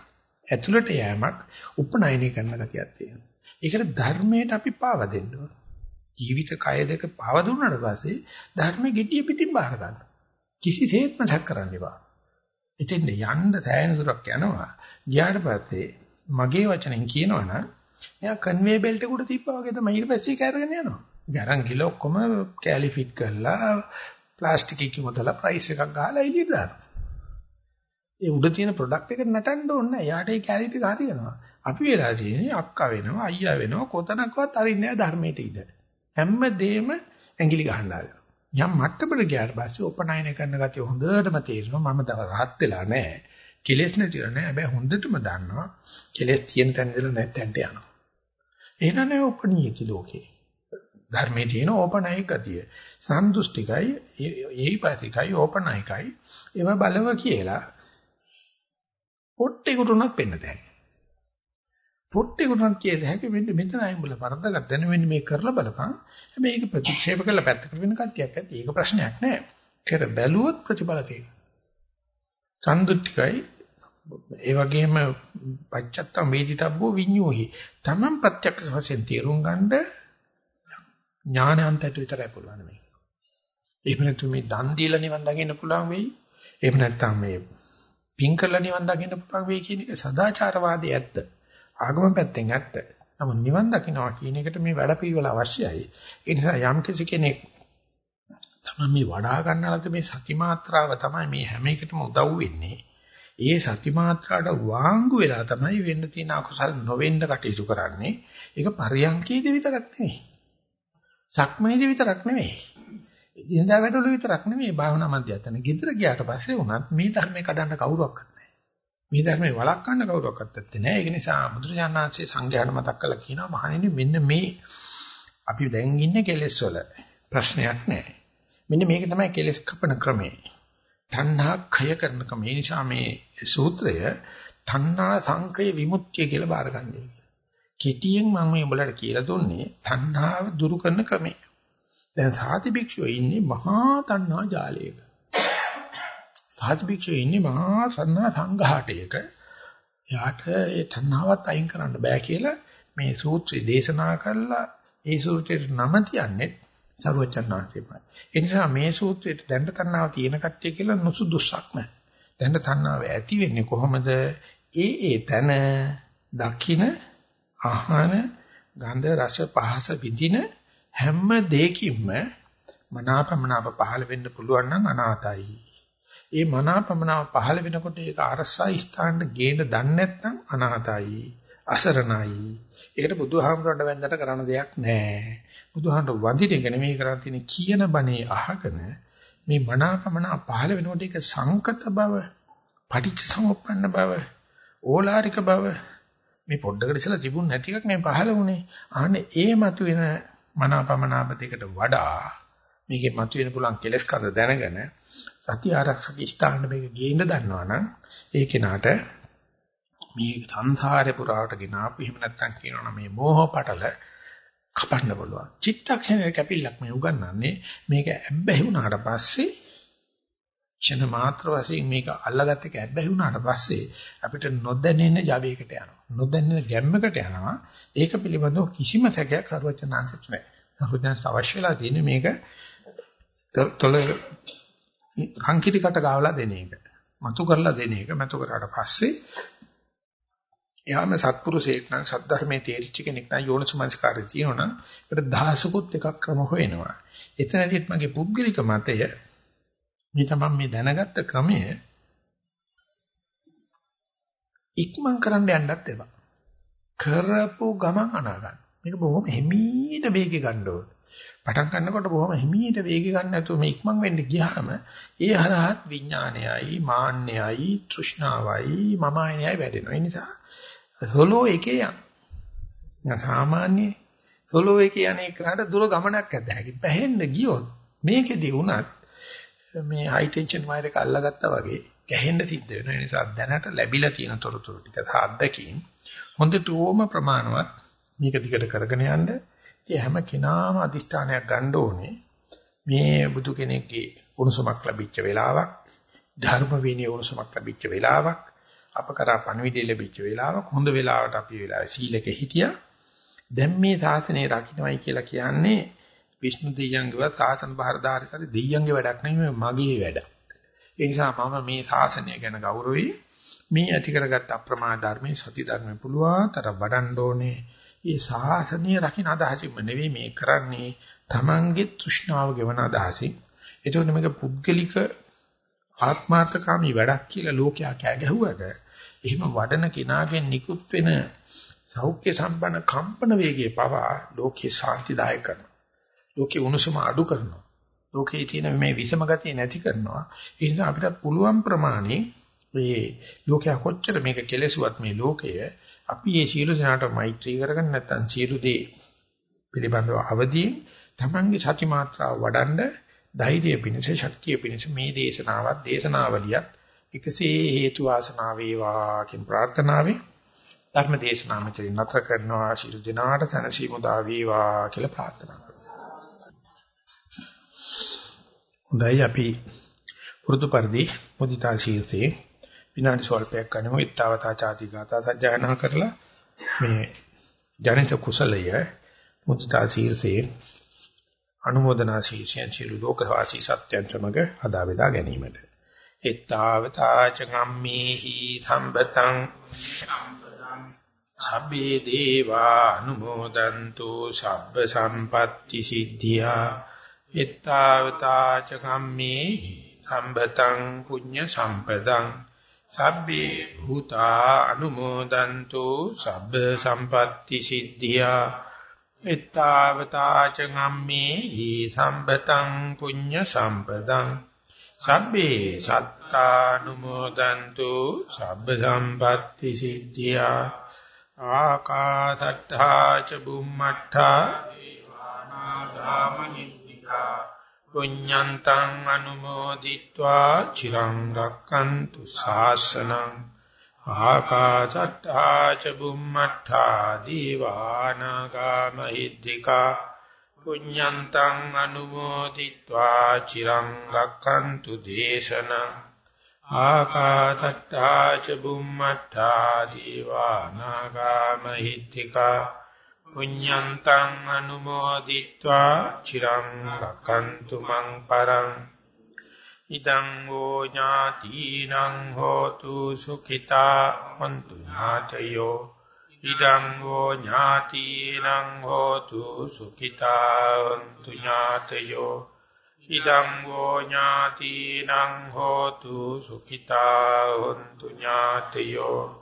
ඇතුළට යෑමක් උපනයනය කරන ගතියක් තියෙනවා. ඒකට ධර්මයට අපි පාව දෙන්න ඕන. ජීවිත කය දෙක පාව දුන්නාට පස්සේ ධර්මෙ gediya පිටින් බාර ගන්න. කිසිසේත්ම සැක කරන්න එපා. එතෙන්ද යන්න සෑහෙන දුරක් යනවා. ගියාට පස්සේ මගේ වචනෙන් කියනවනම් එයා කන්වේ බෙල්ට් එක උඩ තිබ්බා වගේ තමයි ඊට පස්සේ ඒක අරගෙන යනවා. ගරන් ගිල ඔක්කොම කැලිෆිට් කරලා ප්ලාස්ටික් එකකින් උදලා ප්‍රයිස් එකක් ගහලා එළියට දානවා. ඒ උඩ තියෙන ප්‍රොඩක්ට් එකට නටන්න ඕනේ නැහැ. යාට ඒ කැලිටි එක හරියනවා. අපි වෙලා තියෙන්නේ අක්කා වෙනවා, අයියා වෙනවා, කොතනකවත් අරින්නේ නැහැ ධර්මයට ඉඳ. හැමදේම ඇඟිලි ගහනවා. යම් මට්ටමකට ගියාට පස්සේ උපනයන කරන ගතිය හොඳටම තේරෙනවා. මම තව rahat වෙලා නැහැ. කෙලෙස් නැතිව නැහැ. හැබැයි හොඳටම දන්නවා. කෙලෙස් තියෙන තැන ඉඳලා නැත්ැන්ට යනවා. එහෙනම් නේ උපනීයති ලෝකේ. ධර්මයේ තියෙන ඕපනයික ගතිය. සන්තුෂ්ටිකයි, ඒහිපතිකයි, ඕපනයිකයි. ඒව බලව කියලා පොට්ටේකට උනත් පෙන්න දැන්. පොට්ටේකට උනත් කියේ හැකි මෙන්න මෙතන අයිඹල වරදගත් දැන මෙන්න මේ කරලා බලපන්. හැබැයි ඒක ප්‍රතික්ෂේප කරලා පැත්තකට වෙන කට්ටියක් ඇති. ඒක ප්‍රශ්නයක් නෑ. කර බැලුවොත් ප්‍රතිඵල තියෙනවා. සම්දුට්ටිකයි ඒ වගේම පච්චත්තම් වේදිතබ්බෝ විඤ්ඤෝහි. Taman ප්‍රත්‍යක්ෂ වශයෙන් තේරුම් ගන්න ඥානයන්තයට විතරයි පුළුවන් මේක. එහෙම නැත්නම් මේ දන් දීලා නිවන් දකින්න පුළුවන් වෙයි. එහෙම නැත්නම් මේ පින් කරලා නිවන් දකින්න පුළුවන් වෙයි කියන එක සදාචාරවාදී ඇත්ත. ආගම පැත්තෙන් ඇත්ත. නමුත් නිවන් දකින්නවා කියන එකට මේ වැඩපිළිවෙල අවශ්‍යයි. ඒ නිසා යම් කෙනෙක් තමයි මේ වඩා ගන්නලද මේ සති මාත්‍රාව තමයි මේ හැම එකටම උදව් වෙන්නේ. ඒ සති මාත්‍රාට වාංගු වෙලා තමයි වෙන්න තියෙන අකුසල් නොවෙන්න කටයුතු කරන්නේ. ඒක පරියන්කේදී විතරක් නෙවෙයි. සක්මනේදී විතරක් නෙවෙයි. ඉදින්දා වැඩවල විතරක් නෙවෙයි භාවනා මධ්‍යස්ථාන. ගෙදර ගියාට පස්සේ උනත් මේ ධර්මේ කඩන්න කවුරක්වත් නැහැ. මේ ධර්මේ වළක්වන්න කවුරක්වත් නැත්තේ. ඒක නිසා බුදුරජාණන්සේ සංඝයාට මතක් කරලා කියනවා මහණෙනි මෙන්න මේ අපි දැන් ඉන්නේ කෙලෙස් වල ප්‍රශ්නයක් නැහැ. මෙන්න මේක තමයි කෙලෙස් කපන ක්‍රමය. තණ්හා ක්ෂය කරන ක්‍රමය. ඒ නිසා මේ සූත්‍රය තණ්හා සංකය විමුක්තිය කියලා බාරගන්නේ. කෙටියෙන් මම මේ උඹලට කියලා දුන්නේ තණ්හාව දුරු කරන ක්‍රමය. දැන් සාති භික්ෂුව ඉන්නේ මහා තණ්හා ජාලයක. සාති භික්ෂුව ඉන්නේ මහා සන්නා සංඝාටයක. යාට ඒ තණ්හාවත් අයින් කරන්න බෑ කියලා මේ සූත්‍රය දේශනා කරලා ඒ සූත්‍රයට නම තියන්නේ සරුවචනාංශයමයි. ඒ නිසා මේ සූත්‍රයේ දැන්න තණ්හාව තියෙන කට්ටිය කියලා නුසුදුසක් නැහැ. දැන්න තණ්හාව ඇති වෙන්නේ කොහොමද? ඒ ඒ තන දකින ආහන ගන්ධ රස පහස විඳින හැම දෙයකින්ම මනාපමනාප පහළ වෙන්න පුළුවන් නම් අනාතයි. ඒ මනාපමනාප පහළ වෙනකොට ඒක අරසා ස්ථානට ගේන්න දන්නේ නැත්නම් අනාතයි. අසරණයි. ඒකට බුදුහාමුදුරන්ට වැඳට කරන්න දෙයක් නැහැ. බුදුහාමුදුර වඳින එක නෙමෙයි කරන් තියෙන්නේ කියන බණේ අහගෙන මේ මනාපමනා පහළ වෙනකොට ඒක සංකත බව, පටිච්ච සමුප්පන්න බව, ඕලාරික බව මේ පොඩ්ඩකට ඉස්සලා තිබුණ නැති එකක් මේ පහළ වුණේ. අහන්නේ ඒ මතුවෙන මනාපමනාප දෙකට වඩා මේකේ මතුවෙන පුළුවන් කෙලස් කඳ දැනගෙන සත්‍ය ආරක්ෂක ස්ථාන මේක ගේන්න දන්නවනම් ඒ කෙනාට මේ සංසාරේ පුරාවට ගෙන ආපු එහෙම නැත්නම් කියනවනම් මේ මෝහ පටල කපන්න පුළුවන්. චිත්තක්ෂණයක කැපිල්ලක් මේ උගන්වන්නේ මේක ඇබ්බැහි වුණාට පස්සේ ක්ෂණ මාත්‍ර වශයෙන් මේක අල්ලගත්ත එක ඇබ්බැහි වුණාට පස්සේ අපිට නොදැනෙන ජවයකට යනවා. නොදැනෙන ගැම්මකට යනවා. ඒක පිළිබඳව කිසිම සැකයක් සරුවචනාංශෙත් නැහැ. සරුවචනාංශ අවශ්‍යලා තියෙන්නේ මේක තොල කංකිරිකට ගාවලා දෙන එක. මතු කරලා දෙන එක. මතු කරාට පස්සේ එයාම සත්පුරුෂයෙක් නම් සද්ධර්මයේ තේරිච්ච කෙනෙක් නම් යෝනිසමංස්කාරය තියෙනවා නම් ඒකට දහසකුත් එකක් ක්‍රම හොයනවා. එතනදිත් මගේ පුද්ගලික මතය මේ තමයි මේ දැනගත්ත ක්‍රමය ඉක්මන් කරන්න යන්නත් එපා. කරපු ගමන් අනා ගන්න. මේක බොහොම හිමීට වේගෙ ගන්න ඕන. පටන් ගන්නකොට බොහොම හිමීට වේගෙ ගන්න නැතුව මේ ඉක්මන් වෙන්න ගියාම ඒ හරහත් විඥානයයි මාන්නයයි තෘෂ්ණාවයි මම ආයනයයි වැඩෙනවා. ඒ නිසා සොලෝ එකේ යන. සාමාන්‍ය සොලෝ එකේ යන්නේ කරාට දුර ගමනක් ඇද්ද හැකි. පැහෙන්න ගියොත් මේකෙදී වුණත් මේ හයි ටෙන්ෂන් වයර් එක අල්ලගත්තා වගේ ගැහෙන්න සිද්ධ වෙනවා. ඒ නිසා දැනට ලැබිලා තියෙන තොරතුරු ටික සාද්දකින් හොඳට ඕම ප්‍රමාණවත් මේක දිගට කරගෙන යන්න. ඉතින් හැම කෙනාම අදිෂ්ඨානයක් ගන්න ඕනේ. මේ බුදු කෙනෙක්ගේ උණුසුමක් ලැබිච්ච වෙලාවක්, ධර්ම විනය උණුසුමක් ලැබිච්ච වෙලාවක්, අප කරා පණවිඩය ලැබිච්ච වෙලාවක් හොඳ වෙලාවට අපි වෙලාවේ සීලක හිටියා. දැන් මේ සාසනය රකින්නයි කියලා කියන්නේ විෂ්ණු දෙයියන්ගේවත් සාසන බාරදාරිකාරී දෙයියන්ගේ වැඩක් නෙමෙයි මගේ වැඩක්. ඒ නිසා මම මේ සාසනය ගැන ගෞරවයි. මේ ඇති කරගත් අප්‍රමාණ ධර්මයේ සති ධර්මයේ පුළුවන්තර වඩන්න ඕනේ. මේ සාසනය රකින්න අදහසින්ම නෙවෙයි මේ කරන්නේ තමන්ගේ තෘෂ්ණාව ගෙවන අදහසින්. ඒකෝනේ මේක පුද්ගලික ආත්මාර්ථකාමී වැඩක් කියලා ලෝකයා කෑ ගැහුවට එහෙම වඩන කෙනාගෙන් නිකුත් වෙන සෞඛ්‍ය සම්පන්න කම්පන වේගයේ පවා ලෝකේ ශාන්තිදායක කරනවා. ලෝකේ උණුසුම අඩු කරනවා. ලෝකේ තියෙන මේ විෂම ගතිය නැති කරනවා. ඒ නිසා අපිට පුළුවන් ප්‍රමාණය මේ ලෝකයා කොච්චර මේක කෙලෙසුවත් මේ ලෝකය අපි මේ සීල සනාට මෛත්‍රී කරගෙන නැත්නම් සීල දේ පිළිබඳව අවදීන් තමන්ගේ සති මාත්‍රාව වඩන්න ධෛර්යය පිණිස ශක්තිය පිණිස මේ දේශනාවත් දේශනාවලියත් එකසේ හේතු වාසනා වේවා කියන ප්‍රාර්ථනාවෙන් ධර්ම දේශනාව මෙතන නතර කරනවා ශිරු දිනාට සනසීමු දා වේවා කියලා ප්‍රාර්ථනා කරනවා. හොඳයි අපි පුරුදු පරිදි මුදිතා ශීර්ෂයේ විනාඩි ස්වල්පයක් ගන්නමු. ඊත්තාවතා ചാති ගාථා සජ්ජායනා කරලා මේ ජනිත කුසලය මුදිතා ශීර්ෂයේ අනුමೋದනා ශීර්ෂයන් සියලු ලෝකවාසී සත්‍යයන් සමග හදා බෙදා ගැනීමට. ඊත්තාවතා චගම්මේහි සම්බතං සබ්බේ දේවා අනුමෝදන්තු සබ්බ සම්පatti සිද්ධියා ඊත්තාවතා චගම්මේහි සම්බතං පුඤ්ඤ සම්පදං සබ්බේ භූතා අනුමෝදන්තු සබ්බ සම්පatti සිද්ධියා එත්තාවතාච ගම්මේ හි සම්බතං පුඤ්ඤ සම්පදං සබ්බේ සත්තානුමෝදන්තු සබ්බ සම්පatti සිද්ධියා ආකාසට්ඨා ච බුම්මට්ඨා දේවානාගාමනිත්‍තිකා පුඤ්ඤන්තං අනුමෝදිत्वा චිරං රක්칸තු ශාසනං ආකාශට්ටා ච බුම්මට්ටා දීවානාගා මහිද්దికා පුඤ්ඤන්තං අනුමෝදිत्वा චිරං රක්칸තු දේශනං ආකාශට්ටා ච බුම්මට්ටා දීවානාගා මහිද්దికා පුඤ්ඤන්තං අනුමෝදිत्वा චිරං රක්칸තු මං පරං ඉදං වූ ඥාතිනං හෝතු සුඛිතා හොන්තු ඥාතයෝ ඉදං වූ ඥාතිනං හෝතු සුඛිතා හොන්තු ඥාතයෝ ඉදං වූ ඥාතිනං හෝතු සුඛිතා හොන්තු ඥාතයෝ